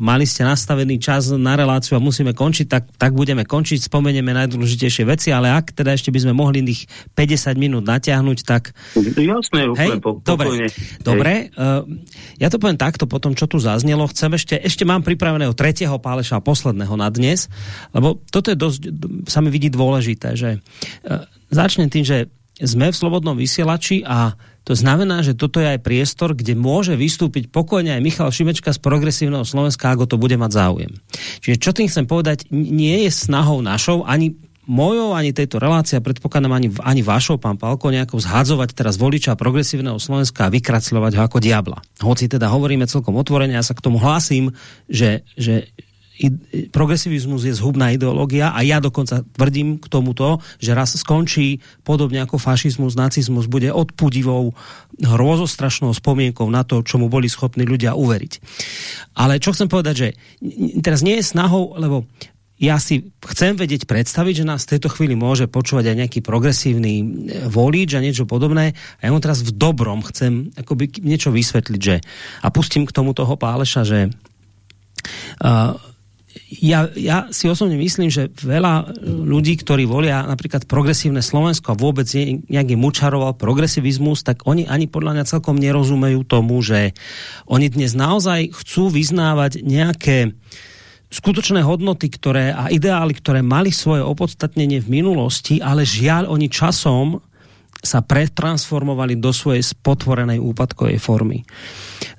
mali ste nastavený čas na reláciu a musíme končiť, tak, tak budeme končiť, spomenieme najdôležitejšie veci, ale ak teda ešte by sme mohli tých 50 minút natiahnuť, tak... Jasné, hej, po, dobre, dobre uh, ja to poviem takto, po tom, čo tu zaznelo, chcem ešte, ešte mám pripraveného tretieho páleša a posledného na dnes, lebo toto je dosť, sa mi vidí dôležité, že uh, začnem tým, že sme v slobodnom vysielači a to znamená, že toto je aj priestor, kde môže vystúpiť pokojne aj Michal Šimečka z Progresívneho Slovenska, ako to bude mať záujem. Čiže čo tým chcem povedať, nie je snahou našou, ani mojou, ani tejto relácia, predpokladám ani, ani vašou, pán Palko, nejako zhadzovať teraz voliča Progresívneho Slovenska a vykracľovať ho ako diabla. Hoci teda hovoríme celkom otvorene, ja sa k tomu hlásim, že, že progresivizmus je zhubná ideológia a ja dokonca tvrdím k tomuto, že raz skončí podobne ako fašizmus, nacizmus, bude odpudivou hrozostrašnou spomienkou na to, čomu boli schopní ľudia uveriť. Ale čo chcem povedať, že teraz nie je snahou, lebo ja si chcem vedieť predstaviť, že nás v tejto chvíli môže počúvať aj nejaký progresívny e, volič a niečo podobné. A ja mu teraz v dobrom chcem akoby niečo vysvetliť, že a pustím k tomu toho Páleša, že uh, ja, ja si osobne myslím, že veľa ľudí, ktorí volia napríklad progresívne Slovensko a vôbec nejaký mučaroval progresivizmus, tak oni ani podľa mňa celkom nerozumejú tomu, že oni dnes naozaj chcú vyznávať nejaké skutočné hodnoty ktoré, a ideály, ktoré mali svoje opodstatnenie v minulosti, ale žiaľ oni časom sa pretransformovali do svojej spotvorenej úpadkovej formy.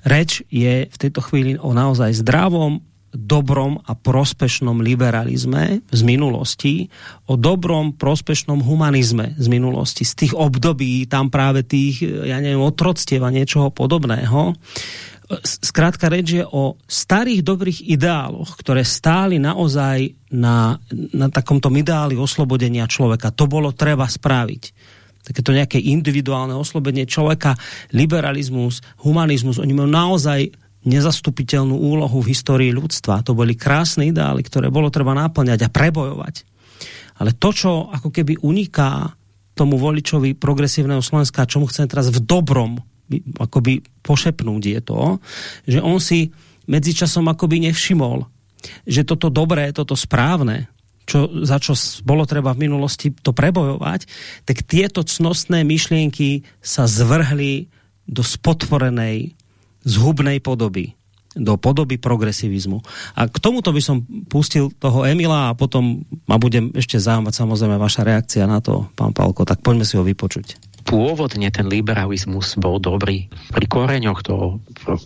Reč je v tejto chvíli o naozaj zdravom, dobrom a prospešnom liberalizme z minulosti, o dobrom prospešnom humanizme z minulosti, z tých období, tam práve tých, ja neviem, otroctiev niečoho podobného. Skrátka reč je o starých dobrých ideáloch, ktoré stáli naozaj na, na takomto ideáli oslobodenia človeka. To bolo treba spraviť takéto nejaké individuálne oslobodenie človeka, liberalizmus, humanizmus, oni majú naozaj nezastupiteľnú úlohu v histórii ľudstva. To boli krásne ideály, ktoré bolo treba naplňať a prebojovať. Ale to, čo ako keby uniká tomu voličovi progresívneho Slovenska, čomu chcem teraz v dobrom akoby pošepnúť, je to, že on si medzičasom akoby nevšimol, že toto dobré, toto správne, čo, za čo bolo treba v minulosti to prebojovať, tak tieto cnostné myšlienky sa zvrhli do spotvorenej zhubnej podoby do podoby progresivizmu. A k tomuto by som pustil toho Emila a potom ma budem ešte zaujímať samozrejme vaša reakcia na to, pán Palko, tak poďme si ho vypočuť. Pôvodne ten liberalizmus bol dobrý. Pri koreňoch toho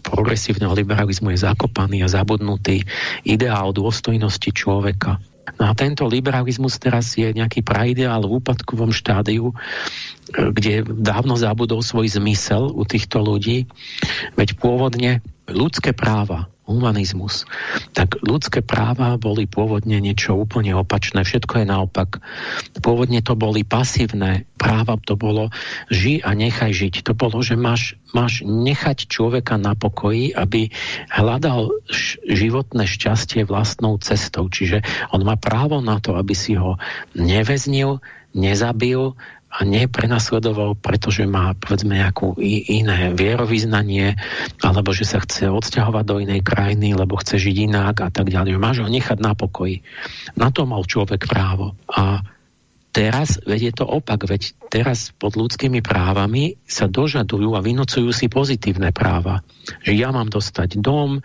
progresívneho liberalizmu je zakopaný a zabudnutý ideál dôstojnosti človeka. No a tento liberalizmus teraz je nejaký praideál v úpadkovom štádiu, kde dávno zabudol svoj zmysel u týchto ľudí. Veď pôvodne ľudské práva, humanizmus, tak ľudské práva boli pôvodne niečo úplne opačné. Všetko je naopak. Pôvodne to boli pasívne práva, to bolo ži a nechaj žiť. To bolo, že máš, máš nechať človeka na pokoji, aby hľadal životné šťastie vlastnou cestou. Čiže on má právo na to, aby si ho neväznil, nezabil, a neprenasledoval, pretože má povedzme nejakú iné vierovýznanie alebo že sa chce odsťahovať do inej krajiny, lebo chce žiť inak a tak ďalej. Máš ho nechať na pokoji. Na to mal človek právo. A teraz, veď je to opak, veď teraz pod ľudskými právami sa dožadujú a vynocujú si pozitívne práva. Že ja mám dostať dom,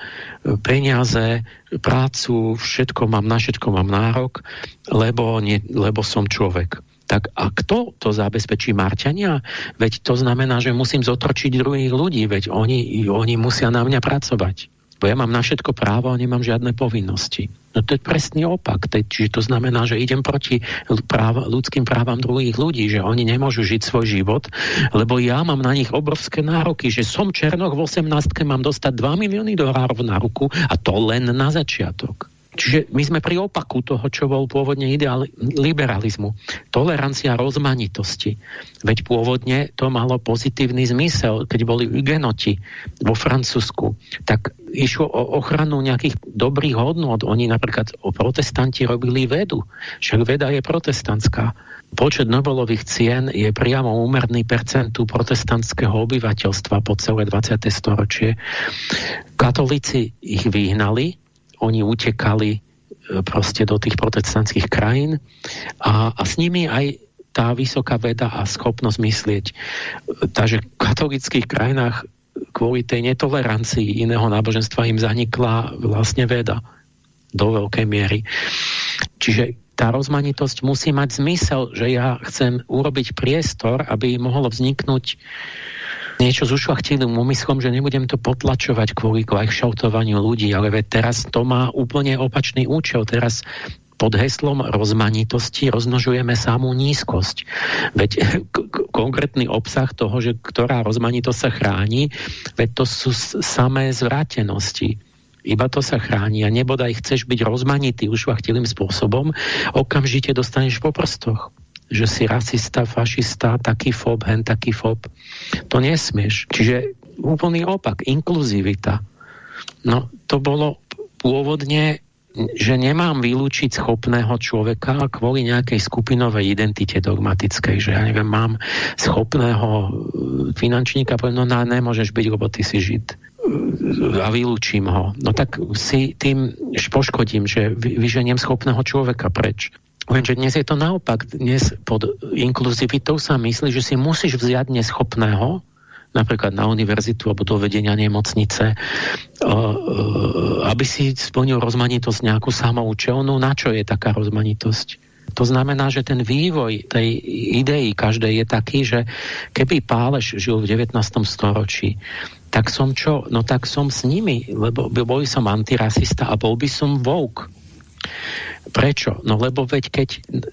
peniaze, prácu, všetko mám, na všetko mám nárok, lebo, nie, lebo som človek. Tak a kto to zabezpečí Marťania? Veď to znamená, že musím zotročiť druhých ľudí, veď oni, oni musia na mňa pracovať. Bo ja mám na všetko právo a nemám žiadne povinnosti. No to je presný opak. Čiže to znamená, že idem proti práv, ľudským právam druhých ľudí, že oni nemôžu žiť svoj život, lebo ja mám na nich obrovské nároky, že som Černoch v 18. mám dostať 2 milióny dolárov na ruku a to len na začiatok. Čiže my sme pri opaku toho, čo bol pôvodne ideál liberalizmu. Tolerancia rozmanitosti. Veď pôvodne to malo pozitívny zmysel, keď boli genoti vo Francúzsku. Tak išlo o ochranu nejakých dobrých hodnot. Oni napríklad o protestanti robili vedu. Však veda je protestantská. Počet Nobelových cien je priamo úmerný percentu protestantského obyvateľstva po celé 20. storočie. Katolíci ich vyhnali, oni utekali e, proste do tých protestantských krajín a, a s nimi aj tá vysoká veda a schopnosť myslieť. Takže v katolických krajinách kvôli tej netolerancii iného náboženstva im zanikla vlastne veda do veľkej miery. Čiže tá rozmanitosť musí mať zmysel, že ja chcem urobiť priestor, aby mohlo vzniknúť niečo s ušlachtilým úmyslom, že nebudem to potlačovať kvôli kvajšautovaniu ľudí, ale veď teraz to má úplne opačný účel. Teraz pod heslom rozmanitosti rozmnožujeme samú nízkosť. Veď konkrétny obsah toho, že ktorá rozmanitosť sa chráni, veď to sú samé zvrátenosti. Iba to sa chráni a nebodaj chceš byť rozmanitý ušvachtilým spôsobom, okamžite dostaneš po prstoch že si rasista, fašista, taký fob, hen taký fob. To nesmieš. Čiže úplný opak, inkluzivita. No to bolo pôvodne že nemám vylúčiť schopného človeka kvôli nejakej skupinovej identite dogmatickej, že ja neviem, mám schopného e, finančníka, poviem, no na, nemôžeš byť, lebo ty si žid a vylúčim ho. No tak si tým poškodím, že vyženiem schopného človeka preč. Lenže dnes je to naopak. Dnes pod inkluzivitou sa myslí, že si musíš vziať neschopného, napríklad na univerzitu alebo do vedenia nemocnice, aby si splnil rozmanitosť nejakú samoučelnú. Na čo je taká rozmanitosť? To znamená, že ten vývoj tej idei každej je taký, že keby Páleš žil v 19. storočí, tak som čo? No tak som s nimi, lebo bol by som antirasista a bol by som woke. Prečo? No lebo veď keď,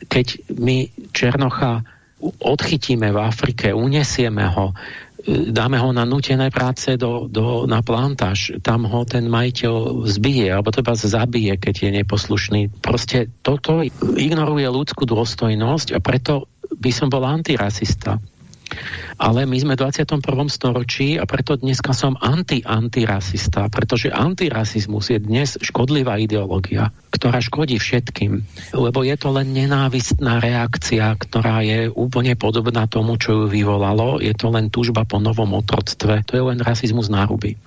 keď my Černocha odchytíme v Afrike, unesieme ho, e, dáme ho na nutené práce do, do, na plantáž, tam ho ten majiteľ zbije, alebo treba zabije, keď je neposlušný. Proste toto ignoruje ľudskú dôstojnosť a preto by som bol antirasista. Ale my sme v 21. storočí a preto dneska som anti-antirasista, pretože antirasizmus je dnes škodlivá ideológia, ktorá škodí všetkým, lebo je to len nenávistná reakcia, ktorá je úplne podobná tomu, čo ju vyvolalo. Je to len túžba po novom otroctve. To je len rasizmus náruby.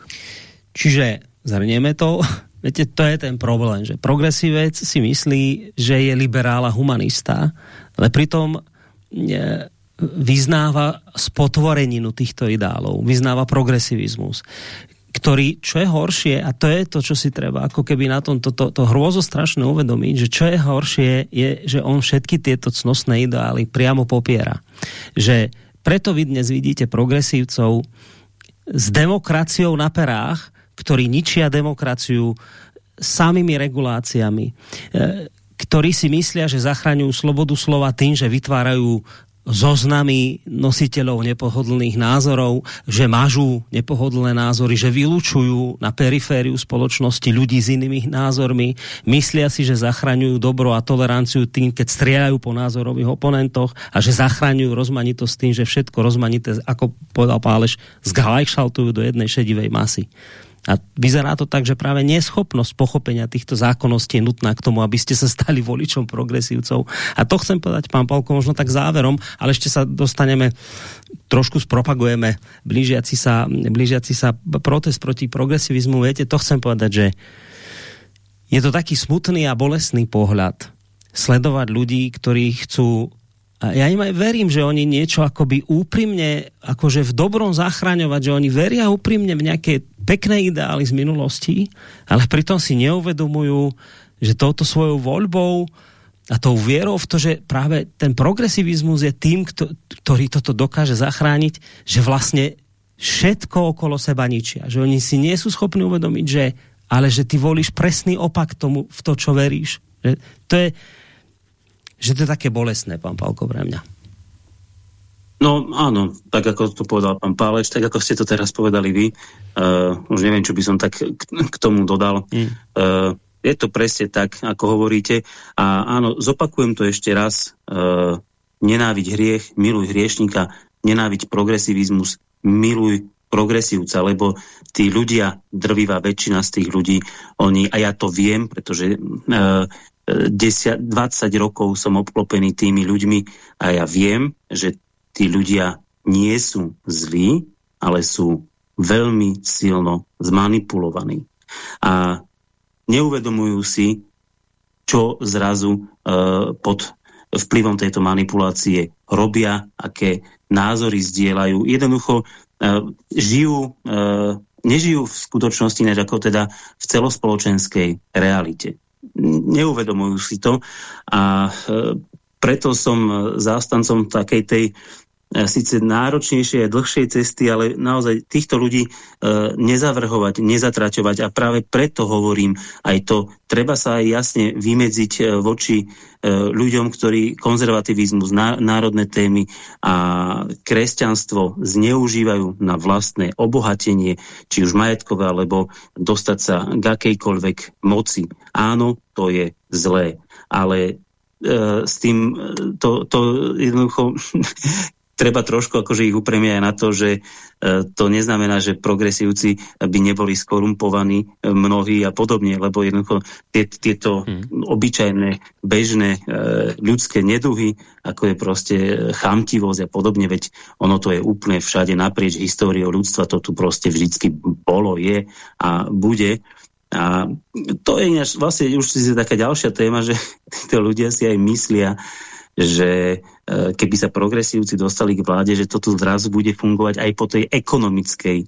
Čiže zhrnieme to, Viete, to je ten problém, že progresívec si myslí, že je liberál a humanista, ale pritom vyznáva spotvoreninu týchto ideálov, vyznáva progresivizmus, ktorý, čo je horšie, a to je to, čo si treba ako keby na tom to, to, to hrôzostrašné uvedomiť, že čo je horšie, je, že on všetky tieto cnostné ideály priamo popiera. Že preto vy dnes vidíte progresívcov s demokraciou na perách, ktorí ničia demokraciu samými reguláciami, e, ktorí si myslia, že zachraňujú slobodu slova tým, že vytvárajú zoznamy nositeľov nepohodlných názorov, že mažú nepohodlné názory, že vylúčujú na perifériu spoločnosti ľudí s inými názormi, myslia si, že zachraňujú dobro a toleranciu tým, keď strieľajú po názorových oponentoch a že zachraňujú rozmanitosť tým, že všetko rozmanité, ako povedal Páleš, zgalajšaltujú do jednej šedivej masy. A vyzerá to tak, že práve neschopnosť pochopenia týchto zákonností je nutná k tomu, aby ste sa stali voličom progresívcov. A to chcem povedať, pán Palko, možno tak záverom, ale ešte sa dostaneme, trošku spropagujeme blížiaci sa, blížiaci sa protest proti progresivizmu. Viete, to chcem povedať, že je to taký smutný a bolestný pohľad sledovať ľudí, ktorí chcú a ja im aj verím, že oni niečo akoby úprimne, akože v dobrom zachraňovať, že oni veria úprimne v nejaké pekné ideály z minulosti, ale pritom si neuvedomujú, že touto svojou voľbou a tou vierou v to, že práve ten progresivizmus je tým, ktorý toto dokáže zachrániť, že vlastne všetko okolo seba ničia. Že oni si nie sú schopní uvedomiť, že ale že ty volíš presný opak tomu v to, čo veríš. Že to je, že to je také bolestné, pán Pálko, pre mňa. No áno, tak ako to povedal pán Páleč, tak ako ste to teraz povedali vy, uh, už neviem, čo by som tak k, k tomu dodal. Mm. Uh, je to presne tak, ako hovoríte. A áno, zopakujem to ešte raz. Uh, nenáviť hriech, miluj hriešnika, nenáviť progresivizmus, miluj progresívca, lebo tí ľudia, drvivá väčšina z tých ľudí, oni, a ja to viem, pretože uh, 10, 20 rokov som obklopený tými ľuďmi a ja viem, že tí ľudia nie sú zlí, ale sú veľmi silno zmanipulovaní. A neuvedomujú si, čo zrazu e, pod vplyvom tejto manipulácie robia, aké názory zdieľajú. Jednoducho e, žijú, e, nežijú v skutočnosti než ako teda v celospoločenskej realite neuvedomujú si to a e, preto som zástancom takej tej E, síce náročnejšie a dlhšej cesty, ale naozaj týchto ľudí e, nezavrhovať, nezatraťovať a práve preto hovorím aj to, treba sa aj jasne vymedziť e, voči e, ľuďom, ktorí konzervativizmus, ná, národné témy a kresťanstvo zneužívajú na vlastné obohatenie, či už majetkové, alebo dostať sa k akejkoľvek moci. Áno, to je zlé, ale e, s tým to, to jednoducho treba trošku akože ich upremiať aj na to, že e, to neznamená, že progresívci by neboli skorumpovaní e, mnohí a podobne, lebo jednoducho tie, tieto hmm. obyčajné, bežné e, ľudské neduhy, ako je proste chamtivosť a podobne, veď ono to je úplne všade naprieč históriou ľudstva, to tu proste vždycky bolo, je a bude. A to je ináč vlastne už si taká ďalšia téma, že títo ľudia si aj myslia, že keby sa progresívci dostali k vláde, že toto zrazu bude fungovať aj po tej ekonomickej e,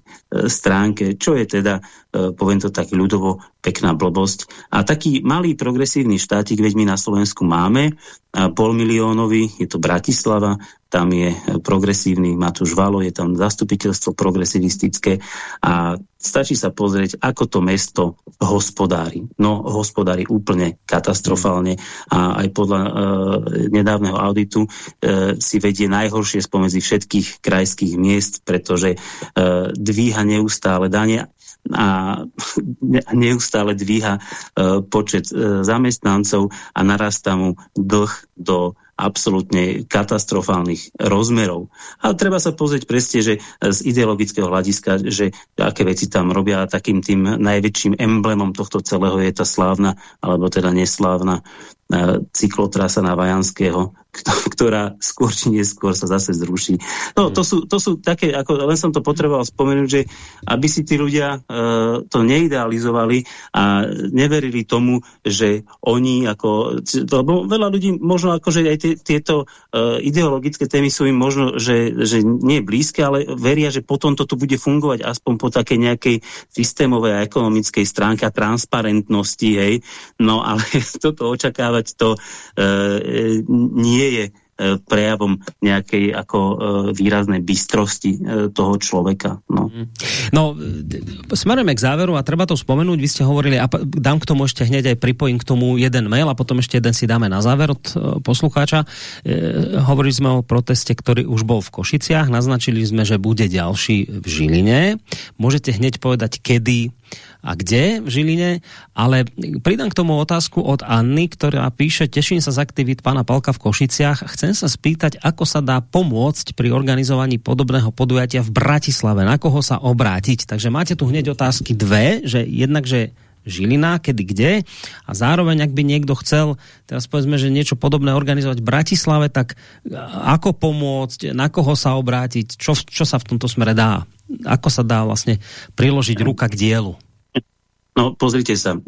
stránke, čo je teda, e, poviem to tak ľudovo, pekná blbosť. A taký malý progresívny štátik, veď my na Slovensku máme, pol miliónový, je to Bratislava, tam je progresívny Matúš Valo, je tam zastupiteľstvo progresivistické a stačí sa pozrieť, ako to mesto hospodári. No, hospodári úplne katastrofálne a aj podľa e, nedávneho auditu e, si vedie najhoršie spomedzi všetkých krajských miest, pretože e, dvíha neustále dane a neustále dvíha e, počet e, zamestnancov a narastá mu dlh do absolútne katastrofálnych rozmerov. A treba sa pozrieť presne, že z ideologického hľadiska, že aké veci tam robia takým tým najväčším emblemom tohto celého je tá slávna, alebo teda neslávna cyklotrasa na Vajanského, ktorá skôr či neskôr sa zase zruší. No, to sú, to sú také, ako len som to potreboval spomenúť, že aby si tí ľudia uh, to neidealizovali a neverili tomu, že oni ako, lebo veľa ľudí možno akože aj tieto uh, ideologické témy sú im možno, že, že nie blízke, ale veria, že potom toto bude fungovať aspoň po takej nejakej systémovej a ekonomickej stránke a transparentnosti, hej. No ale toto očakáva očakávať to e, nie je e, prejavom nejakej ako e, výraznej bystrosti e, toho človeka. No. No, smerujeme k záveru a treba to spomenúť. Vy ste hovorili, a dám k tomu ešte hneď aj pripojím k tomu jeden mail a potom ešte jeden si dáme na záver od poslucháča. E, hovorili sme o proteste, ktorý už bol v Košiciach. Naznačili sme, že bude ďalší v Žiline. Môžete hneď povedať, kedy a kde v Žiline, ale pridám k tomu otázku od Anny, ktorá píše, teším sa z aktivít pána Palka v Košiciach. Chcem sa spýtať, ako sa dá pomôcť pri organizovaní podobného podujatia v Bratislave, na koho sa obrátiť. Takže máte tu hneď otázky dve, že jednak, že Žilina, kedy kde a zároveň, ak by niekto chcel, teraz povedzme, že niečo podobné organizovať v Bratislave, tak ako pomôcť, na koho sa obrátiť, čo, čo sa v tomto smere dá, ako sa dá vlastne priložiť ruka k dielu. No pozrite sa, e,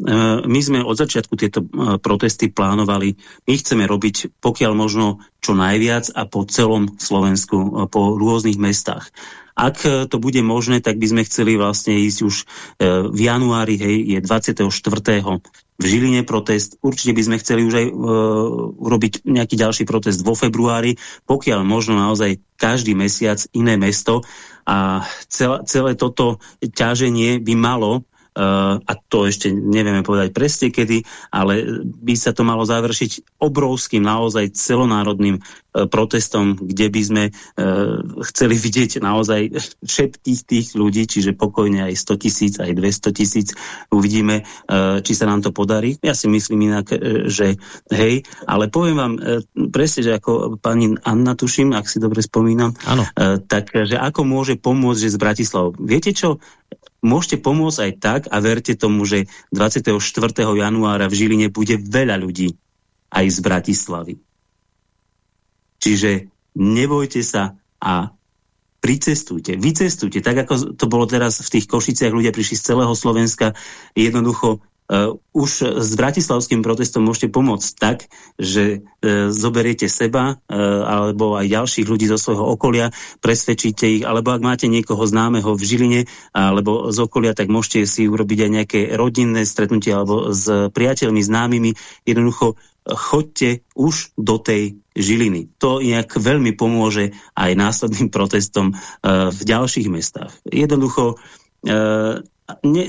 my sme od začiatku tieto e, protesty plánovali, my chceme robiť pokiaľ možno čo najviac a po celom Slovensku, e, po rôznych mestách. Ak to bude možné, tak by sme chceli vlastne ísť už v januári, hej, je 24. v Žiline protest. Určite by sme chceli už aj uh, urobiť nejaký ďalší protest vo februári, pokiaľ možno naozaj každý mesiac iné mesto a celé toto ťaženie by malo a to ešte nevieme povedať presne kedy, ale by sa to malo završiť obrovským, naozaj celonárodným e, protestom, kde by sme e, chceli vidieť naozaj všetkých tých ľudí, čiže pokojne aj 100 tisíc, aj 200 tisíc. Uvidíme, e, či sa nám to podarí. Ja si myslím inak, že hej, ale poviem vám presne, že ako pani Anna, tuším, ak si dobre spomínam, ano. tak, že ako môže pomôcť, že z Bratislavou. Viete čo? Môžete pomôcť aj tak a verte tomu, že 24. januára v Žiline bude veľa ľudí aj z Bratislavy. Čiže nebojte sa a pricestujte, vycestujte, tak ako to bolo teraz v tých Košiciach, ľudia prišli z celého Slovenska, jednoducho už s bratislavským protestom môžete pomôcť tak, že uh, zoberiete seba uh, alebo aj ďalších ľudí zo svojho okolia, presvedčíte ich, alebo ak máte niekoho známeho v Žiline alebo z okolia, tak môžete si urobiť aj nejaké rodinné stretnutie alebo s priateľmi, známymi. Jednoducho choďte už do tej Žiliny. To nejak veľmi pomôže aj následným protestom v ďalších mestách. Jednoducho ne,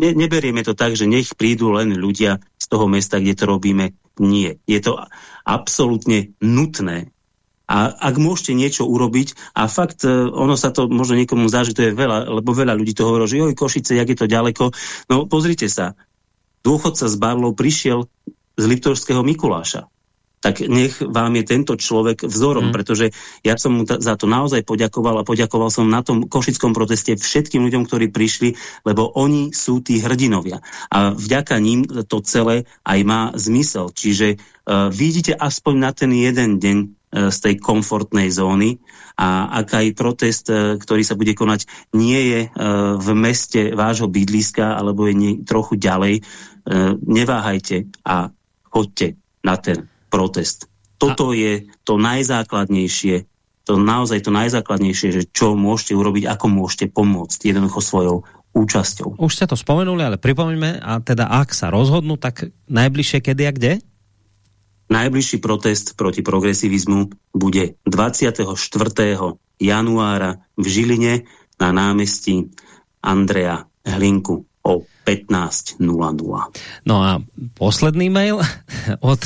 ne, neberieme to tak, že nech prídu len ľudia z toho mesta, kde to robíme. Nie. Je to absolútne nutné. A ak môžete niečo urobiť, a fakt, e, ono sa to možno niekomu zdá, že to je veľa, lebo veľa ľudí to hovorí, že joj, Košice, jak je to ďaleko. No pozrite sa, dôchodca z Barlov prišiel z Liptovského Mikuláša tak nech vám je tento človek vzorom, mm. pretože ja som mu za to naozaj poďakoval a poďakoval som na tom košickom proteste všetkým ľuďom, ktorí prišli, lebo oni sú tí hrdinovia. A vďaka ním to celé aj má zmysel. Čiže uh, vidíte aspoň na ten jeden deň uh, z tej komfortnej zóny a ak aj protest, uh, ktorý sa bude konať, nie je uh, v meste vášho bydliska alebo je nie, trochu ďalej, uh, neváhajte a chodte na ten protest. Toto a... je to najzákladnejšie, to naozaj to najzákladnejšie, že čo môžete urobiť, ako môžete pomôcť jednoducho svojou účasťou. Už ste to spomenuli, ale pripomeňme, a teda ak sa rozhodnú, tak najbližšie kedy a kde? najbližší protest proti progresivizmu bude 24. januára v Žiline na námestí Andreja Hlinku o 15.00. No a posledný mail od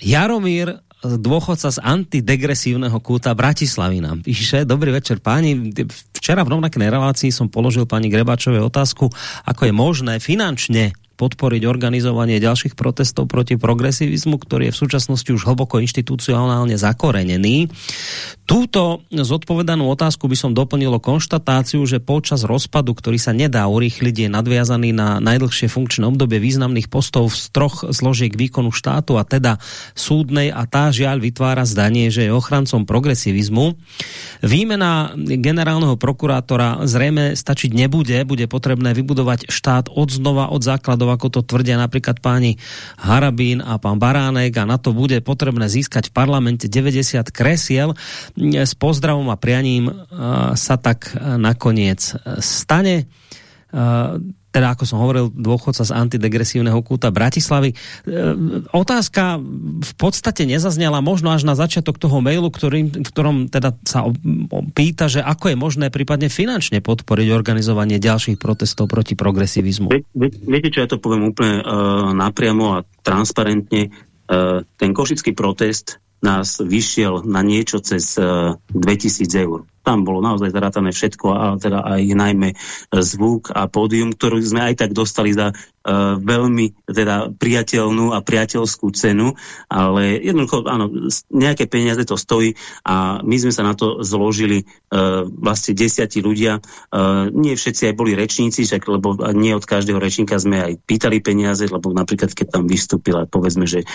Jaromír dôchodca z antidegresívneho kúta Bratislavy nám píše. Dobrý večer páni. Včera v rovnakej relácii som položil pani Grebačovej otázku, ako je možné finančne podporiť organizovanie ďalších protestov proti progresivizmu, ktorý je v súčasnosti už hlboko inštitucionálne zakorenený. Túto zodpovedanú otázku by som doplnilo konštatáciu, že počas rozpadu, ktorý sa nedá urýchliť, je nadviazaný na najdlhšie funkčné obdobie významných postov z troch zložiek výkonu štátu a teda súdnej a tá žiaľ vytvára zdanie, že je ochrancom progresivizmu. Výmena generálneho prokurátora zrejme stačiť nebude, bude potrebné vybudovať štát od od základov ako to tvrdia napríklad páni Harabín a pán Baránek a na to bude potrebné získať v parlamente 90 kresiel. S pozdravom a prianím sa tak nakoniec stane teda ako som hovoril, dôchodca z antidegresívneho kúta Bratislavy. E, otázka v podstate nezaznela možno až na začiatok toho mailu, ktorým, v ktorom teda sa pýta, že ako je možné prípadne finančne podporiť organizovanie ďalších protestov proti progresivizmu. Viete, čo ja to poviem úplne uh, napriamo a transparentne. Uh, ten košický protest nás vyšiel na niečo cez uh, 2000 eur tam bolo naozaj zarátané všetko a teda aj najmä zvuk a pódium, ktorú sme aj tak dostali za uh, veľmi teda priateľnú a priateľskú cenu, ale jednoducho áno, nejaké peniaze to stojí a my sme sa na to zložili uh, vlastne desiatí ľudia. Uh, nie všetci aj boli rečníci, však, lebo nie od každého rečníka sme aj pýtali peniaze, lebo napríklad keď tam vystúpil a povedzme, že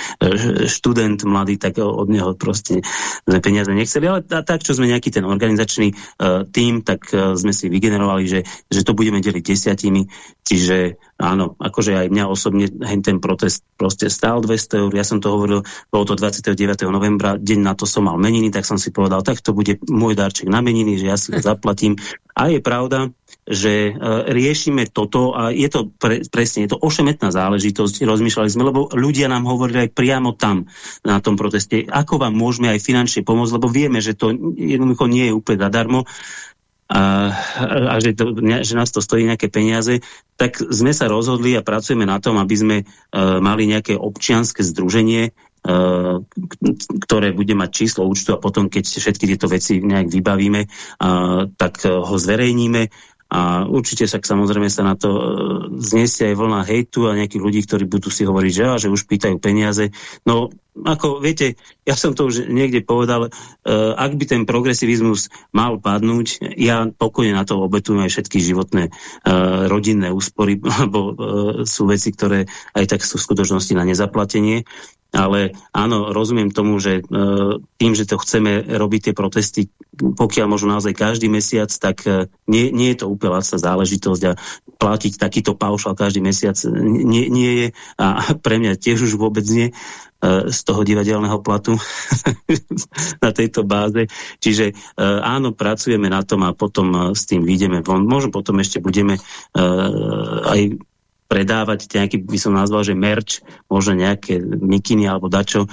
študent mladý, tak od neho proste sme peniaze nechceli, ale tak, čo sme nejaký ten organizačný organizačný uh, tým, tak uh, sme si vygenerovali, že, že to budeme deliť desiatimi. Čiže áno, akože aj mňa osobne ten protest proste stál 200 eur. Ja som to hovoril, bolo to 29. novembra, deň na to som mal meniny, tak som si povedal, tak to bude môj darček na meniny, že ja si to zaplatím. A je pravda, že uh, riešime toto a je to pre, presne, je to ošemetná záležitosť, rozmýšľali sme, lebo ľudia nám hovorili aj priamo tam na tom proteste, ako vám môžeme aj finančne pomôcť, lebo vieme, že to jednoducho nie je úplne zadarmo a, a že, to, že nás to stojí nejaké peniaze, tak sme sa rozhodli a pracujeme na tom, aby sme uh, mali nejaké občianske združenie, uh, ktoré bude mať číslo účtu a potom, keď všetky tieto veci nejak vybavíme, tak ho zverejníme a určite sa samozrejme sa na to e, zniesie aj vlna hejtu a nejakých ľudí, ktorí budú si hovoriť, že, že už pýtajú peniaze. No, ako viete, ja som to už niekde povedal, uh, ak by ten progresivizmus mal padnúť, ja pokojne na to obetujem aj všetky životné uh, rodinné úspory, lebo sú veci, ktoré aj tak sú v skutočnosti na nezaplatenie ale áno, rozumiem tomu, že e, tým, že to chceme robiť tie protesty, pokiaľ možno naozaj každý mesiac, tak e, nie, nie je to úplne lacná záležitosť a platiť takýto paušal každý mesiac nie, nie je a pre mňa tiež už vôbec nie e, z toho divadelného platu na tejto báze. Čiže áno, pracujeme na tom a potom s tým vyjdeme von. Možno potom ešte budeme aj predávať nejaký, by som nazval, že merch, možno nejaké mikiny alebo dačo e,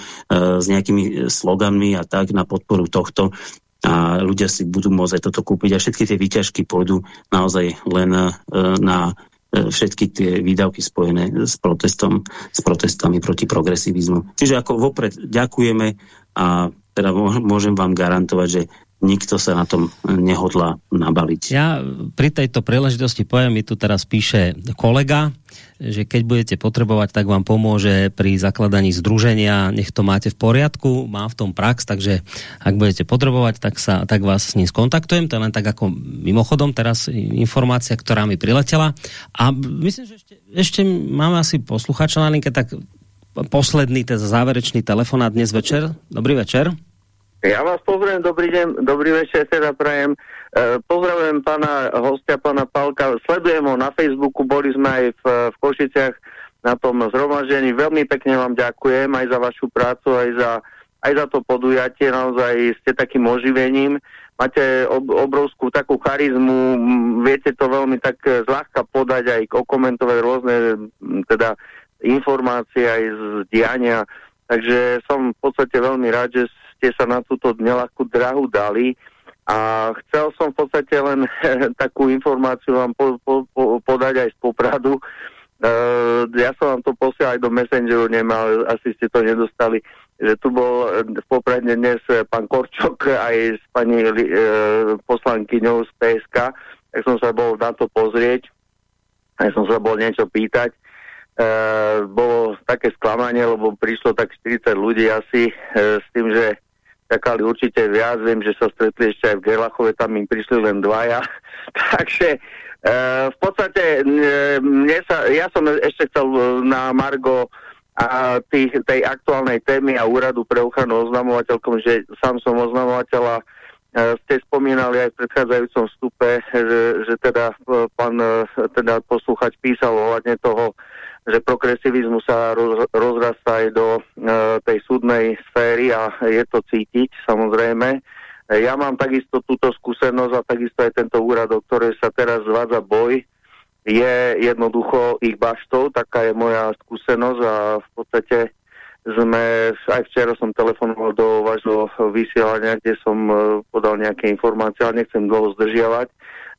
s nejakými sloganmi a tak na podporu tohto a ľudia si budú môcť aj toto kúpiť a všetky tie výťažky pôjdu naozaj len e, na e, všetky tie výdavky spojené s protestom, s protestami proti progresivizmu. Čiže ako vopred ďakujeme a teda môžem vám garantovať, že nikto sa na tom nehodla nabaliť. Ja pri tejto príležitosti poviem, mi tu teraz píše kolega, že keď budete potrebovať, tak vám pomôže pri zakladaní združenia, nech to máte v poriadku, má v tom prax, takže ak budete potrebovať, tak, sa, tak vás s ním skontaktujem, to je len tak ako mimochodom teraz informácia, ktorá mi priletela. A myslím, že ešte, ešte máme asi posluchača na linke, tak posledný, teda záverečný telefonát dnes večer. Dobrý večer. Ja vás pozriem, dobrý deň, dobrý večer teda prajem. E, pozdravujem pána hostia, pána Palka, sledujem ho na Facebooku, boli sme aj v, v Košiciach na tom zhromaždení. Veľmi pekne vám ďakujem aj za vašu prácu, aj za, aj za to podujatie, naozaj ste takým oživením. Máte ob, obrovskú takú charizmu, viete to veľmi tak zľahka podať, aj okomentovať rôzne teda informácie aj z diania takže som v podstate veľmi rád, že ste sa na túto nelahkú drahu dali a chcel som v podstate len takú informáciu vám po, po, po, podať aj z Popradu. Uh, ja som vám to posiel aj do Messengeru, nemal, asi ste to nedostali, že tu bol v Poprade dnes pán Korčok aj s pani uh, poslankyňou z PSK, tak som sa bol na to pozrieť, aj som sa bol niečo pýtať. Uh, bolo také sklamanie, lebo prišlo tak 40 ľudí asi uh, s tým, že čakali určite viac, viem, že sa stretli ešte aj v Gerlachove, tam im prišli len dvaja. Takže e, v podstate e, mne sa, ja som ešte chcel e, na Margo a tých, tej aktuálnej témy a úradu pre ochranu oznamovateľkom, že sám som oznamovateľa ste spomínali aj v predchádzajúcom vstupe, že, že teda pán teda posluchač písal ohľadne toho, že progresivizmus sa roz, rozrastá aj do e, tej súdnej sféry a je to cítiť samozrejme. Ja mám takisto túto skúsenosť a takisto aj tento úrad, o ktoré sa teraz zvádza boj, je jednoducho ich baštou, taká je moja skúsenosť a v podstate sme, aj včera som telefonoval do vášho vysielania, kde som e, podal nejaké informácie, ale nechcem dlho zdržiavať.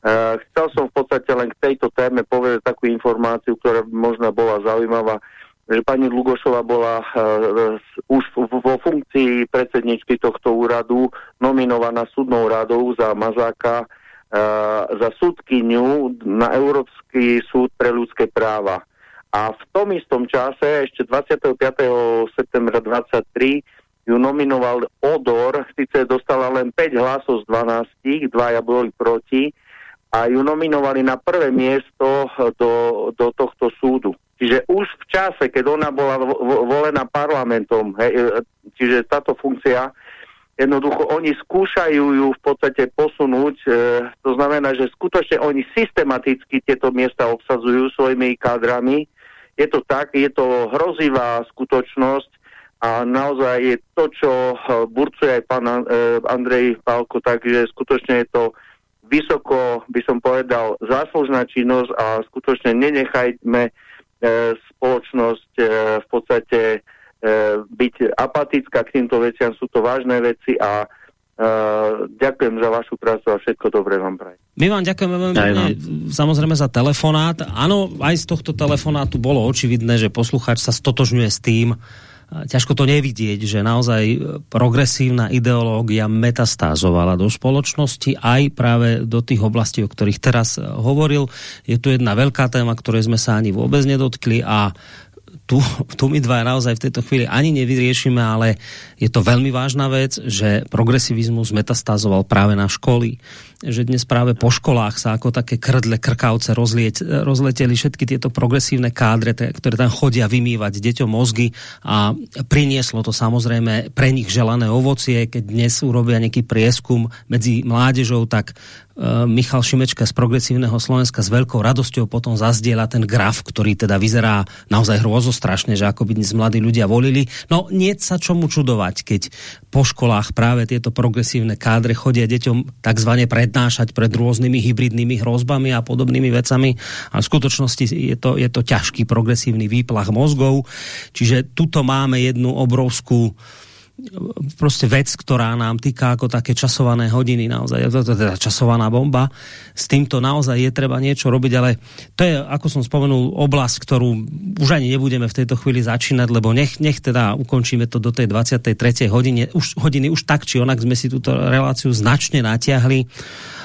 Uh, chcel som v podstate len k tejto téme povedať takú informáciu, ktorá možno bola zaujímavá, že pani Lugošová bola uh, už vo funkcii predsedničky tohto úradu nominovaná súdnou radou za Mazáka uh, za súdkyňu na Európsky súd pre ľudské práva. A v tom istom čase, ešte 25. septembra 23, ju nominoval Odor, síce dostala len 5 hlasov z 12, dvaja boli proti, a ju nominovali na prvé miesto do, do tohto súdu. Čiže už v čase, keď ona bola volená parlamentom, hej, e, čiže táto funkcia, jednoducho oni skúšajú ju v podstate posunúť, e, to znamená, že skutočne oni systematicky tieto miesta obsadzujú svojimi kádrami. Je to tak, je to hrozivá skutočnosť a naozaj je to, čo burcuje aj pán Andrej Pálko, takže skutočne je to vysoko, by som povedal, záslužná činnosť a skutočne nenechajme e, spoločnosť e, v podstate e, byť apatická k týmto veciam. Sú to vážne veci a Uh, ďakujem za vašu prácu a všetko dobré vám prajem. My vám ďakujeme veľmi pekne, samozrejme za telefonát. Áno, aj z tohto telefonátu bolo očividné, že poslucháč sa stotožňuje s tým, ťažko to nevidieť, že naozaj progresívna ideológia metastázovala do spoločnosti aj práve do tých oblastí, o ktorých teraz hovoril. Je tu jedna veľká téma, ktorej sme sa ani vôbec nedotkli a tu, tu my dva naozaj v tejto chvíli ani nevyriešime, ale je to veľmi vážna vec, že progresivizmus metastázoval práve na školy, že dnes práve po školách sa ako také krdle, krkavce rozlieť, rozleteli všetky tieto progresívne kádre, ktoré tam chodia vymývať deťom mozgy a prinieslo to samozrejme pre nich želané ovocie, keď dnes urobia nejaký prieskum medzi mládežou, tak Michal Šimečka z Progresívneho Slovenska s veľkou radosťou potom zazdiela ten graf, ktorý teda vyzerá naozaj hrozostrašne, že ako by dnes mladí ľudia volili. No nie sa čomu čudovať, keď po školách práve tieto progresívne kádre chodia deťom takzvané pred prednášať pred rôznymi hybridnými hrozbami a podobnými vecami. A v skutočnosti je to, je to ťažký progresívny výplach mozgov. Čiže tuto máme jednu obrovskú proste vec, ktorá nám týka ako také časované hodiny, naozaj, teda časovaná bomba. S týmto naozaj je treba niečo robiť, ale to je, ako som spomenul, oblasť, ktorú už ani nebudeme v tejto chvíli začínať, lebo nech, nech teda ukončíme to do tej 23. hodiny. Už, hodiny. Už tak, či onak sme si túto reláciu značne natiahli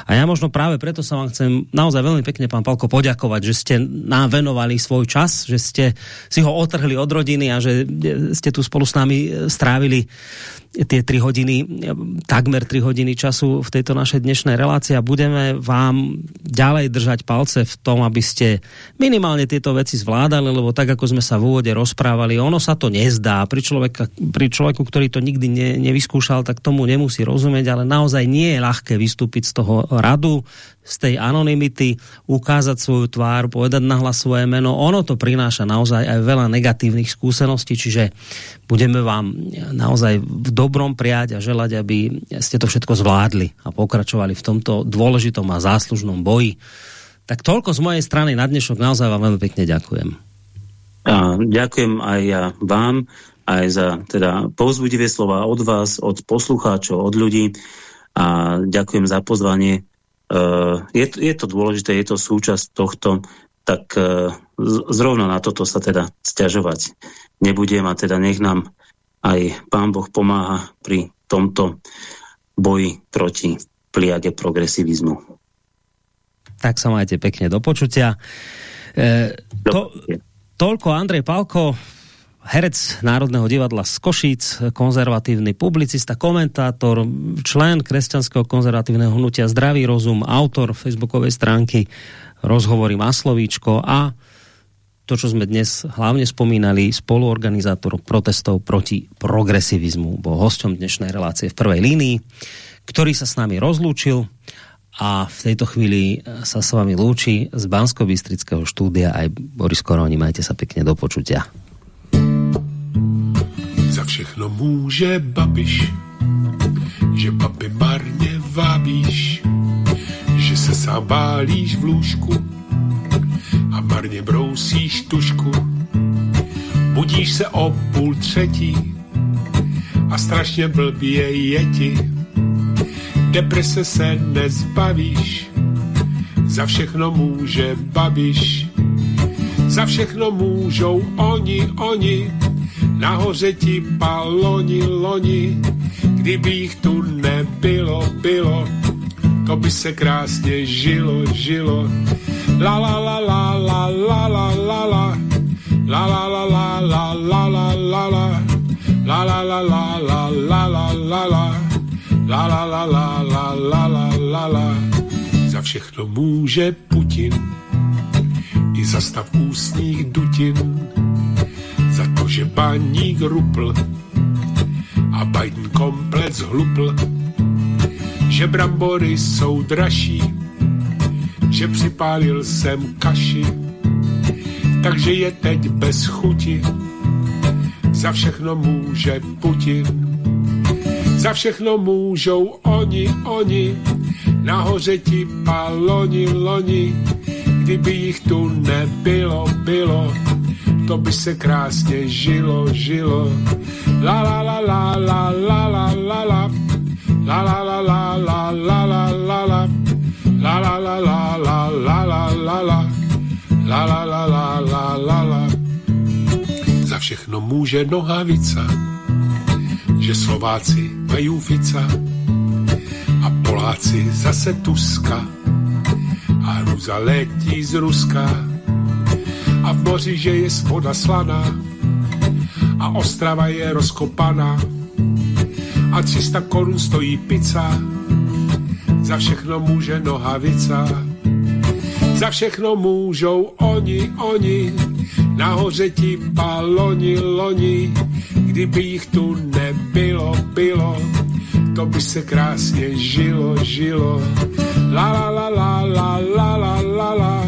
a ja možno práve preto sa vám chcem naozaj veľmi pekne, pán Palko, poďakovať, že ste nám venovali svoj čas, že ste si ho otrhli od rodiny a že ste tu spolu s nami strávili tie 3 hodiny, takmer 3 hodiny času v tejto našej dnešnej relácii a budeme vám ďalej držať palce v tom, aby ste minimálne tieto veci zvládali, lebo tak, ako sme sa v úvode rozprávali, ono sa to nezdá. Pri, človeka, pri človeku, ktorý to nikdy ne, nevyskúšal, tak tomu nemusí rozumieť, ale naozaj nie je ľahké vystúpiť z toho radu, z tej anonymity, ukázať svoju tvár, povedať nahlas svoje meno. Ono to prináša naozaj aj veľa negatívnych skúseností, čiže budeme vám naozaj v dobrom prijať a želať, aby ste to všetko zvládli a pokračovali v tomto dôležitom a záslužnom boji. Tak toľko z mojej strany na dnešok. Naozaj vám veľmi pekne ďakujem. A ďakujem aj ja vám aj za teda povzbudivé slova od vás, od poslucháčov, od ľudí a ďakujem za pozvanie. Uh, je, je to dôležité, je to súčasť tohto, tak uh, zrovna na toto sa teda stiažovať nebudem a teda nech nám aj Pán Boh pomáha pri tomto boji proti pliage progresivizmu. Tak sa majte pekne do počutia. E, to, toľko Andrej Palko, herec Národného divadla z Košíc, konzervatívny publicista, komentátor, člen kresťanského konzervatívneho hnutia Zdravý rozum, autor facebookovej stránky Rozhovory Maslovíčko a to, čo sme dnes hlavne spomínali, spoluorganizátor protestov proti progresivizmu. Bol hosťom dnešnej relácie v prvej línii, ktorý sa s nami rozlúčil a v tejto chvíli sa s vami lúči z bansko štúdia aj Boris Koroni. Majte sa pekne do počutia. Za všechno může babiš, že babi marně vábíš, že se sám válíš v lůžku a marně brousíš tušku. Budíš se o půl třetí a strašně blbě je ti, Deprese se nezbavíš, za všechno může babiš. Za všechno můžou oni, oni, nahoře ti paloni, loni. Kdyby jich tu nebylo, bylo, to by se krásně žilo, žilo. La la la la la la la la la La la la la la la la la la La la la la la la la la la La la la la la la la la la Za všechno může Putin I za stav ústních dutin že baník rupl A Biden komplet zhlupl. Že brambory jsou dražší Že připálil jsem kaši. Takže je teď bez chuti Za všechno může Putin za všechno můžou oni, oni, nahoře ti paloni, loni. Kdyby jich tu nebylo, bylo, to by se krásně žilo, žilo. La la la la la la la la la La la la la la la la la la La la la la la la la la la La la la la la la la Za všechno může nohavica že Slováci mají Fica a Poláci zase Tuska a Ruza letí z Ruska a v moři, že je voda slaná a Ostrava je rozkopaná a 300 korun stojí pizza za všechno může nohavica. Za všechno můžou oni, oni nahoře ti baloni, loni. Kdyby jich tu nebylo, bylo, to by se krásně žilo, žilo. La la la la la la la